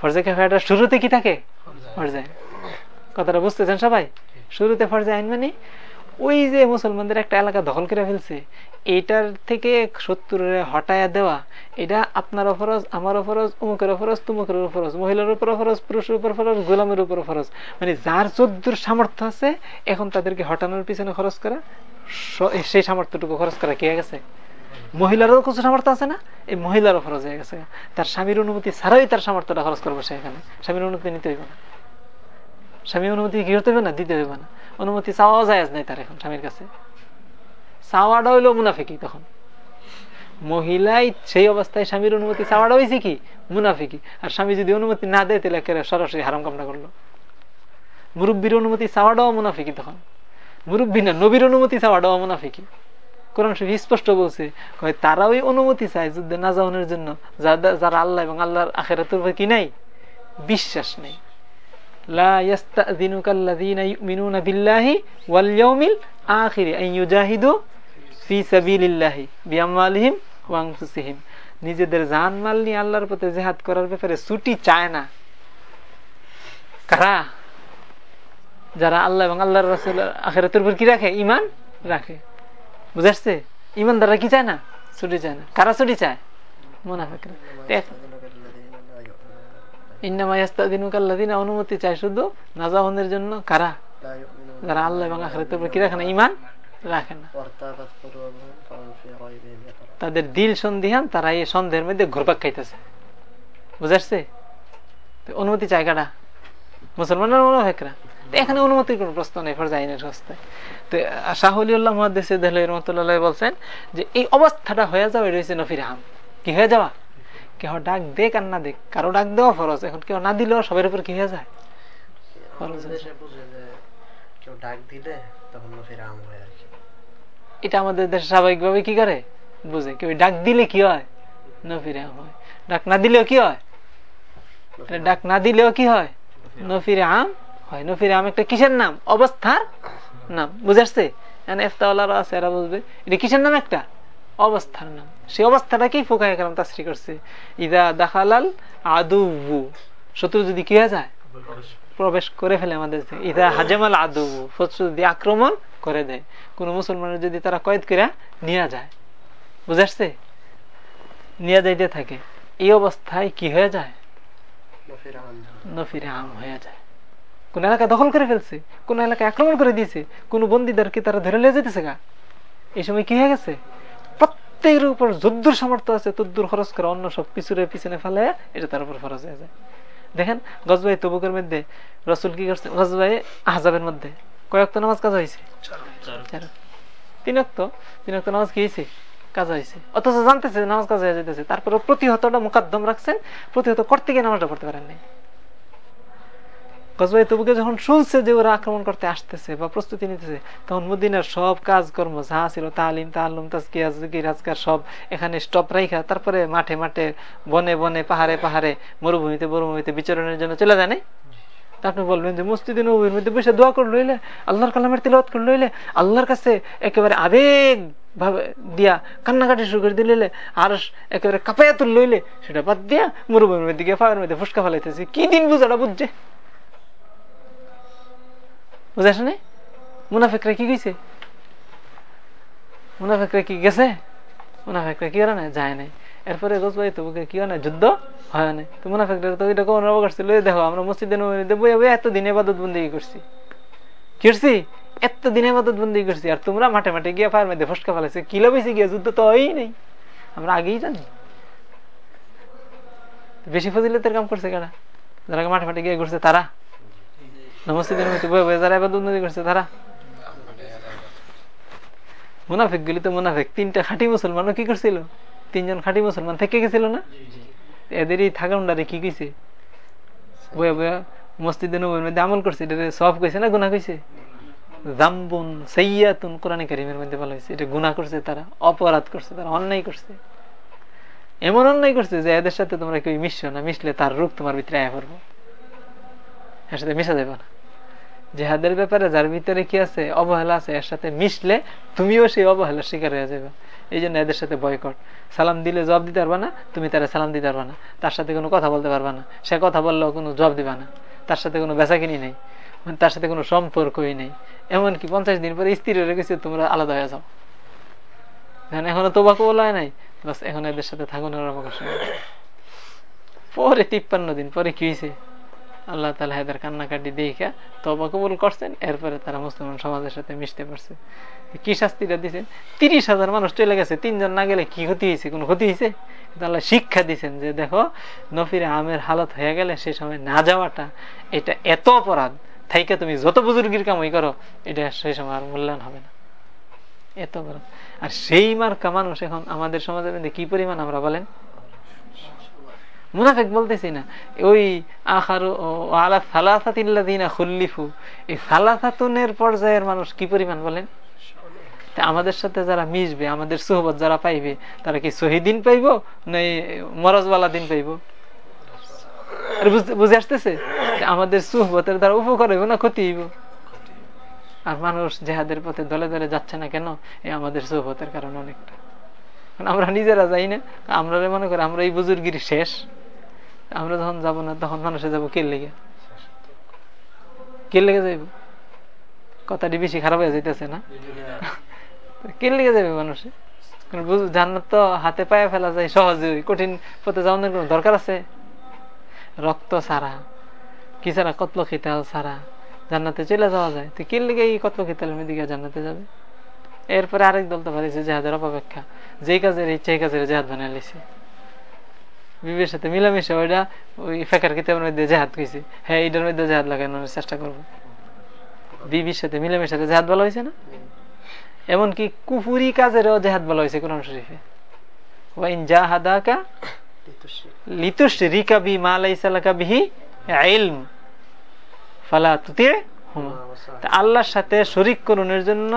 ফরজে কেফায়াটা শুরুতে কি থাকে? ফরজে কথাটা বুঝতেছেন সবাই? শুরুতে ফরজে আইন মানে ওই যে মুসলমানদের একটা এলাকা দখল করে ফেলছে এইটার থেকে শত্রুরে হটায়া দেওয়া, এটা আপনার ফরজ আমার ফরজ উমুকের ফরজ তুমুকের ফরজ মহিলার উপর ফরজ পুরুষের উপর ফরজ গোলামের উপর ফরজ মানে যার চোদ্দুর সামর্থ্য আছে, এখন তাদেরকে হটানোর পিছনে খরচ করা সেই সামর্থ্যটুকু খরচ করা কে গেছে? মহিলারও কিছু সামর্থ্য আছে না? এই মহিলারও খরচ হয়ে গেছে। তার স্বামীর অনুমতি ছাড়াই তার সামর্থ্যটা খরচ করব সে এখানে। স্বামীর অনুমতি নিতে হইব না। স্বামীর অনুমতি কি হতে হবে না? দিতে হবে না। অনুমতি চাওয়াও যায় নাই তার এখন স্বামীর কাছে। চাওয়াটা হইল মুনাফিকি তখন। মহিলাই সেই অবস্থায় স্বামীর অনুমতি চাওয়াটা হয়েছে কি? মুনাফিকি। আর স্বামী যদি অনুমতি না দেয়, তাহলে সরাসরি হারাম কামনা করল। মুরব্বীর অনুমতি চাওয়াটাও মুনাফিকি তখন। মুরব্বী না, নবীর অনুমতি চাওয়াটাও মুনাফিকি। কোরআন শরীফ স্পষ্ট বলছে তারা ওই অনুমতি চায় যুদ্ধে না যাওয়ানোর জন্য। যারা আল্লাহ এবং আল্লাহর আখেরাতের কি নাই? বিশ্বাস নেই। নিজেদের জান মাল নিয়ে আল্লাহর পথে জিহাদ করার ব্যাপারে ছুটি চায় না। কারা? যারা আল্লাহ এবং আল্লাহর রাসূল আখিরাতের উপর কি রাখে? ঈমান রাখে। বুঝাচ্ছে ইমানদাররা কি চায় না? ছুটি চায় না। কারা ছুটি চায়? মুনাফিকরা। অনুমতি চায় শুধু নাজাহনের জন্য কারা? যারা আল্লাহ এবং কি রাখে না? ইমান রাখে না। তাদের দিল তারা এই সন্দেহের মধ্যে ঘুরপাক খাইতেছে। বুঝাচ্ছে? অনুমতি চায় কারা? মুসলমানের মুনাফেকরা এখানে অনুমতির প্রশ্ন নেই ফরজাইনের রাস্তায় তো শাহুলিউল্লাহ রহমতুল্লাহ বলছেন যে, এই অবস্থাটা হয়ে যাওয়া রয়েছে নফির আম কি হয়ে যাওয়া? কেহ ডাক দেখ আর না দেখ কারও ডাক দেওয়া ফরজ এখন কেউ না দিলেও সবের উপর কি হয়ে যায়? এটা আমাদের দেশে কি করে? বুঝে কেউ ডাক দিলে কি হয়? নফির আম হয়। ডাক না দিলেও কি হয়? ডাক না দিলেও কি হয়? নফির আম হয়। নফির আম একটা কিসের নাম? অবস্থার নাম। বুঝাচ্ছে এফতাওয়ালারা আছে এরা বুঝবে। এটা কিসের নাম একটা? অবস্থার নাম। সেই অবস্থাটাকেই ফোকায় কালাম তাসরি করছে। ইদা দাখালাল আদু শত্রু যদি কি হয়ে যায়? প্রবেশ করে ফেলে আমাদের ইদা হাজামাল আদু শত্রু যদি আক্রমণ করে দেয়। কোন মুসলমানের যদি তারা কয়েদ করে নিয়ে যায়। বুঝাচ্ছে নিয়ে যাইতে থাকে। এই অবস্থায় কি হয়ে হয়ে যায়। কোন এলাকা দখল করে ফেলছে। কোন এলাকা আক্রমণ করে দিয়েছে। কোন বন্দীদারকে তারা ধরে নিয়ে যেতেছে গা। এই সময় কি হয়ে গেছে? প্রত্যেকের উপর যদ্দুর সামর্থ্য আছে, তদ্দুর খরচ করে অন্য সব পিছুরে পিছনে ফেলে এটা তার উপর খরচ হয়ে যায়। দেখেন গজবাই তবুকের মধ্যে, রসুল কি করছে? গজবাই আহজাবের মধ্যে। কয়েক তো নামাজ কাজ হয়েছে তিনক্ত তিনক্ত নামাজ কি হয়েছে কাজ হয়েছে অথচ জানতেছে নামাজ কাজ হয়ে যেতেছে তারপরে প্রতিহতটা মোকাদ্দম রাখছেন, প্রতিহত করতে গিয়ে নামাজটা পড়তে পারেন নাই। গজবাই তবুকে যখন শুনছে যে ওরা আক্রমণ করতে আসতেছে বা প্রস্তুতি নিতেছে, তখন মদিনার সব কাজকর্ম যা ছিল, তালিম তাল্লুম তাজকিরাজকার সব এখানে স্টপ রাইখা, তারপরে মাঠে মাঠে, বনে বনে, পাহাড়ে পাহাড়ে, মরুভূমিতে মরুভূমিতে বিচরণের জন্য চলে যায় আপনি বলবেন যে মসজিদে নবীর মধ্যে বসে দোয়া করে লইলে আল্লাহর কালামের তিলত করে লইলে আল্লাহর কাছে একেবারে আবেগ ভাবে দিয়া কান্নাকাটি শুরু করে দিলে আর একেবারে কাপাইয়া তুল লইলে সেটা বাদ দিয়া মরুভূমির গিয়ে ফাঁকের মধ্যে ফুসকা ফেলাইতেছে। কি দিন বুঝাটা বুঝছে? বুঝে মুনাফেকরা কি গেছে মুনাফেকরা কি গেছে? মুনাফেকরা কি না যায় নাই। এরপরে গোসবাই তো কি হয় না যুদ্ধ? হয় না তো মুনাফেকরা তো এটা অবকাশ ছিল? দেখো, আমরা মসজিদে এত দিনে বাদত বন্দি করছি করছি। এত দিনে বাদত বন্দি করছি। আর তোমরা মাঠে মাঠে গিয়ে ফায়ার মধ্যে ফসকা ফেলাইছে। কিলো বেশি গিয়ে? যুদ্ধ তো হয়ই নেই। আমরা আগেই জানি। বেশি ফজিলতের কাম করছে কারা? যারা মাঠে মাঠে গিয়ে ঘুরছে, তারা? মসজিদের মধ্যে বয়ে যারা এবার করছে তারা মুনাফিক গুলি তো মুনাফিক, তিনটা খাঁটি মুসলমানও কি করছিল? তিনজন খাঁটি মুসলমান থেকে গেছিল না? এদের এই থাকান্ডারে কি কইছে? বয়ে বয়ে আমল করছে সব না গুণা কইছে? জাম্বুন সৈয়াতুন কোরআন কারিমের মধ্যে বলা হয়েছে এটা গুণা করছে তারা, অপরাধ করছে তারা, অন্যায় করছে। এমন অন্যায় করছে যে এদের সাথে তোমরা কেউ মিশছো না, মিশলে তার রূপ তোমার ভিতরে আয়া পড়ব। এর সাথে মিশা যাবে না। জেহাদের ব্যাপারে যার ভিতরে কি আছে, অবহেলা আছে, এর সাথে মিশলে তুমিও সেই অবহেলার শিকার হয়ে যাবে। এই জন্য এদের সাথে বয়কট সালাম দিলে জবাব দিতে পারবা না, তুমি তারা সালাম দিতে পারবা না। তার সাথে কোনো কথা বলতে পারবা না। সে কথা বললেও কোনো জবাব দিবা না। তার সাথে কোনো বেচা কিনি নেই তার সাথে কোনো সম্পর্কই নেই। এমনকি পঞ্চাশ দিন পরে স্ত্রী রেখেছে তোমরা আলাদা হয়ে যাও। এখনও তোবাকু বলা নাই। বাস এখন এদের সাথে থাকুন পরে তিপ্পান্ন দিন পরে কি হয়েছে? আল্লাহ তালা এদের কান্নাকাটি দেখা তবা কবুল করছেন, এরপরে তারা মুসলমান সমাজের সাথে মিশতে পারছে। কি শাস্তিটা দিচ্ছেন তিরিশ হাজার মানুষ চলে গেছে, তিনজন না গেলে কি ক্ষতি হয়েছে? কোনো ক্ষতি হয়েছে? আল্লাহ শিক্ষা দিচ্ছেন যে, দেখো, নফিরে আমের হালত হয়ে গেলে সে সময় না যাওয়াটা, এটা এত অপরাধ। থাইকে তুমি যত বুজুর্গির কামই করো, এটা সেই সময় আর মূল্যায়ন হবে না। এত অপরাধ। আর সেই মার্কা মানুষ এখন আমাদের সমাজের মধ্যে কি পরিমাণ আমরা বলেন? মুনাফেক বলতেছি না। ওই আখার আলা সালাসাতিল্লাদিনা খুল্লিফু। এই সালাসাতুনের পর্যায়ের মানুষ কি পরিমাণ বলেন? আমাদের সাথে যারা মিশবে, আমাদের সোহবত যারা পাইবে, তারা কি শহীদিন পাইব না মরজওয়ালা দিন পাইব? বুঝে আসতেছে? আমাদের সুহবতের দ্বারা উপকার হইব না ক্ষতি হইব? আর মানুষ জেহাদের পথে দলে দলে যাচ্ছে না কেন? এই আমাদের সুহবতের কারণে অনেকটা। আমরা নিজেরা যাই না, আমরা মনে করি আমরা এই বুজুর্গির শেষ। আমরা যখন যাব না, তখন মানুষে যাব কে লেগে? কে লেগে যাইব? কথাটি বেশি খারাপ হয়ে যাইতেছে না? কে লেগে যাবে মানুষে? জান্নাত তো হাতে পায়ে ফেলা যায় সহজে কঠিন পথে যাওয়ার কোনো দরকার আছে? রক্ত ছাড়া, কি ছাড়া কতল খিতাল ছাড়া জান্নাতে চলে যাওয়া যায়? তো কি লেগে এই কতল খিতালের দিকে জান্নাতে যাবে? এরপরে আরেক দল তো পারিছে জেহাদের অপেক্ষা। যেই কাজের ইচ্ছা, এই কাজের জেহাদ বানিয়ে লিছে। বিবের সাথে মিলামিশে ওইটা ওই ফেকার কিতাবের মধ্যে জেহাদ কইছে। হ্যাঁ এইটার মধ্যে জেহাদ লাগানোর চেষ্টা করব। বিবির সাথে মিলামিশে জেহাদ বলা হয়েছে না? এমনকি কুফুরি কাজেরও জেহাদ বলা হয়েছে কোরআন শরীফে। মা আল্লাহর সাথে শরিক করণের জন্য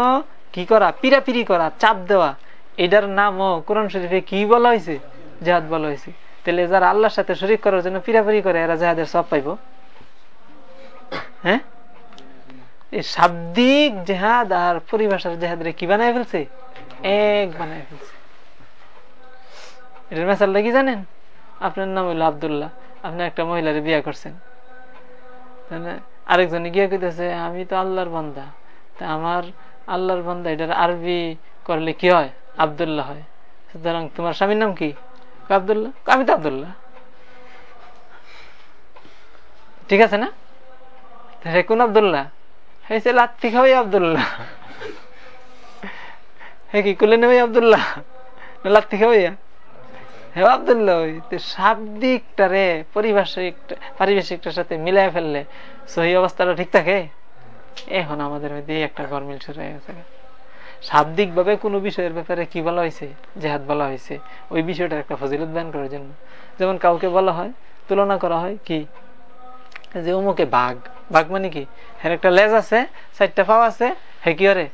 কি করা? পিরাপিরি করা, চাপ দেওয়া। এটার নামও কোরআন শরীফে কি বলা হয়েছে জেহাদ বলা হয়েছে তাহলে যারা আল্লাহর সাথে শরিক করার জন্য পিরাপিরি করে, এরা জেহাদের সব পাইব? হ্যাঁ? এই শাব্দিক জেহাদ আর পরিভাষার জেহাদ রে কি বানায় ফেলছে? এক বানায় ফেলছে। এটার কি জানেন? আপনার নাম হইল আবদুল্লাহ। আপনি একটা মহিলারে বিয়ে করছেন। আরেকজনে গিয়ে কইতেছে, আমি তো আল্লাহর বান্দা। তা আমার আল্লাহর বান্দা এটার আরবি করলে কি হয়? আবদুল্লাহ হয়। সুতরাং তোমার স্বামীর নাম কি? আবদুল্লাহ? আমি তো আবদুল্লাহ। ঠিক আছে না? কোন আবদুল্লাহ? হয়েছে লাত্তি খাওয়াই আবদুল্লাহ। হ্যাঁ কি করলেন ভাই আবদুল্লাহ? লাত্তি খাওয়াইয়া? হ্যাঁ আবদুল্লাহ, ওই শাব্দিকটারে পারিভাষিক পারিবেশিকটার সাথে মিলাই ফেললে সহি অবস্থাটা ঠিক থাকে? এখন আমাদের মধ্যে একটা গরমিল শুরু হয়ে গেছে। শাব্দিক ভাবে কোন বিষয়ের ব্যাপারে কি বলা হয়েছে? জেহাদ বলা হয়েছে। ওই বিষয়টার একটা ফজিলত দান করার জন্য। যেমন কাউকে বলা হয়, তুলনা করা হয় কি? যে অমুকে বাঘ। বাঘ মানে কি? হ্যাঁ একটা লেজ আছে, চারটা পাও আছে হে কি করে?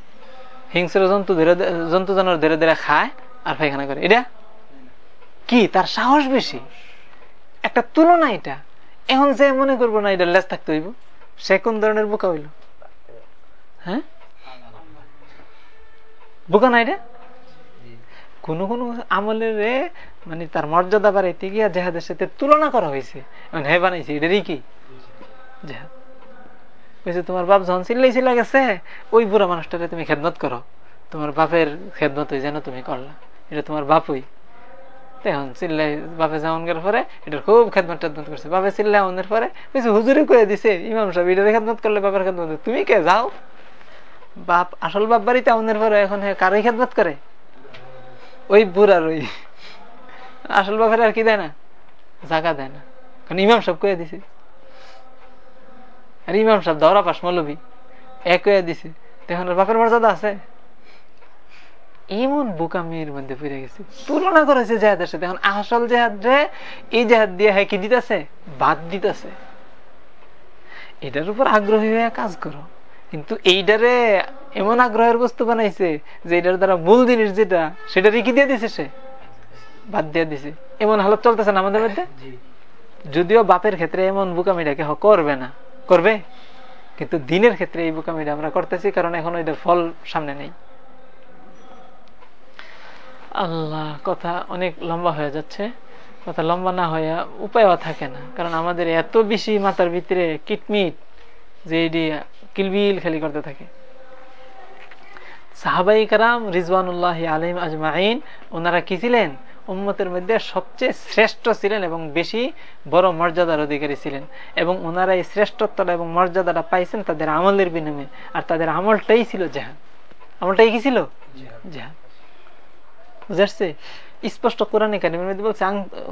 হিংস্র জন্তু ধীরে জন্তু জানোয়ার ধীরে ধীরে খায় আর পায়খানা করে। এটা কি? তার সাহস বেশি? একটা তুলনা এটা। এখন যে মনে করব না এটা লেজ থাকতে হইব। সে কোন ধরনের বোকা হইল? হ্যাঁ? বোকা না এটা কোন কোন আমলের মানে তার মর্যাদা বাড়াইতে গিয়া জেহাদের সাথে তুলনা করা হয়েছে হে বানাইছে এটারই কি? জেহাদ তোমার বাপ যখন চিল্লাই চিল্লা গেছে, ওই বুড়া মানুষটারে তুমি খেদমত করো। তোমার বাপের খেদমত যেন তুমি করলা। এটা তোমার বাপই। এখন চিল্লাই, বাপে যেমন করার পরে, এটার খুব খেদমত টেদমত করছে। বাপে আমাদের পরে হুজুরে কয়ে দিছে, ইমাম সাহেব এটা খেদমত করলে বাপের খেদমত তুমি কে যাও? বাপ, আসল বাপ বাড়িতে আমাদের পরে এখন কারোই খেদমত করে? ওই বুড়ার ওই। আসল বাপের আর কি দেয় না? জাগা দেয় না। কারণ ইমাম সব কয়ে দিছে। আর ইমাম সাহেব দৌড়া পাশ মৌলবী। এক দিছে তখন বাপের মর্যাদা আছে? এমন বোকামির মধ্যে ফিরে গেছে। তুলনা করেছে জেহাদের সাথে। এখন আসল জেহাদ রে, এই জেহাদ দিয়ে হ্যাঁ কি দিতেছে? বাদ দিতেছে। এটার উপর আগ্রহী হয়ে কাজ করো। কিন্তু এইটারে এমন আগ্রহের বস্তু বানাইছে যে এটার দ্বারা মূল জিনিস যেটা সেটা রেখে দিয়ে দিছে সে। বাদ দিয়ে দিছে। এমন হালত চলতেছে না আমাদের মধ্যে? যদিও বাপের ক্ষেত্রে এমন বুকামিটাকে করবে না। করবে? কিন্তু দিনের ক্ষেত্রে এই বুকামিটা আমরা করতেছি কারণ এখন এটার ফল সামনে নেই। আল্লাহ কথা অনেক লম্বা হয়ে যাচ্ছে। কথা লম্বা না হয়ে উপায়ও থাকে না। কারণ আমাদের এত বেশি মাথার ভিতরে কিটমিট যে কিলবিল খালি করতে থাকে। সাহাবাই কারাম রিজওয়ানুল্লাহ আলিম আজমাইন ওনারা কি ছিলেন? উম্মতের মধ্যে সবচেয়ে শ্রেষ্ঠ ছিলেন এবং বেশি বড় মর্যাদার অধিকারী ছিলেন। এবং ওনারা এই শ্রেষ্ঠত্বটা এবং মর্যাদাটা পাইছেন তাদের আমলের বিনিময়ে। আর তাদের আমলটাই ছিল জাহাদ। আমলটাই কি ছিল? জাহাদ। বুঝাচ্ছে স্পষ্ট কোরআনে কারিমের মধ্যে বলছে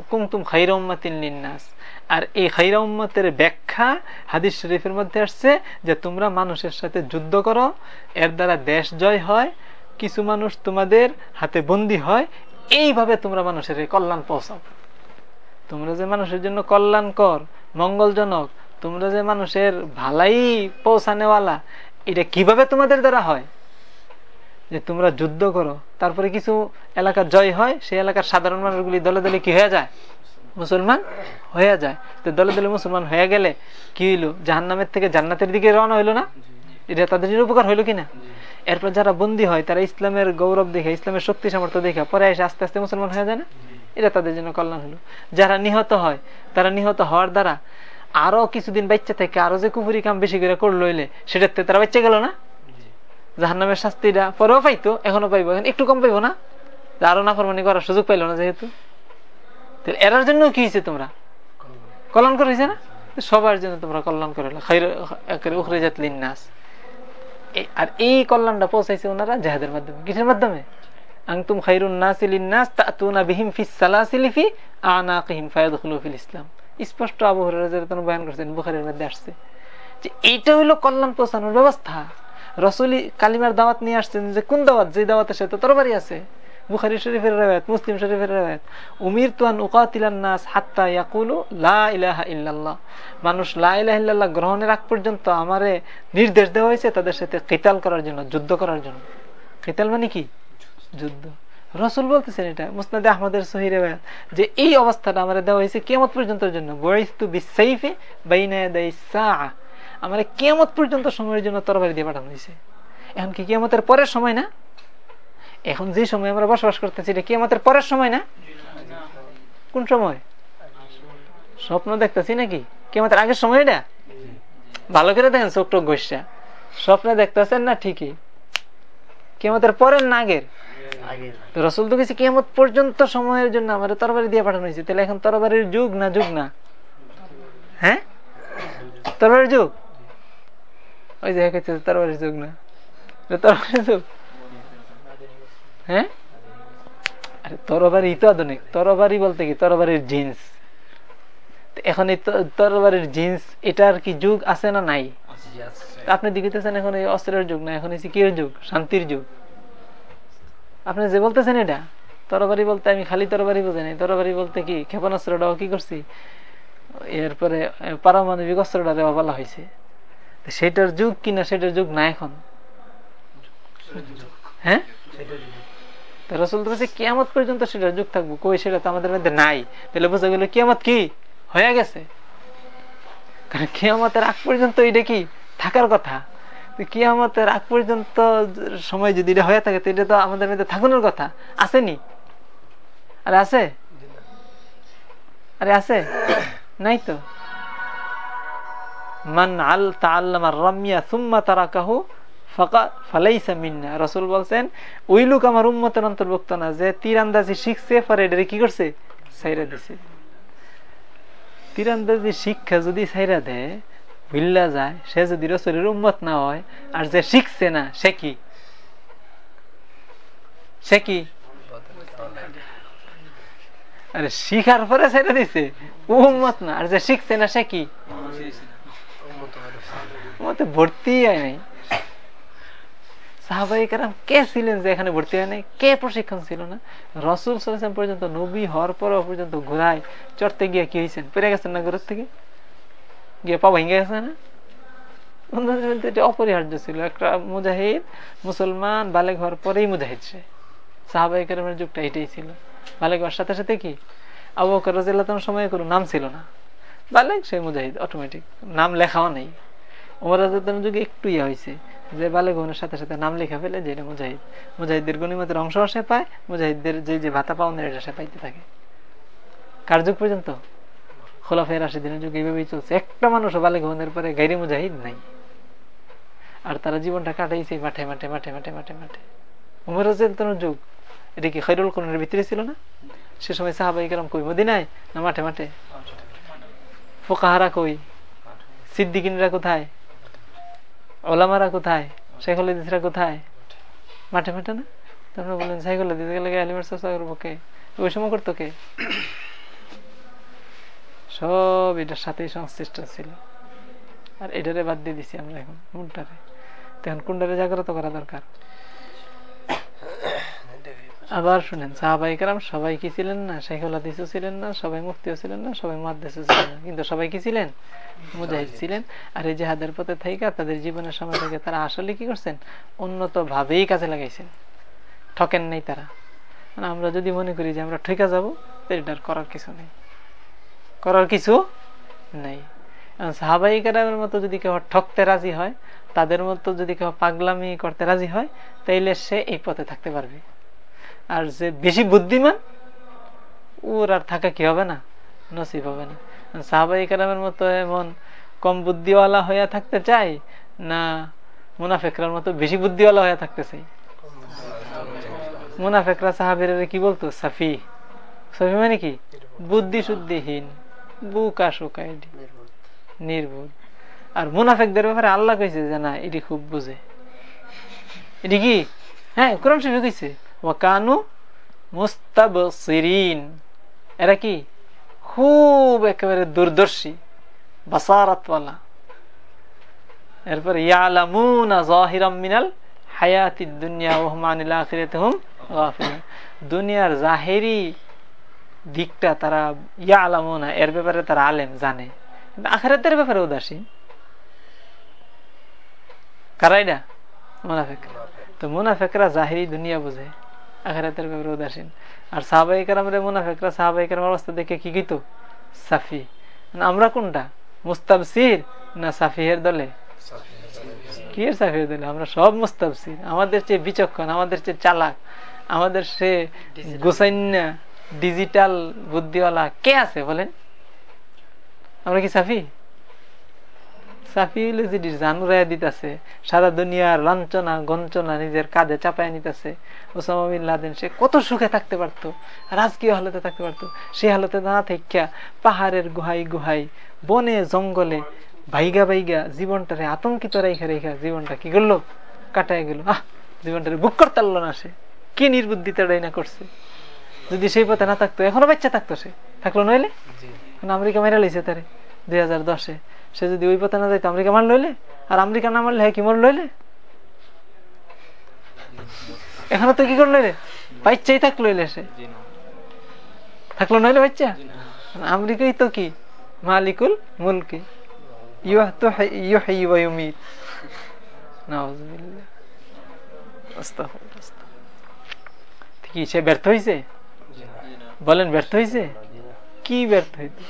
কুমতুম খাইরা লিন্নাস। আর এই খাইরা উম্মতের ব্যাখ্যা হাদিস শরীফের মধ্যে আসছে যে, তোমরা মানুষের সাথে যুদ্ধ করো, এর দ্বারা দেশ জয় হয়, কিছু মানুষ তোমাদের হাতে বন্দী হয়, এইভাবে তোমরা মানুষের কল্যাণ পৌঁছাও। তোমরা যে মানুষের জন্য কল্যাণকর, মঙ্গলজনক, তোমরা যে মানুষের ভালাই পৌঁছানেওয়ালা, এটা কীভাবে তোমাদের দ্বারা হয়? যে তোমরা যুদ্ধ করো, তারপরে কিছু এলাকা জয় হয়, সেই এলাকার সাধারণ মানুষগুলি দলে দলে কি হয়ে যায়? মুসলমান হয়ে যায়। তো দলে দলে মুসলমান হয়ে গেলে কি হইল? জাহান্নামের থেকে জান্নাতের দিকে রওনা হইল না? এটা তাদের জন্য উপকার হইল কিনা? এরপর যারা বন্দী হয়, তারা ইসলামের গৌরব দেখে ইসলামের শক্তি সামর্থ্য দেখে পরে এসে আস্তে আস্তে মুসলমান হয়ে যায় না? এটা তাদের জন্য কল্যাণ হলো যারা নিহত হয়, তারা নিহত হওয়ার দ্বারা আরও কিছুদিন বাচ্চা থেকে, আরও যে কুপুরি কাম বেশি করে করল সেটাতে তারা বাচ্চা গেল না? জাহান নামের শাস্তিটা পরেও পাইতো, এখনও পাইবো। এখন একটু কম পাইবো না। আরও না ফরমানি করার সুযোগ পাইলো না যেহেতু। এরার জন্য কি হয়েছে তোমরা? কল্যাণ করে হয়েছে না? সবার জন্য তোমরা কল্যাণ করে উখরে জাতলিন নাস আর এই কল্যাণটা পৌঁছাইছে ওনারা জাহাদের মাধ্যমে। কিসের মাধ্যমে? আংতুম খাইরুন কল্যাণ পৌঁছানোর ব্যবস্থা। রসুলি কালিমার দাওয়াত নিয়ে আসছেন যে, কোন দাওয়াত? যে দাওয়াতের সাথে তরবারি আছে। বুখারি শরীফের রেওয়ায়ত, মুসলিম শরীফের রেওয়ায়ত। উমির তুয়ান উকাতিলান নাস হাত্তা ইয়াকুলু লা ইলাহা ইল্লাল্লাহ। মানুষ লা ইলাহা ইল্লাল্লাহ গ্রহণের আগ পর্যন্ত আমারে নির্দেশ দেওয়া হয়েছে তাদের সাথে কিতাল করার জন্য, যুদ্ধ করার জন্য। কিতাল মানে কি? যুদ্ধ। রসুল বলতেছেন এটা, মুসনাদে আহমদের সহি যে এই অবস্থাটা আমার দেওয়া হয়েছে কেমত পর্যন্ত জন্য। বয়স্তু বিসাইফে বাইনা দেয় আমার কেমত পর্যন্ত সময়ের জন্য তরবারি দিয়ে পাঠানো হয়েছে। এখন কি কেমতের পরের সময় না? এখন যে সময় আমরা বসবাস করতেছি, এটা কেমতের পরের সময় না? কোন সময়? স্বপ্ন দেখতেছি নাকি? কেমতের আগের সময় এটা? ভালো করে দেখেন, চোখ টোক ঘষা স্বপ্নে দেখতেছেন না ঠিকই? কেমতের পরের না আগের? রসুল তো গেছে কেমত পর্যন্ত সময়ের জন্য আমার তরবারি দিয়ে পাঠানো হয়েছে। তাহলে এখন তরবারির যুগ না যুগ না? হ্যাঁ? তরবারির যুগ? ওই যে তরবারির যুগ না। যুগ হ্যাঁ? আরে তরবারি তো আধুনিক। তরবারি বলতে কি? তরবারির জিন্স। এখন এই তরবারির জিন্স, এটার কি যুগ আছে না নাই? আপনি দেখিতেছেন এখন এই অস্ত্রের যুগ না, এখন এসে কি যুগ, শান্তির যুগ। আপনি যে বলতেছেন এটা, তরবারি বলতে আমি খালি তরবারি বুঝে নাই তরবারি বলতে কি, ক্ষেপণাস্ত্রটাও কি করছি? এরপরে, পারমাণবিক অস্ত্রটা দেওয়া বলা হয়েছে। সেটার যুগ কিনা সেটার যুগ না এখন? হ্যাঁ? রসুল বলছে পর্যন্ত যুগ থাকব। কই, সেটা তো আমাদের মধ্যে নাই। তাহলে বোঝা গেল কি? হয়ে গেছে। কারণ কেয়ামতের আগ পর্যন্ত এটা কি? থাকার কথা। কিয়ামতের আগ পর্যন্ত সময় যদি এটা হয়ে থাকে এটা তো আমাদের মধ্যে থাকুনের কথা। আসেনি আরে আছে? আরে আছে? নাই তো? মান তারা রসুল বলছেন, ওই লোক আমার উম্মতের অন্তর্ভুক্ত না, যে তীরান্দাজি শিখছে পরে কি করছে? সাইরা দিছে। তীরান্দাজি শিক্ষা যদি সাইরা দেয় ভুল্লা যায়, সে যদি রসুলের উম্মত না হয়, আর যে শিখছে না, সে কি? সে কি? আরে শিখার পরে ছেড়ে দিছে। উম্মত না, আর যে শিখছে না, সে কি? ভর্তি হয় নাই। কে ছিলেন যে এখানে ভর্তি হয় নাই? কে প্রশিক্ষণ ছিল না? রসুল পর্যন্ত, নবী হওয়ার পরেও পর্যন্ত চড়তে গিয়ে কি হয়েছেন? পেরে গেছেন না থেকে? গিয়ে পা ভেঙে গেছে না? অপরিহার্য ছিল। একটা মুজাহিদ মুসলমান বালেক হওয়ার পরেই মুজাহিদ সে। সাহাবাই কারামের যুগটা এটাই ছিল। বালেক হওয়ার সাথে সাথে কি? আবু রাজিল্লাহ সময় কোনো নাম ছিল না। বালেক সে মুজাহিদ অটোমেটিক নাম লেখাও নেই। ওমর রাজার যুগে একটু ইয়ে হয়েছে, যে বালেক হওয়ার সাথে সাথে নাম লেখা ফেলে যে এটা মুজাহিদ। মুজাহিদদের গণিমতের অংশ সে পায়, মুজাহিদদের যে যে ভাতা পাওনের এটা সে পাইতে থাকে। কার যুগ পর্যন্ত? খোলাফের দিনের যুগ এইভাবেই চলছে। একটা মানুষও বালেক হওয়ার পরে গাইরে মুজাহিদ নাই। আর তারা জীবনটা কাটাইছে মাঠে মাঠে মাঠে মাঠে মাঠে মাঠে। উমর যুগ, এটা কি খৈরুল কোরআনের ভিতরে ছিল না? সে সময় সাহাবাই কেরম কই, মদিনায় না মাঠে মাঠে? ফোকাহারা কই? সিদ্দিকিনরা কোথায়? ওলামারা কোথায়? শেখুল কোথায়? মাঠে মাঠে না? তারপরে বললেন শেখুল হাদিস গেলে আলিমার কে? ওই সময় করতো কে? সব এটার সাথেই সংশ্লিষ্ট ছিল। আর এটারে বাদ দিয়ে দিছি আমরা এখন, কোনটারে? তখন কোনটারে জাগ্রত করা দরকার? আবার শুনেন সাহাবাইকার সবাই কি ছিলেন না? শেখুল হাদিসও ছিলেন না সবাই মুক্তিও ছিলেন না সবাই মাদ্দেশও ছিলেন না। কিন্তু সবাই কি ছিলেন? মুজাহিদ ছিলেন। আর এই জেহাদের পথে থাইকা তাদের জীবনের সময় থেকে তারা আসলে কি করছেন? উন্নত ভাবেই কাজে লাগাইছেন। ঠকেন নাই তারা। মানে আমরা যদি মনে করি যে আমরা ঠেকা যাব এটার করার কিছু নেই। করার কিছু নেই। সাহাবাই কারামের মতো যদি কেউ ঠকতে রাজি হয় তাদের মতো যদি কেউ পাগলামি করতে রাজি হয় তাইলে সে এই পথে থাকতে পারবে। আর যে বেশি বুদ্ধিমান, ওর আর থাকা কি হবে না? নসিব হবে না। সাহাবাই কারামের মতো এমন কম বুদ্ধিওয়ালা হইয়া থাকতে চাই না মুনাফেকরার মতো বেশি বুদ্ধিওয়ালা হইয়া থাকতে চাই? মুনাফেকরা সাহাবির কি বলতো? সাফি। সাফি মানে কি? বুদ্ধি শুদ্ধিহীন বুকা শুকাইডি নির্বোধ। আর মুনাফেকদের ব্যাপারে আল্লাহ কইছে যে, না, এটি খুব বুঝে। এটি কি? হ্যাঁ কোরআন শরীফে কইছে ওয়াকানু মুস্তাবসিরিন। এরা কি? খুব একেবারে দূরদর্শী, বাসারাতওয়ালা। এরপর ইয়ালামুনা জাহিরাম মিনাল হায়াতি দুনিয়া ওহমানিল আখিরাতে হুম গাফিলুন। দুনিয়ার জাহেরি দিকটা তারা ইয়া আলামুনা এর ব্যাপারে তারা আলেম, জানে। আখেরাতের ব্যাপারে উদাসীন। কারাইডা? মুনাফেক। তো মুনাফেকরা জাহিরি দুনিয়া বুঝে। আখেরাতের ব্যাপারে উদাসীন। আর সাহাবাই কারামের মুনাফেকরা সাহাবাই কারাম অবস্থা দেখে কি কিত সাফি। আমরা কোনটা? মুস্তাবসির না সাফিহের দলে? কি সাফিহের দলে? আমরা সব মুস্তাবসির। আমাদের চেয়ে বিচক্ষণ আমাদের চেয়ে চালাক আমাদের সে গোসাইন্যা ডিজিটাল বুদ্ধিওয়ালা কে আছে বলেন? আমরা কি সাফি? সাফি হইলে যে জানুরাইয়া দিতেছে। সারা দুনিয়ার লাঞ্চনা গঞ্চনা নিজের কাঁধে চাপায় নিতেছে। ওসামা বিন লাদেন সে কত সুখে থাকতে পারতো রাজকীয় হালতে থাকতে পারতো। সে হালতে না থাকিয়া পাহাড়ের গুহাই গুহাই বনে জঙ্গলে ভাইগা ভাইগা জীবনটারে আতঙ্কিত রেখা রেখা জীবনটা কি করল? কাটায় গেল। আহ জীবনটারে বুক করতে পারল না সে। কি নির্বুদ্ধিতাটাই না করছে। যদি সেই পথে না থাকতো এখনও বাচ্চা থাকতো সে। থাকল নইলে? আমেরিকা মেরে লাইছে তারে দুই হাজার দশে। সে যদি ওই পথে না যাইতো আমেরিকা মার লইলে? আর আমেরিকা না মারলে হ্যাঁ কি মর লইলে? এখনও তো কি করল রে? বাচ্চাই থাকল এলে সে। থাকল নইলে বাচ্চা? আমেরিকাই তো কি? মালিকুল মুলকি। কি সে ব্যর্থ হয়েছে বলেন ব্যর্থ হয়েছে কি ব্যর্থ হইতে?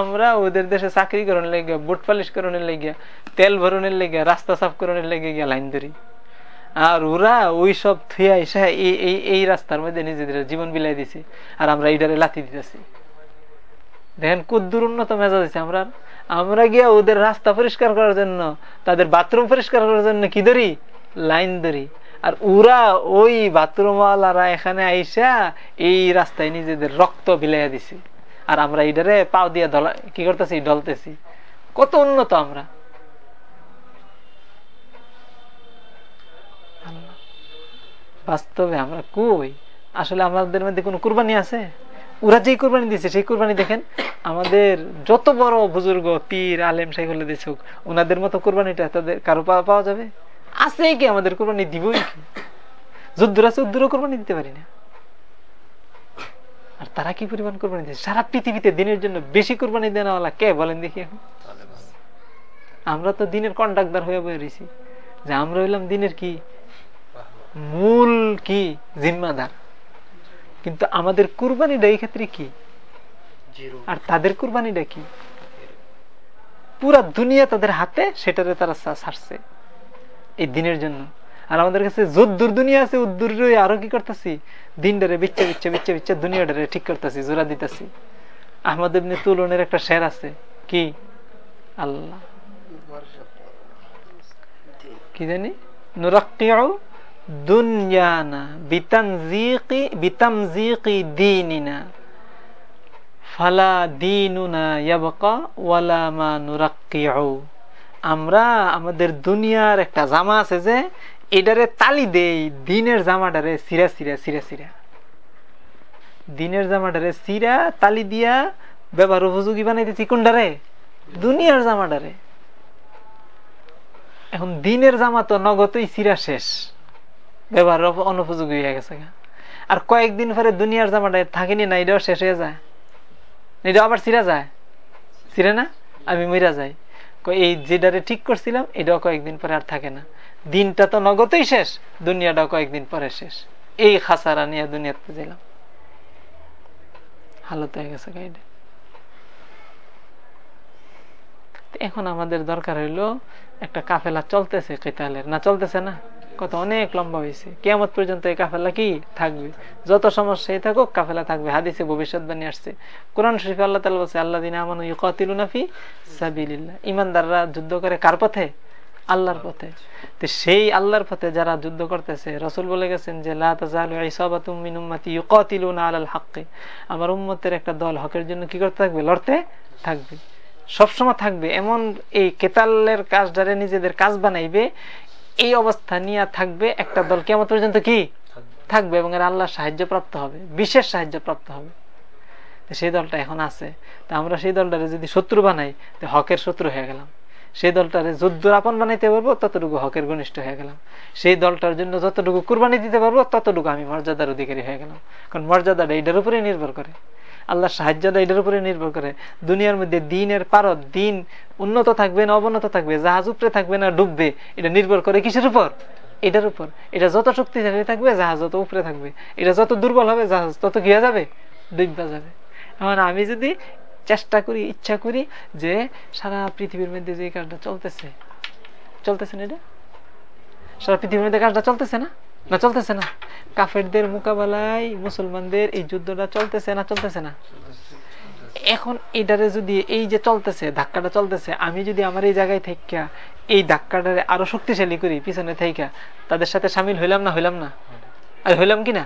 আমরা ওদের দেশে চাকরি করানোর লেগে, বুট পালিশ করানোর লেগে, তেল ভরণের লেগে, রাস্তা সাফ করানোর লেগে গিয়ে লাইন ধরি। আর ওরা ওই সব থুয়া এসে এই এই রাস্তার মধ্যে নিজেদের জীবন বিলাই দিছে। আর আমরা এইটারে লাথি দিতেছি। দেখেন কুদ্দুর উন্নত মেজাজ আছে আমরা আমরা গিয়া ওদের রাস্তা পরিষ্কার করার জন্য, তাদের বাথরুম পরিষ্কার করার জন্য কি ধরি? লাইন ধরি। আর ওরা ওই বাথরুমওয়ালারা এখানে আইসা এই রাস্তায় নিজেদের রক্ত বিলাইয়া দিছে। আর আমরা এইটারে পাও দিয়ে ধলা কি করতেছি? ঢলতেছি কত উন্নত আমরা। বাস্তবে আমরা কই? আসলে আমাদের মধ্যে কোন কুরবানি আছে? ওরা যেই কোরবানি দিচ্ছে সেই কোরবানি দেখেন, আমাদের যত বড় বুজুর্গ, পীর, আলেম সেগুলো দিচ্ছে ওনাদের মতো কোরবানিটা তাদের কারও পাওয়া যাবে? আছে কি আমাদের কোরবানি দিবই কি? যুদ্ধর আছে উদ্দুরও কোরবানি দিতে পারি না। আর তারা কি পরিমাণ কোরবানি দিচ্ছে সারা পৃথিবীতে দিনের জন্য বেশি কোরবানি দেওয়ালা কে বলেন দেখি এখন? আমরা তো দিনের কন্ডাক্টার হয়ে বয়ে রয়েছি। যে আমরা হইলাম দিনের কি? মূল কি? জিম্মাদার। কিন্তু আমাদের কুরবানিটা এই ক্ষেত্রে কি? আর তাদের কুরবানিটা কি? পুরা দুনিয়া তাদের হাতে সেটারে তারা ছাড়ছে এই দিনের জন্য। আর আমাদের কাছে যদ্দুর দুনিয়া আছে, উদ্দুর আরও কি করতেছি? দিনটারে বিচ্ছা বিচ্ছা বিচ্ছা বিচ্ছা দুনিয়াটারে ঠিক করতেছি, জোড়া দিতেছি। আহমদ ইবনে তুলনের একটা শের আছে। কি? আল্লাহ। কি জানি? আমরা আমাদের দুনিয়ার একটা জামা আছে যে এটারে তালি দেই, দিনের জামাটারে সিরা সিরা সিরা সিরা। দিনের জামাটারে সিরা, তালি দিয়া ব্যবহার উপযোগী বানাই দিচ্ছি কোনটারে? দুনিয়ার জামাটারে। এখন দিনের জামা তো নগতই সিরা শেষ। ব্যবহার অনুপযোগী হয়ে গেছে আর কয়েকদিন পরে দুনিয়ার জামাটা থাকেনি না, এটাও শেষ হয়ে যায়। এটা আবার চিরা যায়? চিরে না? আমি মইরা যাই। এই যেটারে ঠিক করছিলাম, এটাও কয়েকদিন পরে আর থাকে না। দিনটা তো নগদই শেষ, দুনিয়াটাও কয়েকদিন পরে শেষ। এই খাসারা নিয়ে দুনিয়াতে দিলাম হালত হয়ে গেছে গাইডে। এখন আমাদের দরকার হইল একটা কাফেলা চলতেছে কেতালের। না, চলতেছে না কত অনেক লম্বা হয়েছে কেমত পর্যন্ত এই কাফেলা কি? থাকবে। যত সমস্যাই থাকুক, কাফেলা থাকবে। হাদিসে ভবিষ্যৎবাণী আসছে। কোরআন শরীফ আল্লাহ তালা বলছে আল্লাহ দিন আমানু ইউকাতিলুনাফি সাবিল্লাহ ইমানদাররা যুদ্ধ করে কার পথে? আল্লাহর পথে। তো সেই আল্লাহর পথে যারা যুদ্ধ করতেছে রসুল বলে গেছেন যে আমার উম্মতের একটা দল হকের জন্য কি করতে থাকবে? লড়তে থাকবে। সবসময় থাকবে। এমন এই কেতালের কাজ কাজটারে নিজেদের কাজ বানাইবে এই অবস্থা নিয়ে থাকবে একটা দল। কেমন পর্যন্ত কি? থাকবে। এবং এর আল্লাহ সাহায্য প্রাপ্ত হবে বিশেষ সাহায্য প্রাপ্ত হবে সেই দলটা এখন আছে। তা আমরা সেই দলটারে যদি শত্রু বানাই তো হকের শত্রু হয়ে গেলাম। সেই দলটারে যুদ্ধ আপন বানাইতে পারব, ততটুকু হকের ঘনিষ্ঠ হয়ে গেলাম। সেই দলটার জন্য যতটুকু কুরবানি দিতে পারব, ততটুকু আমি মর্যাদার অধিকারী হয়ে গেলাম। কারণ মর্যাদাটা এইটার উপরে নির্ভর করে। আল্লাহ সাহায্যটা এটার উপরে নির্ভর করে। দুনিয়ার মধ্যে দিনের পারত দিন উন্নত থাকবে না অবনত থাকবে, জাহাজ উপরে থাকবে না ডুববে, এটা নির্ভর করে কিসের উপর? এটার উপর। এটা যত শক্তিশালী থাকবে, জাহাজ যত উপরে থাকবে। এটা যত দুর্বল হবে, জাহাজ তত হয়ে যাবে ডুববা যাবে। এখন আমি যদি চেষ্টা করি ইচ্ছা করি যে সারা পৃথিবীর মধ্যে যে কাজটা চলতেছে চলতেছে না এটা? সারা পৃথিবীর মধ্যে কাজটা চলতেছে না? না চলতেছে না? কাফেরদের মোকাবেলায় মুসলমানদের এই যুদ্ধটা চলতেছে না চলতেছে না? এখন এটারে যদি এই যে চলতেছে ধাক্কাটা চলতেছে আমি যদি আমার এই জায়গায় থাকা এই ধাক্কাটারে আরও শক্তিশালী করি পিছনে থাইকা তাদের সাথে সামিল হইলাম না হইলাম না? আর হইলাম কিনা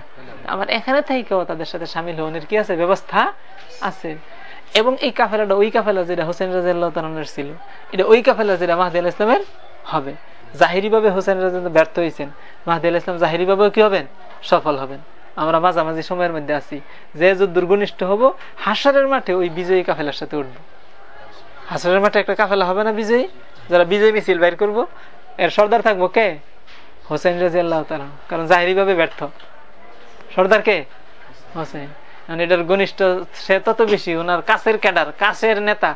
আমার এখানে থাইকাও তাদের সাথে সামিল হওয়ার কি আছে? ব্যবস্থা আছে। এবং এই কাফেলাটা, ওই কাফেলা যেটা হোসেন রাজের ছিল, এটা ওই কাফেলা যেটা মাহদি আল ইসলামের হবে। জাহিরি ভাবে হোসেন রাজা ব্যর্থ হয়েছেন। মাহদি আল ইসলাম জাহিরি ভাবেও কি হবেন? সফল হবেন। আমরা মাঝামাঝি সময়ের মধ্যে আছি। যে যে দুর্গনিষ্ঠ হব, হাসারের মাঠে ওই বিজয়ী কাফেলার সাথে উঠবো। হাসারের মাঠে একটা কাফেলা হবে না বিজয়ী? যারা বিজয়ী মিছিল বাইর করব, এর সর্দার থাকব কে? হোসেন রাজি আল্লাহ কারণ জাহিরি ভাবে ব্যর্থ। সর্দার কে? হোসেন। এটার ঘনিষ্ঠ সে তত বেশি ওনার কাছের ক্যাডার, কাছের নেতা,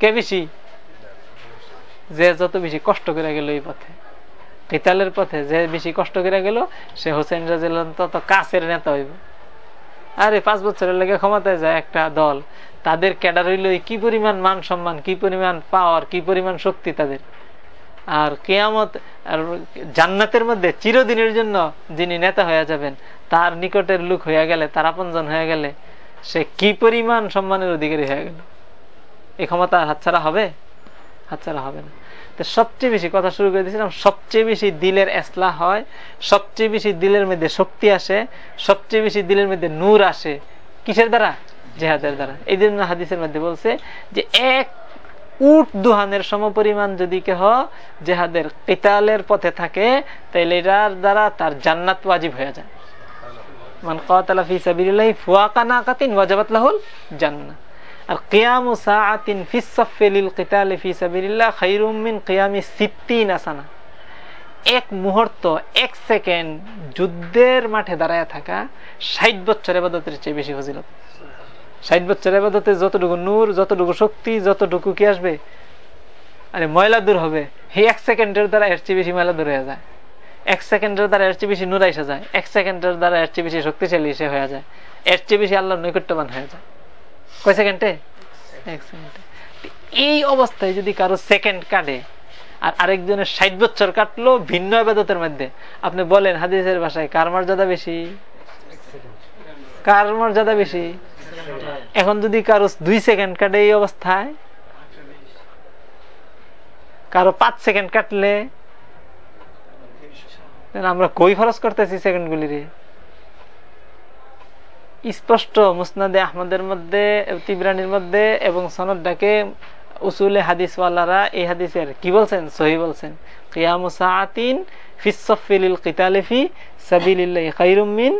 কে বেশি? যে যত বেশি কষ্ট করে গেল এই পথে। কেতালের পথে যে বেশি কষ্ট করে গেল, সে হোসেন রাজিল তত কাছের নেতা হইব। আরে, পাঁচ বছরের লেগে ক্ষমতায় যায় একটা দল। তাদের ক্যাডার হইল কি পরিমাণ মান সম্মান, কি পরিমাণ পাওয়ার কি পরিমাণ শক্তি তাদের। আর কেয়ামত, আর জান্নাতের মধ্যে চিরদিনের জন্য যিনি নেতা হয়ে যাবেন, তার নিকটের লোক হয়ে গেলে, তার আপনজন হয়ে গেলে, সে কি পরিমাণ সম্মানের অধিকারী হয়ে গেল? এই ক্ষমতা হাতছাড়া হবে? হাতছাড়া হবে না। তো সবচেয়ে বেশি কথা শুরু করে দিয়েছিলাম, সবচেয়ে বেশি দিলের এসলা হয়, সবচেয়ে বেশি দিলের মধ্যে শক্তি আসে, সবচেয়ে বেশি দিলের মধ্যে নূর আসে। কিসের দ্বারা? জেহাদের দ্বারা। এই জন্য হাদিসের মধ্যে বলছে যে এক উট দুহানের সমপরিমাণ যদি কেহ জেহাদের কেতালের পথে থাকে তাহলে এটার দ্বারা তার জান্নাত ওয়াজিব হয়ে যায়। কাতালা ফি সাবিলিল্লাহি ফুয়াকা নাকাতিন ওয়াজাবাত লাহুল জান্নাহ। আর কিয়ামু সাআতিন ফিস সাফফি লিল কিতালি ফি সাবিলিল্লাহ খায়রুম কিয়ামি 60 আসানা এক এক যুদ্ধের মাঠে দাঁড়ায় থাকা ষাট বছর এবাদতের চেয়ে বেশি ফজিলত। ষাট বছর এবাদতে যতটুকু নূর যতটুকু শক্তি যতটুকু কি আসবে? আরে ময়লা দূর হবে। হে এক সেকেন্ডের দ্বারা এর চেয়ে বেশি ময়লা দূর হয়ে যায়। এক সেকেন্ডের দ্বারা এর চেয়ে বেশি নূর এসে যায়। এক সেকেন্ডের দ্বারা এর চেয়ে বেশি শক্তিশালী এসে হয়ে যায়। এর চেয়ে বেশি আল্লাহ নৈকট্যবান হয়ে যায়। কয় সেকেন্ডে। এক সেকেন্ডে। এই অবস্থায় যদি কারও সেকেন্ড কাটে আর আরেকজনের ষাট বছর কাটলো ভিন্ন আবাদতের মধ্যে আপনি বলেন হাদিসের ভাষায় কার মর্যাদা বেশি? কার মর্যাদা বেশি? এখন যদি কারও দুই সেকেন্ড কাটে এই অবস্থায়, কারও পাঁচ সেকেন্ড কাটলে আমরা কই খরচ করতেছি সেকেন্ড গুলিরে স্পষ্ট মুসনাদে আহমদের মধ্যে, তিবরানির মধ্যে এবং সনদটাকে উসুলে হাদিসওয়ালারা এই হাদিসের কি বলছেন? সহি বলছেন। কিয়ামুসাআতিন ফিসফিলিল কিতালিফি সাবিলিল্লাহি খায়রুম মিন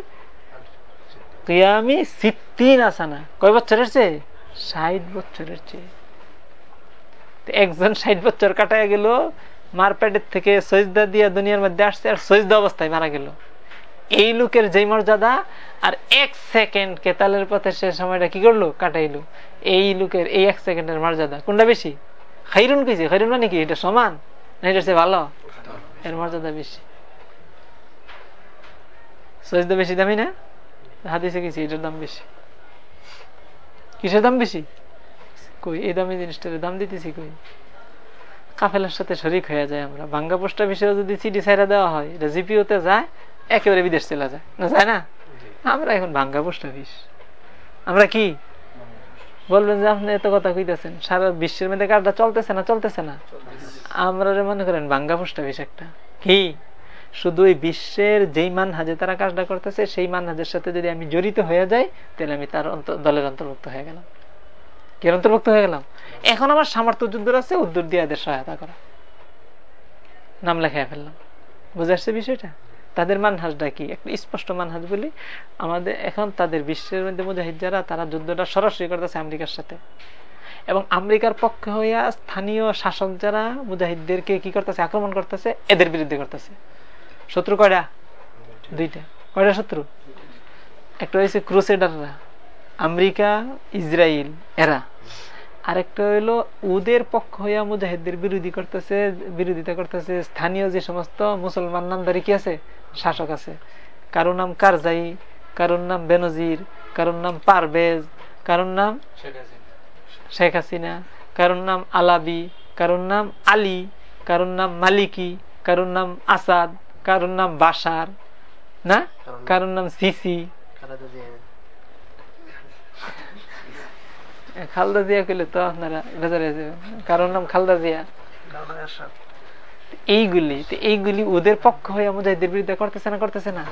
কিয়ামি সিত্তিন আসানা। কয় বছরের চেয়ে? ষাট বছরের চেয়ে। একজন ষাট বছর কাটায় গেল মারপেটের থেকে সজদা দিয়া দুনিয়ার মধ্যে আসছে আর সজদা অবস্থায় মারা গেল। এই লোকের যেই মর্যাদা, আর এক সেকেন্ড কেতালের পথে সে সময়টা কি করল? কাটাইলো। এই লোকের এই এক সেকেন্ডের মর্যাদা। কোনটা বেশি? খাইরুন কইছে খাইরুন মানে কি? এটা সমান? না এটা সে ভালো? এর মর্যাদা বেশি। সজদা বেশি দামি না? হাদিসে গেছি এটার দাম বেশি। কিসের দাম বেশি? কই এই দামি জিনিসটার দাম দিতেছি কই? কাফেলার সাথে শরিক হয়ে যায় আমরা। বাঙ্গা পোস্টা বিষয়ে যদি সিডি সাইরা দেওয়া হয় এটা জিপিওতে যায় একেবারে বিদেশ চলে যায়। না যায় না? আমরা এখন ভাঙ্গা পোস্ট অফিস। আমরা কি? বলবেন যে আপনি এত কথা কইতেছেন সারা বিশ্বের মধ্যে কার্ডটা চলতেছে না চলতেছে না? আমরা মনে করেন ভাঙ্গা পোস্ট অফিস একটা। কি? শুধু এই বিশ্বের যেই মান হাজে তারা কাজটা করতেছে, সেই মান হাজের সাথে যদি আমি জড়িত হয়ে যাই, তাহলে আমি তার দলের অন্তর্ভুক্ত হয়ে গেলাম। কে অন্তর্ভুক্ত হয়ে গেলাম? এখন আমার সামর্থ্য যুদ্ধ আছে উদ্যোগ দিয়ে এদের সহায়তা করা। নাম লেখায় ফেললাম। বুঝে আসছে বিষয়টা? তাদের মানহাজটা কি? একটা স্পষ্ট মানহাজ বলি, আমাদের, এখন তাদের বিশ্বের মধ্যে মুজাহিদ যারা, তারা যুদ্ধটা সরাসরি করতেছে আমেরিকার সাথে। এবং আমেরিকার পক্ষে হইয়া স্থানীয় শাসক যারা, মুজাহিদদেরকে কি করতেছে? আক্রমণ করতেছে, এদের বিরুদ্ধে করতেছে। শত্রু কয়টা? দুইটা। কয়টা শত্রু? একটা হয়েছে ক্রুসেডাররা। আমেরিকা ইসরায়েল এরা। আরেকটা হইল ওদের পক্ষ হইয়া মুজাহিদদের বিরোধী করতেছে বিরোধিতা করতেছে। স্থানীয় যে সমস্ত মুসলমান নামদারি কি আছে? শাসক আছে। কারও নাম কারজাই কারোর নাম বেনজির কারোর নাম পারভেজ কারোর নাম শেখ হাসিনা কারোর নাম আলাবি কারোর নাম আলী কারোর নাম মালিকি কারোর নাম আসাদ কারোর নাম বাসার না? কারোর নাম সিসি। খালদা জিয়া। কইলে তো আপনারা বেজারে যাবেন। কারোর নাম খালদা জিয়া। এইগুলি এইগুলি ওদের পক্ষ হয়ে মুজাহিদের বিরুদ্ধে করতেছে না করতেছে না?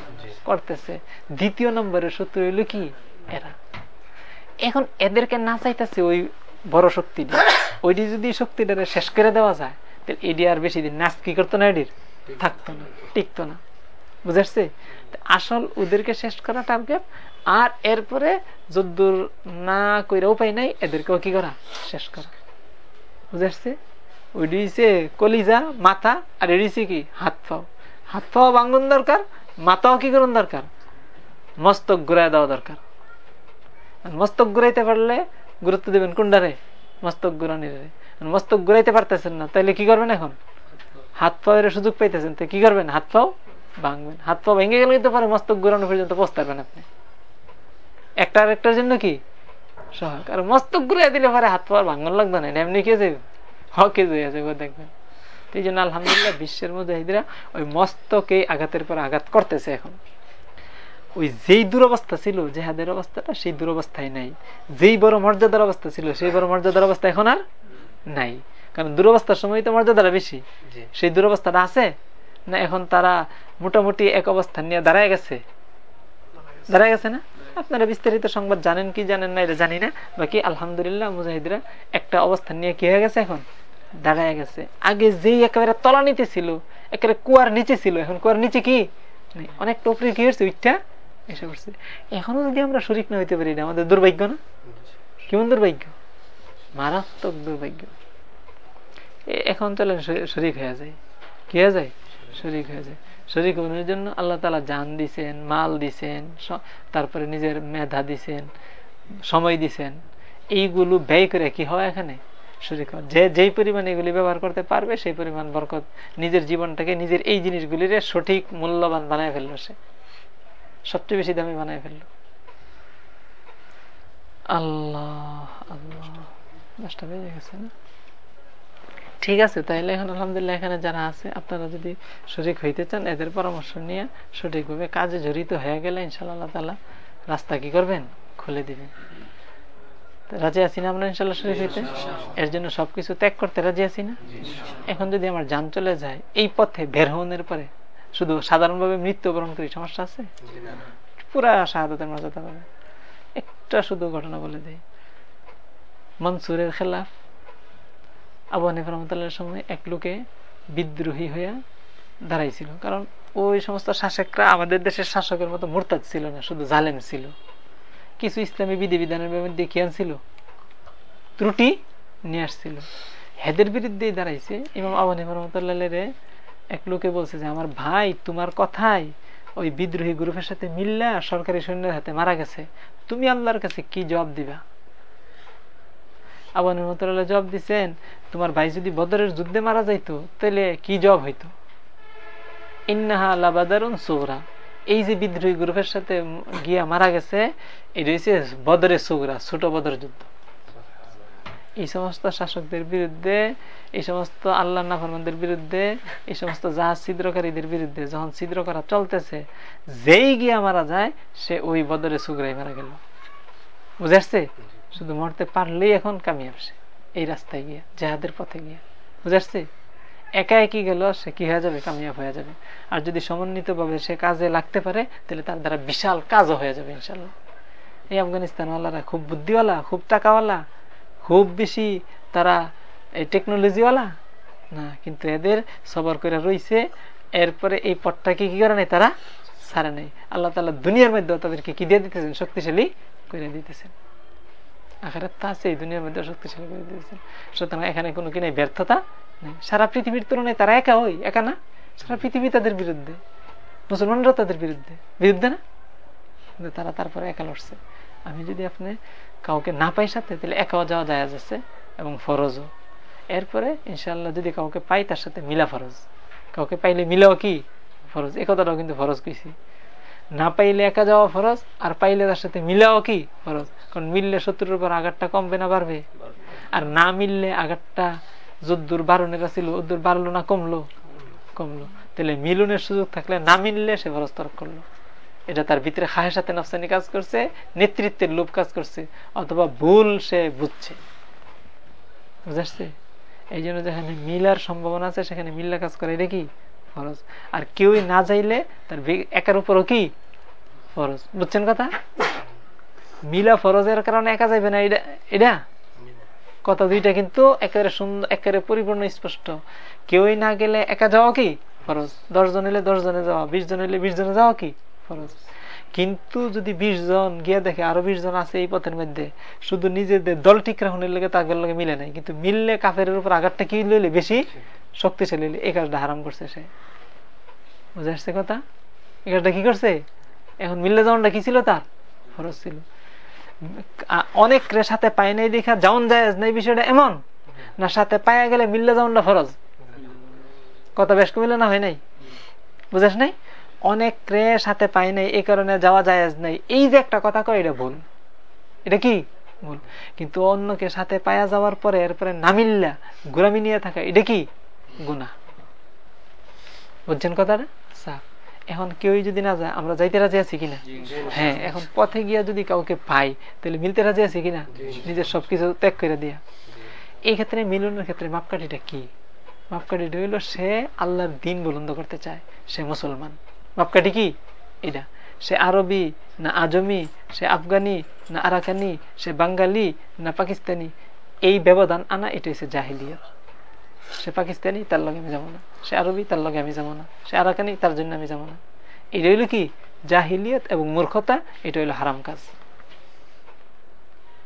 করতেছে। দ্বিতীয় নম্বরের শত্রু হইল কি? এরা। এখন এদেরকে না চাইতেছে ওই বড় শক্তিটি। ওইটি যদি শক্তিটা শেষ করে দেওয়া যায় তাহলে এডি আর বেশি দিন নাচ কি করতো না এডির? থাকতো না, টিকতো না। বুঝাচ্ছে আসল ওদেরকে শেষ করা টার্গেট আর এরপরে যদ্দুর না কইরা উপায় নাই, এদেরকেও কি করা? শেষ করা। বুঝাচ্ছে ওইটি কলিজা, মাথা, আর এডিছে কি? হাত পাও। হাত পাও বাঙ্গন দরকার, মাথাও কি করুন দরকার? মস্তক ঘুরাই দেওয়া দরকার। মস্তক ঘুরাইতে পারলে গুরুত্ব দেবেন কোনটারে মস্তক ঘুরানির। মস্তক ঘুরাইতে পারতেছেন না, তাইলে কি করবেন এখন? হাত পাওয়ের সুযোগ পাইতেছেন, তো কি করবেন? হাত পাও ভাঙবেন। হাত পা ভেঙে গেলে তো পারে মস্তক ঘুরানো পর্যন্ত পৌঁছতেন আপনি। একটা জন্য কি? আর মস্তক ঘুরাই দিলে পরে হাত ভাঙন লাগবে না এমনি হকে হয়ে যাবে দেখবেন। এই জন্য আলহামদুলিল্লাহ বিশ্বের মধ্যে ওই মস্তকে আঘাতের পর আঘাত করতেছে এখন। ওই যেই দুরবস্থা ছিল, জেহাদের অবস্থাটা, সেই দুরবস্থায় নাই। যেই বড় মর্যাদার অবস্থা ছিল, সেই বড় মর্যাদার অবস্থা এখন আর নাই। কারণ দুরবস্থার সময় তো মর্যাদাটা বেশি। সেই দুরবস্থাটা আছে? না এখন তারা মোটামুটি এক অবস্থান নিয়ে দাঁড়ায় গেছে। দাঁড়ায় গেছে না? আপনারা বিস্তারিত সংবাদ জানেন কি জানেন না এটা জানি না। বাকি আলহামদুলিল্লাহ মুজাহিদরা একটা অবস্থান নিয়ে কি হয়ে গেছে এখন? দাঁড়ায় গেছে। আগে যেই একেবারে তলা নিতে ছিল একেবারে কুয়ার নিচে ছিল এখন কুয়ার নিচে কি? অনেক টপরি কি হয়েছে? ওইটা এসে করছে এখনও যদি আমরা শরিক না হইতে পারি না আমাদের দুর্ভাগ্য না? কেমন দুর্ভাগ্য? মারাত্মক দুর্ভাগ্য। এখন চলেন শরিক হয়ে যায়। কি হয়ে যায়? শরিক হয়ে যায়। শরিক হওয়ার জন্য আল্লাহ তালা জান দিছেন, মাল দিছেন তারপরে নিজের মেধা দিছেন, সময় দিছেন। এইগুলো ব্যয় করে কি হয় এখানে? শরিক যে, যেই পরিমাণ এগুলি ব্যবহার করতে পারবে, সেই পরিমাণ বরকত নিজের জীবনটাকে নিজের এই জিনিসগুলির সঠিক মূল্যবান বানায় ফেলল সে। সবচেয়ে বেশি দামি বানায় ফেলল। আল্লাহ আল্লাহ। দশটা বেজে গেছে না? ঠিক আছে তাইলে এখন আলহামদুলিল্লাহ এখানে যারা আছে, আপনারা যদি শরিক হইতে চান, এদের পরামর্শ নিয়ে সঠিকভাবে কাজে জড়িত হয়ে গেলে ইনশাল্লাহ তালা রাস্তা কি করবেন? খুলে দিবেন। রাজি আছি না আমরা ইনশাল্লাহ শরীফ হইতে? এর জন্য সবকিছু ত্যাগ করতে রাজি আছি না? এখন যদি আমার যান চলে যায়, এই পথে বের হওয়ার পরে শুধু সাধারণভাবে মৃত্যুবরণ করি সমস্যা আছে? পুরা শাহাদতের মর্যাদা পাবে একটা শুধু ঘটনা বলে দেয় মনসুরের খেলাফ আবু হানিফ রহমতুল্লাহ সময় এক লোকে বিদ্রোহী হইয়া দাঁড়াইছিল। কারণ ওই সমস্ত শাসকরা আমাদের দেশের শাসকের মতো মোরতাদ ছিল না, শুধু জালেম ছিল। কিছু ইসলামী বিধিবিধানের মধ্যে কি আনছিল। ত্রুটি নিয়ে আসছিল। হেদের বিরুদ্ধেই দাঁড়াইছে ইমাম আবু হানিফ রহমতুল্লাহ এক লোকে বলছে যে, আমার ভাই, তোমার কথায় ওই বিদ্রোহী গ্রুপের সাথে মিললে সরকারি সৈন্যের হাতে মারা গেছে। তুমি আল্লাহর কাছে কি জবাব দিবা? আবু রহমতুল্লাহ জবাব দিচ্ছেন তোমার ভাই যদি বদরের যুদ্ধে মারা যাইতো তাহলে কি জব হইতো? এই যে বিদ্রোহী গ্রুপের সাথে গিয়া মারা গেছে বদরের সুগরা, ছোট বদর যুদ্ধ। এই সমস্ত শাসকদের বিরুদ্ধে, এই সমস্ত আল্লাহ নাফরমানদের বিরুদ্ধে, এই সমস্ত জাহাজ ছিদ্রকারীদের বিরুদ্ধে যখন ছিদ্র করা চলতেছে, যেই গিয়া মারা যায়, সে ওই বদরে সুগরাই মারা গেল। বুঝে আসছে? শুধু মরতে পারলেই এখন কামি আসে এই রাস্তায় গিয়া জেহাদের পথে গিয়া। বুঝে আসছে? একা একই গেল, সে কি হয়ে যাবে? কামিয়াব হয়ে যাবে। আর যদি সমন্বিত ভাবে সে কাজে লাগতে পারে, তাহলে তার দ্বারা বিশাল কাজও হয়ে যাবে, ইনশাল্লাহ। এই আফগানিস্তানওয়ালারা খুব বুদ্ধিওয়ালা, খুব টাকাওয়ালা, খুব বেশি তারা, এই টেকনোলজিওয়ালা। না, কিন্তু এদের সবর করে রইছে, এরপরে এই পথটাকে কি করে নাই তারা? ছাড়ে নেই। আল্লাহ তালা দুনিয়ার মধ্যে তাদেরকে কি দিয়ে দিতেছেন? শক্তিশালী করে দিতেছেন। আখারাত তা আছে এই দুনিয়ার মধ্যে শক্তিশালী করে দিতেছেন সুতরাং এখানে কোনো কি নেই, ব্যর্থতা নেই। সারা পৃথিবীর তুলনায় তারা একা ওই, একা না? সারা পৃথিবী তাদের বিরুদ্ধে। মুসলমানরা তাদের বিরুদ্ধে। বিরুদ্ধে না? কিন্তু তারা তারপরে একা লড়ছে। আমি যদি আপনি কাউকে না পাই সাথে, তাহলে একাও যাওয়া যায় যাচ্ছে এবং ফরজও। এরপরে ইনশাল্লাহ যদি কাউকে পাই, তার সাথে মিলা ফরজ। কাউকে পাইলে মিলাও কি? ফরজ। এ কথাটাও কিন্তু ফরজ কইছি। না পাইলে একা যাওয়া ফরজ, আর পাইলে তার সাথে মিলাও কি ফরজ? কারণ মিললে শত্রুর উপর আঘাতটা কমবে না, বাড়বে। আর না মিললে আঘাতটা যদ্দুর বারণের ছিল ওদ্দুর বাড়লো না, কমলো। কমলো। তাহলে মিলনের সুযোগ থাকলে না মিললে সে ফরজ তরক করল। এটা তার ভিতরে খায়ের সাথে নফসানি কাজ করছে, নেতৃত্বের লোভ কাজ করছে, অথবা ভুল সে বুঝছে। বুঝাচ্ছে এই জন্য যেখানে মিলার সম্ভাবনা আছে, সেখানে মিল্লা কাজ করে, এটা কি? ফরজ। আর কেউই না যাইলে তার একার উপরও কি? ফরজ। বুঝছেন কথা? মিলা ফরজের কারণে একা যাইবে না, এটা কথা দুইটা কিন্তু একেবারে সুন্দর একেবারে পরিপূর্ণ স্পষ্ট। কেউই না গেলে একা যাওয়া কি ফরজ? দশ জন এলে দশ জনে যাওয়া, বিশ জন এলে বিশ জনে যাওয়া কি ফরজ? কিন্তু যদি বিশ জন গিয়ে দেখে আরও বিশ জন আছে এই পথের মধ্যে, শুধু নিজেদের দল ঠিক রাখনের লেগে তাদের লগে মিলে নাই। কিন্তু মিললে কাফের উপর আঘাতটা কি লইলে? বেশি শক্তিশালী এই কাজটা হারাম করছে সে। বুঝে আসছে কথা? এই কাজটা কি করছে? এখন মিললে যাওয়ানটা কি ছিল তার? ফরজ ছিল। অনেক সাথে পায় নাই দেখা যাওন যায় নাই, বিষয়টা এমন। না সাথে পায়া গেলে মিললে যাওয়ানটা ফরজ। কথা বেশ কমিলে না হয় নাই? বুঝাস নাই? অনেক রে সাথে পাই নাই এই কারণে যাওয়া যায় নাই। এই যে একটা কথা কয়, এটা ভুল। এটা কি? ভুল। কিন্তু অন্যকে সাথে পায়া যাওয়ার পরে, এরপরে নামিল্লা গুরামি নিয়ে থাকা, এটা কি? গুণা বুঝছেন কথাটা? সাফ। এখন কেউ যদি না যায় আমরা যাইতে রাজি আছি কিনা? হ্যাঁ এখন পথে গিয়া যদি কাউকে পাই তাহলে মিলতে রাজি আছি কিনা? নিজের সবকিছু ত্যাগ করে দিয়া। এই ক্ষেত্রে মিলনের ক্ষেত্রে মাপকাঠিটা কি? মাপকাঠিটা হইল সে আল্লাহর দিন বুলন্দ করতে চায় সে মুসলমান। মাপকাঠি কি? এটা। সে আরবি না আজমি সে আফগানি না আরাকানি সে বাঙ্গালি না পাকিস্তানি এই ব্যবধান আনা এটা হচ্ছে জাহিলিয়া সে পাকিস্তানি তার লগে আমি যাব না। সে আরবি তার লগে আমি যাব না। সে আরাকানি তার জন্য আমি যাব না। এটা হইল কি? জাহিলিয়ত এবং মূর্খতা এটা হইল হারাম কাজ।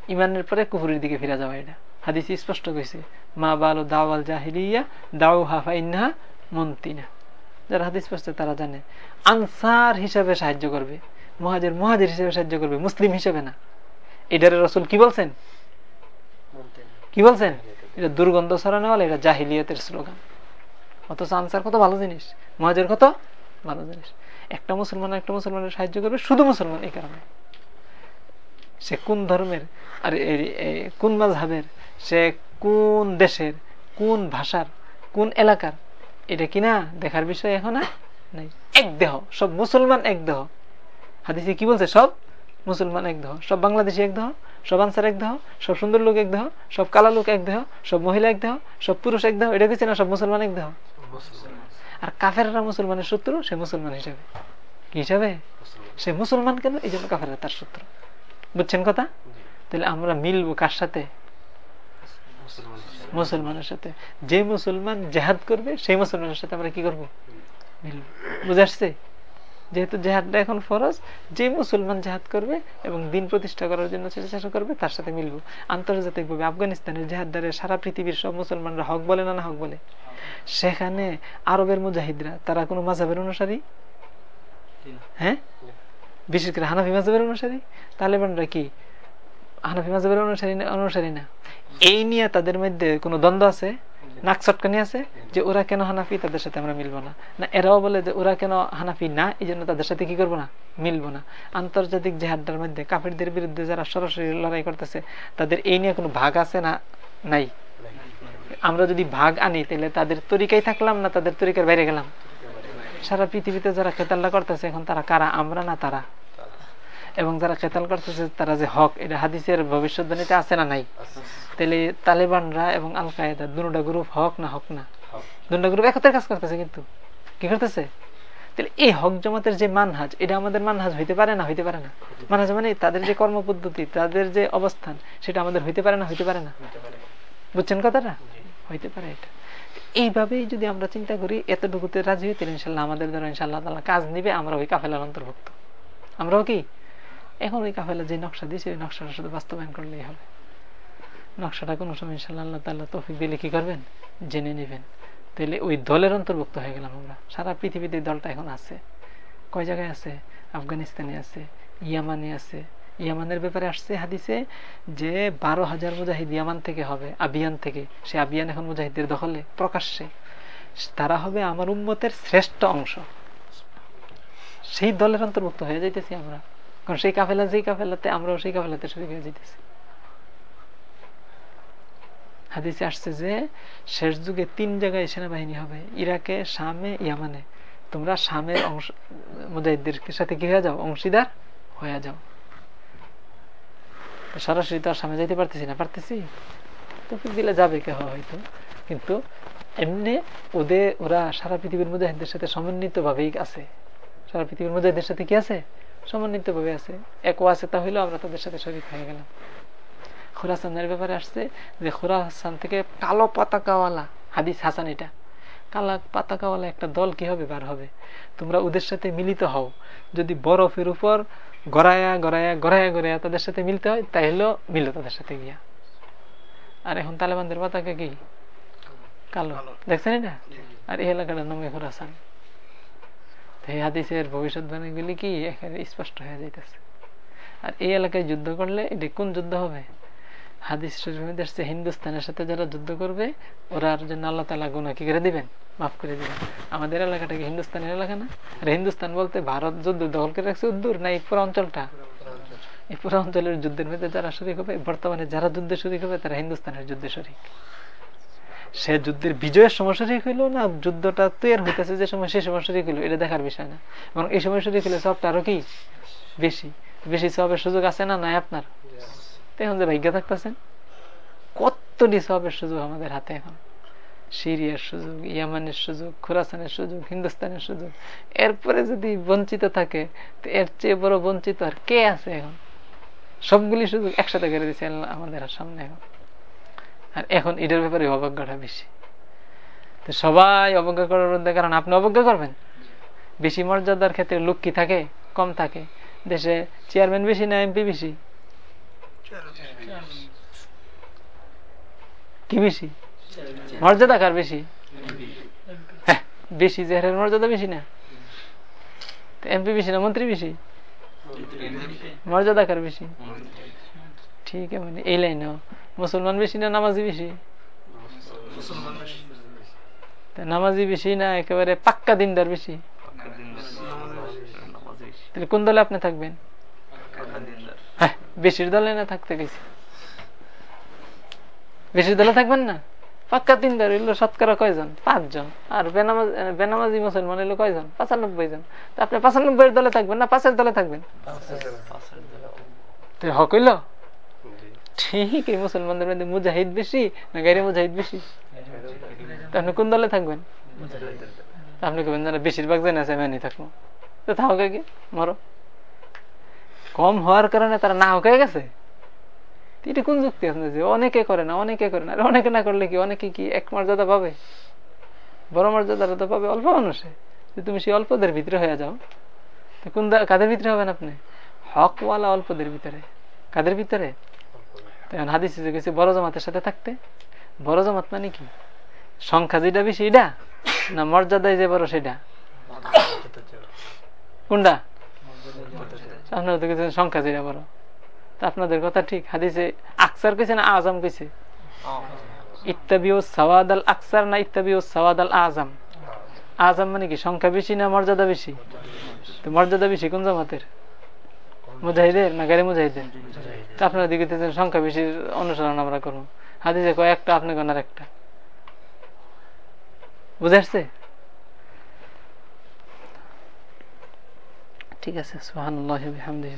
ইমানের পরে কুহুরের দিকে ফিরে যাওয়া এটা। হাদিস স্পষ্ট কইছে মা বালো দাওয়াল জাহিলিয়া দাও হাফা ইন্নাহা মন্তিনা। যারা হাদিস পড়ছে তারা জানে আনসার হিসাবে সাহায্য করবে। মহাজের মহাজের হিসাবে সাহায্য করবে মুসলিম হিসেবে না। এটারে রসুল কি বলছেন? কি বলছেন? এটা দুর্গন্ধ ছড়ানোওয়ালা এটা জাহিলিয়তের স্লোগান। অথচ আনসার কত ভালো জিনিস, মহাজের কত ভালো জিনিস। একটা মুসলমান একটা মুসলমানের সাহায্য করবে শুধু মুসলমান এই কারণে। সে কোন ধর্মের, আর কোন মাঝহের সে কোন দেশের, কোন ভাষার, কোন এলাকার, এটা কিনা দেখার বিষয় এখন নাই। এক দেহ, সব মুসলমান এক দেহ। হাদিসে কি বলছে? সব মুসলমান এক দেহ, সব বাংলাদেশি এক দেহ। সব আনসার এক দেহ, সব সুন্দর লোক এক দেহ, সব কালা লোক এক দেহ, সব মহিলা এক দেহ, সব পুরুষ এক দেহ, এটা দিচ্ছে না, সব মুসলমান এক দেহ। আর কাফেররা মুসলমানের শত্রু, সে মুসলমান হিসাবে। কি হিসাবে? সে মুসলমান কেন? এই জন্য কাফেররা তার শত্রু। বুঝছেন কথা? তাহলে আমরা মিলবো কার সাথে? মুসলমানের সাথে। যে মুসলমান জেহাদ করবে, সেই মুসলমানের সাথে আমরা কি করব? মিলব। বুঝে আসছে? যেহেতু জেহাদটা এখন ফরজ, যে মুসলমান জেহাদ করবে এবং দিন প্রতিষ্ঠা করার জন্য চেষ্টা করবে, তার সাথে মিলব। আন্তর্জাতিকভাবে আফগানিস্তানের জেহাদারে সারা পৃথিবীর সব মুসলমানরা হক বলে না না হক বলে? সেখানে আরবের মুজাহিদরা, তারা কোনো মাঝাবের অনুসারী? হ্যাঁ? বিশেষ করে হানাফি মাজাবের অনুসারী? তালেবানরা কি হানাফি মাজাবের অনুসারী অনুসারী না? এই নিয়ে তাদের মধ্যে কোনো দ্বন্দ্ব আছে? নাক আছে যে ওরা কেন হানাফি তাদের সাথে আমরা মিলবো না? না, এরাও বলে যে ওরা কেন হানাফি না এই জন্য তাদের সাথে কি করব না? মিলবো না। আন্তর্জাতিক জেহাদার মধ্যে কাফিরদের বিরুদ্ধে যারা সরাসরি লড়াই করতেছে, তাদের এই নিয়ে কোনো ভাগ আছে না নাই? আমরা যদি ভাগ আনি, তাহলে তাদের তরিকায় থাকলাম না তাদের তরিকার বাইরে গেলাম? সারা পৃথিবীতে যারা খেতাল্লা করতেছে, এখন তারা কারা? আমরা না তারা? এবং যারা কেতাল করতেছে তারা যে হক এটা হাদিসের ভবিষ্যৎবাণীতে আছে না নাই? তাহলে তালেবানরা এবং আল কায়দা দুটা গ্রুপ হক না হক না? দুটা গ্রুপ একত্রের কাজ করতেছে কিন্তু। কি করতেছে? তাহলে এই হক জমাতের যে মানহাজ এটা আমাদের মানহাজ হইতে পারে না হইতে পারে না? মানহাজ মানে তাদের যে কর্মপদ্ধতি তাদের যে অবস্থান সেটা আমাদের হইতে পারে না হইতে পারে না? বুঝছেন কথাটা? হইতে পারে এটা। এইভাবেই যদি আমরা চিন্তা করি এতটুকুতে রাজি হইতে ইনশাল্লাহ আমাদের দ্বারা ইনশাল্লাহ তালা কাজ নিবে আমরা ওই কাফেলার অন্তর্ভুক্ত। আমরাও কি? এখন ওই কাফেলা যে নকশা দিয়েছে, ওই নকশাটা শুধু বাস্তবায়ন করলেই হবে। নকশাটা কোনো সময় ইনশাল্লাহ আল্লাহ তাল্লাহ তফিক দিলে কি করবেন? জেনে নেবেন। তাহলে ওই দলের অন্তর্ভুক্ত হয়ে গেলাম আমরা। সারা পৃথিবীতে দলটা এখন আছে। কয় জায়গায় আছে? আফগানিস্তানে আছে, ইয়ামানে আছে। ইয়ামানের ব্যাপারে আসছে হাদিসে যে বারো হাজার মুজাহিদ ইয়ামান থেকে হবে, আবিয়ান থেকে। সে আবিয়ান এখন মুজাহিদের দখলে, প্রকাশ্যে। তারা হবে আমার উন্মতের শ্রেষ্ঠ অংশ। সেই দলের অন্তর্ভুক্ত হয়ে যাইতেছি আমরা। কারণ সেই কাফেলা, যেই কাফেলাতে আমরাও সেই কাফেলাতে শরীর হয়ে যেতেছি হাদিসে আসছে যে, শেষ যুগে তিন জায়গায় সেনাবাহিনী হবে, ইরাকে, শামে, ইয়ামানে। তোমরা শামের অংশ মুজাহিদদের সাথে কি হয়ে যাও? অংশীদার হয়ে যাও। সরাসরি তো আর সামনে যাইতে পারতেছি না, পারতেছি? তো দিলে যাবে কে হয়তো। কিন্তু এমনি ওদের ওরা সারা পৃথিবীর মুজাহিদদের সাথে সমন্বিত ভাবেই আছে। সারা পৃথিবীর মুজাহিদের সাথে কি আছে? সমন্বিত ভাবে আছে। এক আছে তা হইলেও আমরা তাদের সাথে শরীর হয়ে গেলাম। খুরাসানের ব্যাপারে আসছে যে খুরাসান থেকে কালো পতাকাওয়ালা হাদিস হাসান এটা। কালা পাতাকাওয়ালা একটা দল কি হবে বার হবে? তোমরা ওদের সাথে মিলিত হও। যদি বরফের উপর গড়ায়া গড়ায়া গড়ায়া গড়ায়া তাদের সাথে মিলতে হয় তাইলেও মিলো তাদের সাথে গিয়া। আর এখন তালেবানদের পতাকা কি? কালো। দেখছেন এটা? আর এই এলাকাটার নাম খুরাসান? এই হাদিসের ভবিষ্যৎবাণীগুলি কি? এখানে স্পষ্ট হয়ে যাইতেছে। আর এই এলাকায় যুদ্ধ করলে এটি কোন যুদ্ধ হবে? হাদিস আসছে, হিন্দুস্তানের সাথে যারা যুদ্ধ করবে, ওরা আর জন্য আল্লাহ তালা গুণা কি করে দিবেন? মাফ করে দিবেন। আমাদের এলাকাটা কি হিন্দুস্তানের এলাকা না? আর হিন্দুস্তান বলতে ভারত যুদ্ধ দখল করে রাখছে উদ্দূর না এই পুরো অঞ্চলটা? এই পুরো অঞ্চলের যুদ্ধের মধ্যে যারা শরিক হবে, বর্তমানে যারা যুদ্ধে শরিক হবে, তারা হিন্দুস্তানের যুদ্ধে শরিক। সে যুদ্ধের বিজয়ের সময় শরিক হইল না? যুদ্ধটা তৈরি হইতেছে যে সময় সে সময় শরিক হইল, এটা দেখার বিষয় না। এবং এই সময় শরিক হইলে সবটা আরও কি? বেশি। বেশি সবের সুযোগ আছে না নাই আপনার? এখন যে ভাগ্য থাকতেছেন, কতটি সবের সুযোগ আমাদের হাতে এখন? সিরিয়ার সুযোগ, ইয়ামানের সুযোগ, খুরাসানের সুযোগ, হিন্দুস্তানের সুযোগ। এরপরে যদি বঞ্চিত থাকে এর চেয়ে বড় বঞ্চিত আর কে আছে এখন? সবগুলি সুযোগ একসাথে করে দিচ্ছে আমাদের সামনে এখন। আর এখন এটার ব্যাপারে অবজ্ঞাটা বেশি। তো সবাই অবজ্ঞা করার মধ্যে কারণ আপনি অবজ্ঞা করবেন। বেশি মর্যাদার ক্ষেত্রে লোক কি থাকে? কম থাকে। দেশে চেয়ারম্যান বেশি না এমপি বেশি? কি বেশি? মর্যাদা কার বেশি? হ্যাঁ, বেশি জেহারের মর্যাদা বেশি না? এমপি বেশি না মন্ত্রী বেশি? মর্যাদা কার বেশি? ঠিক মানে এই লাইন মুসলমান বেশি না নামাজি বেশি? নামাজি বেশি না একেবারে পাক্কা দিনদার বেশি? তাহলে কোন দলে আপনি থাকবেন? হ্যাঁ বেশির দলে না থাকতে গেছি। বেশির দলে থাকবেন না? পাক্কা তিনদার হইল শতকরা কয়জন? পাঁচজন। আর বেনামাজ বেনামাজি মুসলমান হইল কয়জন? পঁচানব্বই জন। তো আপনি পঁচানব্বই দলে থাকবেন না পাঁচের দলে থাকবেন? হক হইল? ঠিক এই মুসলমানদের মধ্যে মুজাহিদ বেশি না গাইরে মুজাহিদ বেশি? আপনি কোন দলে থাকবেন? আপনি কবেন যারা বেশিরভাগ জানে আছে, আমি থাকব। তো থাকো কি মরো। কম হওয়ার কারণে তারা না হয়ে গেছে? এটা কোন যুক্তি আছে? যে অনেকে করে না, অনেকে করে না। অনেকে না করলে কি, অনেকে কি এক মর্যাদা পাবে? বড় মর্যাদাটা তো পাবে অল্প মানুষে। তুমি সেই অল্পদের ভিতরে হয়ে যাও। তো কোন কাদের ভিতরে হবেন আপনি? হকওয়ালা অল্পদের ভিতরে। কাদের ভিতরে? তখন হাদিস গেছে, বড় জামাতের সাথে থাকতে। বড় জামাত মানে কি? সংখ্যা যেটা বেশি, এটা? না মর্যাদায় যে বড় সেটা? কোনটা? আপনারা তো কিছু সংখ্যা যেটা বড়। আপনাদের কথা ঠিক, হাদিসে আকসার কইছে না আজম কইছে? ইত্তাবিও সাওয়াদ আল আকসার না ইত্তাবিও সাওয়াদ আল আজম? আজম মানে কি, সংখ্যা বেশি না মর্যাদা বেশি? তো মর্যাদা বেশি কোন জামাতের? মুজাহিদের না গাড়ি মুজাহিদের? আপনারা দিকে সংখ্যা বেশি অনুসরণ আমরা করব। হাদিসে কয়েকটা আপনি কোনার একটা। বুঝে আসছে? ঠিক আছে সুবহানাল্লাহি ওয়া বিহামদিহি।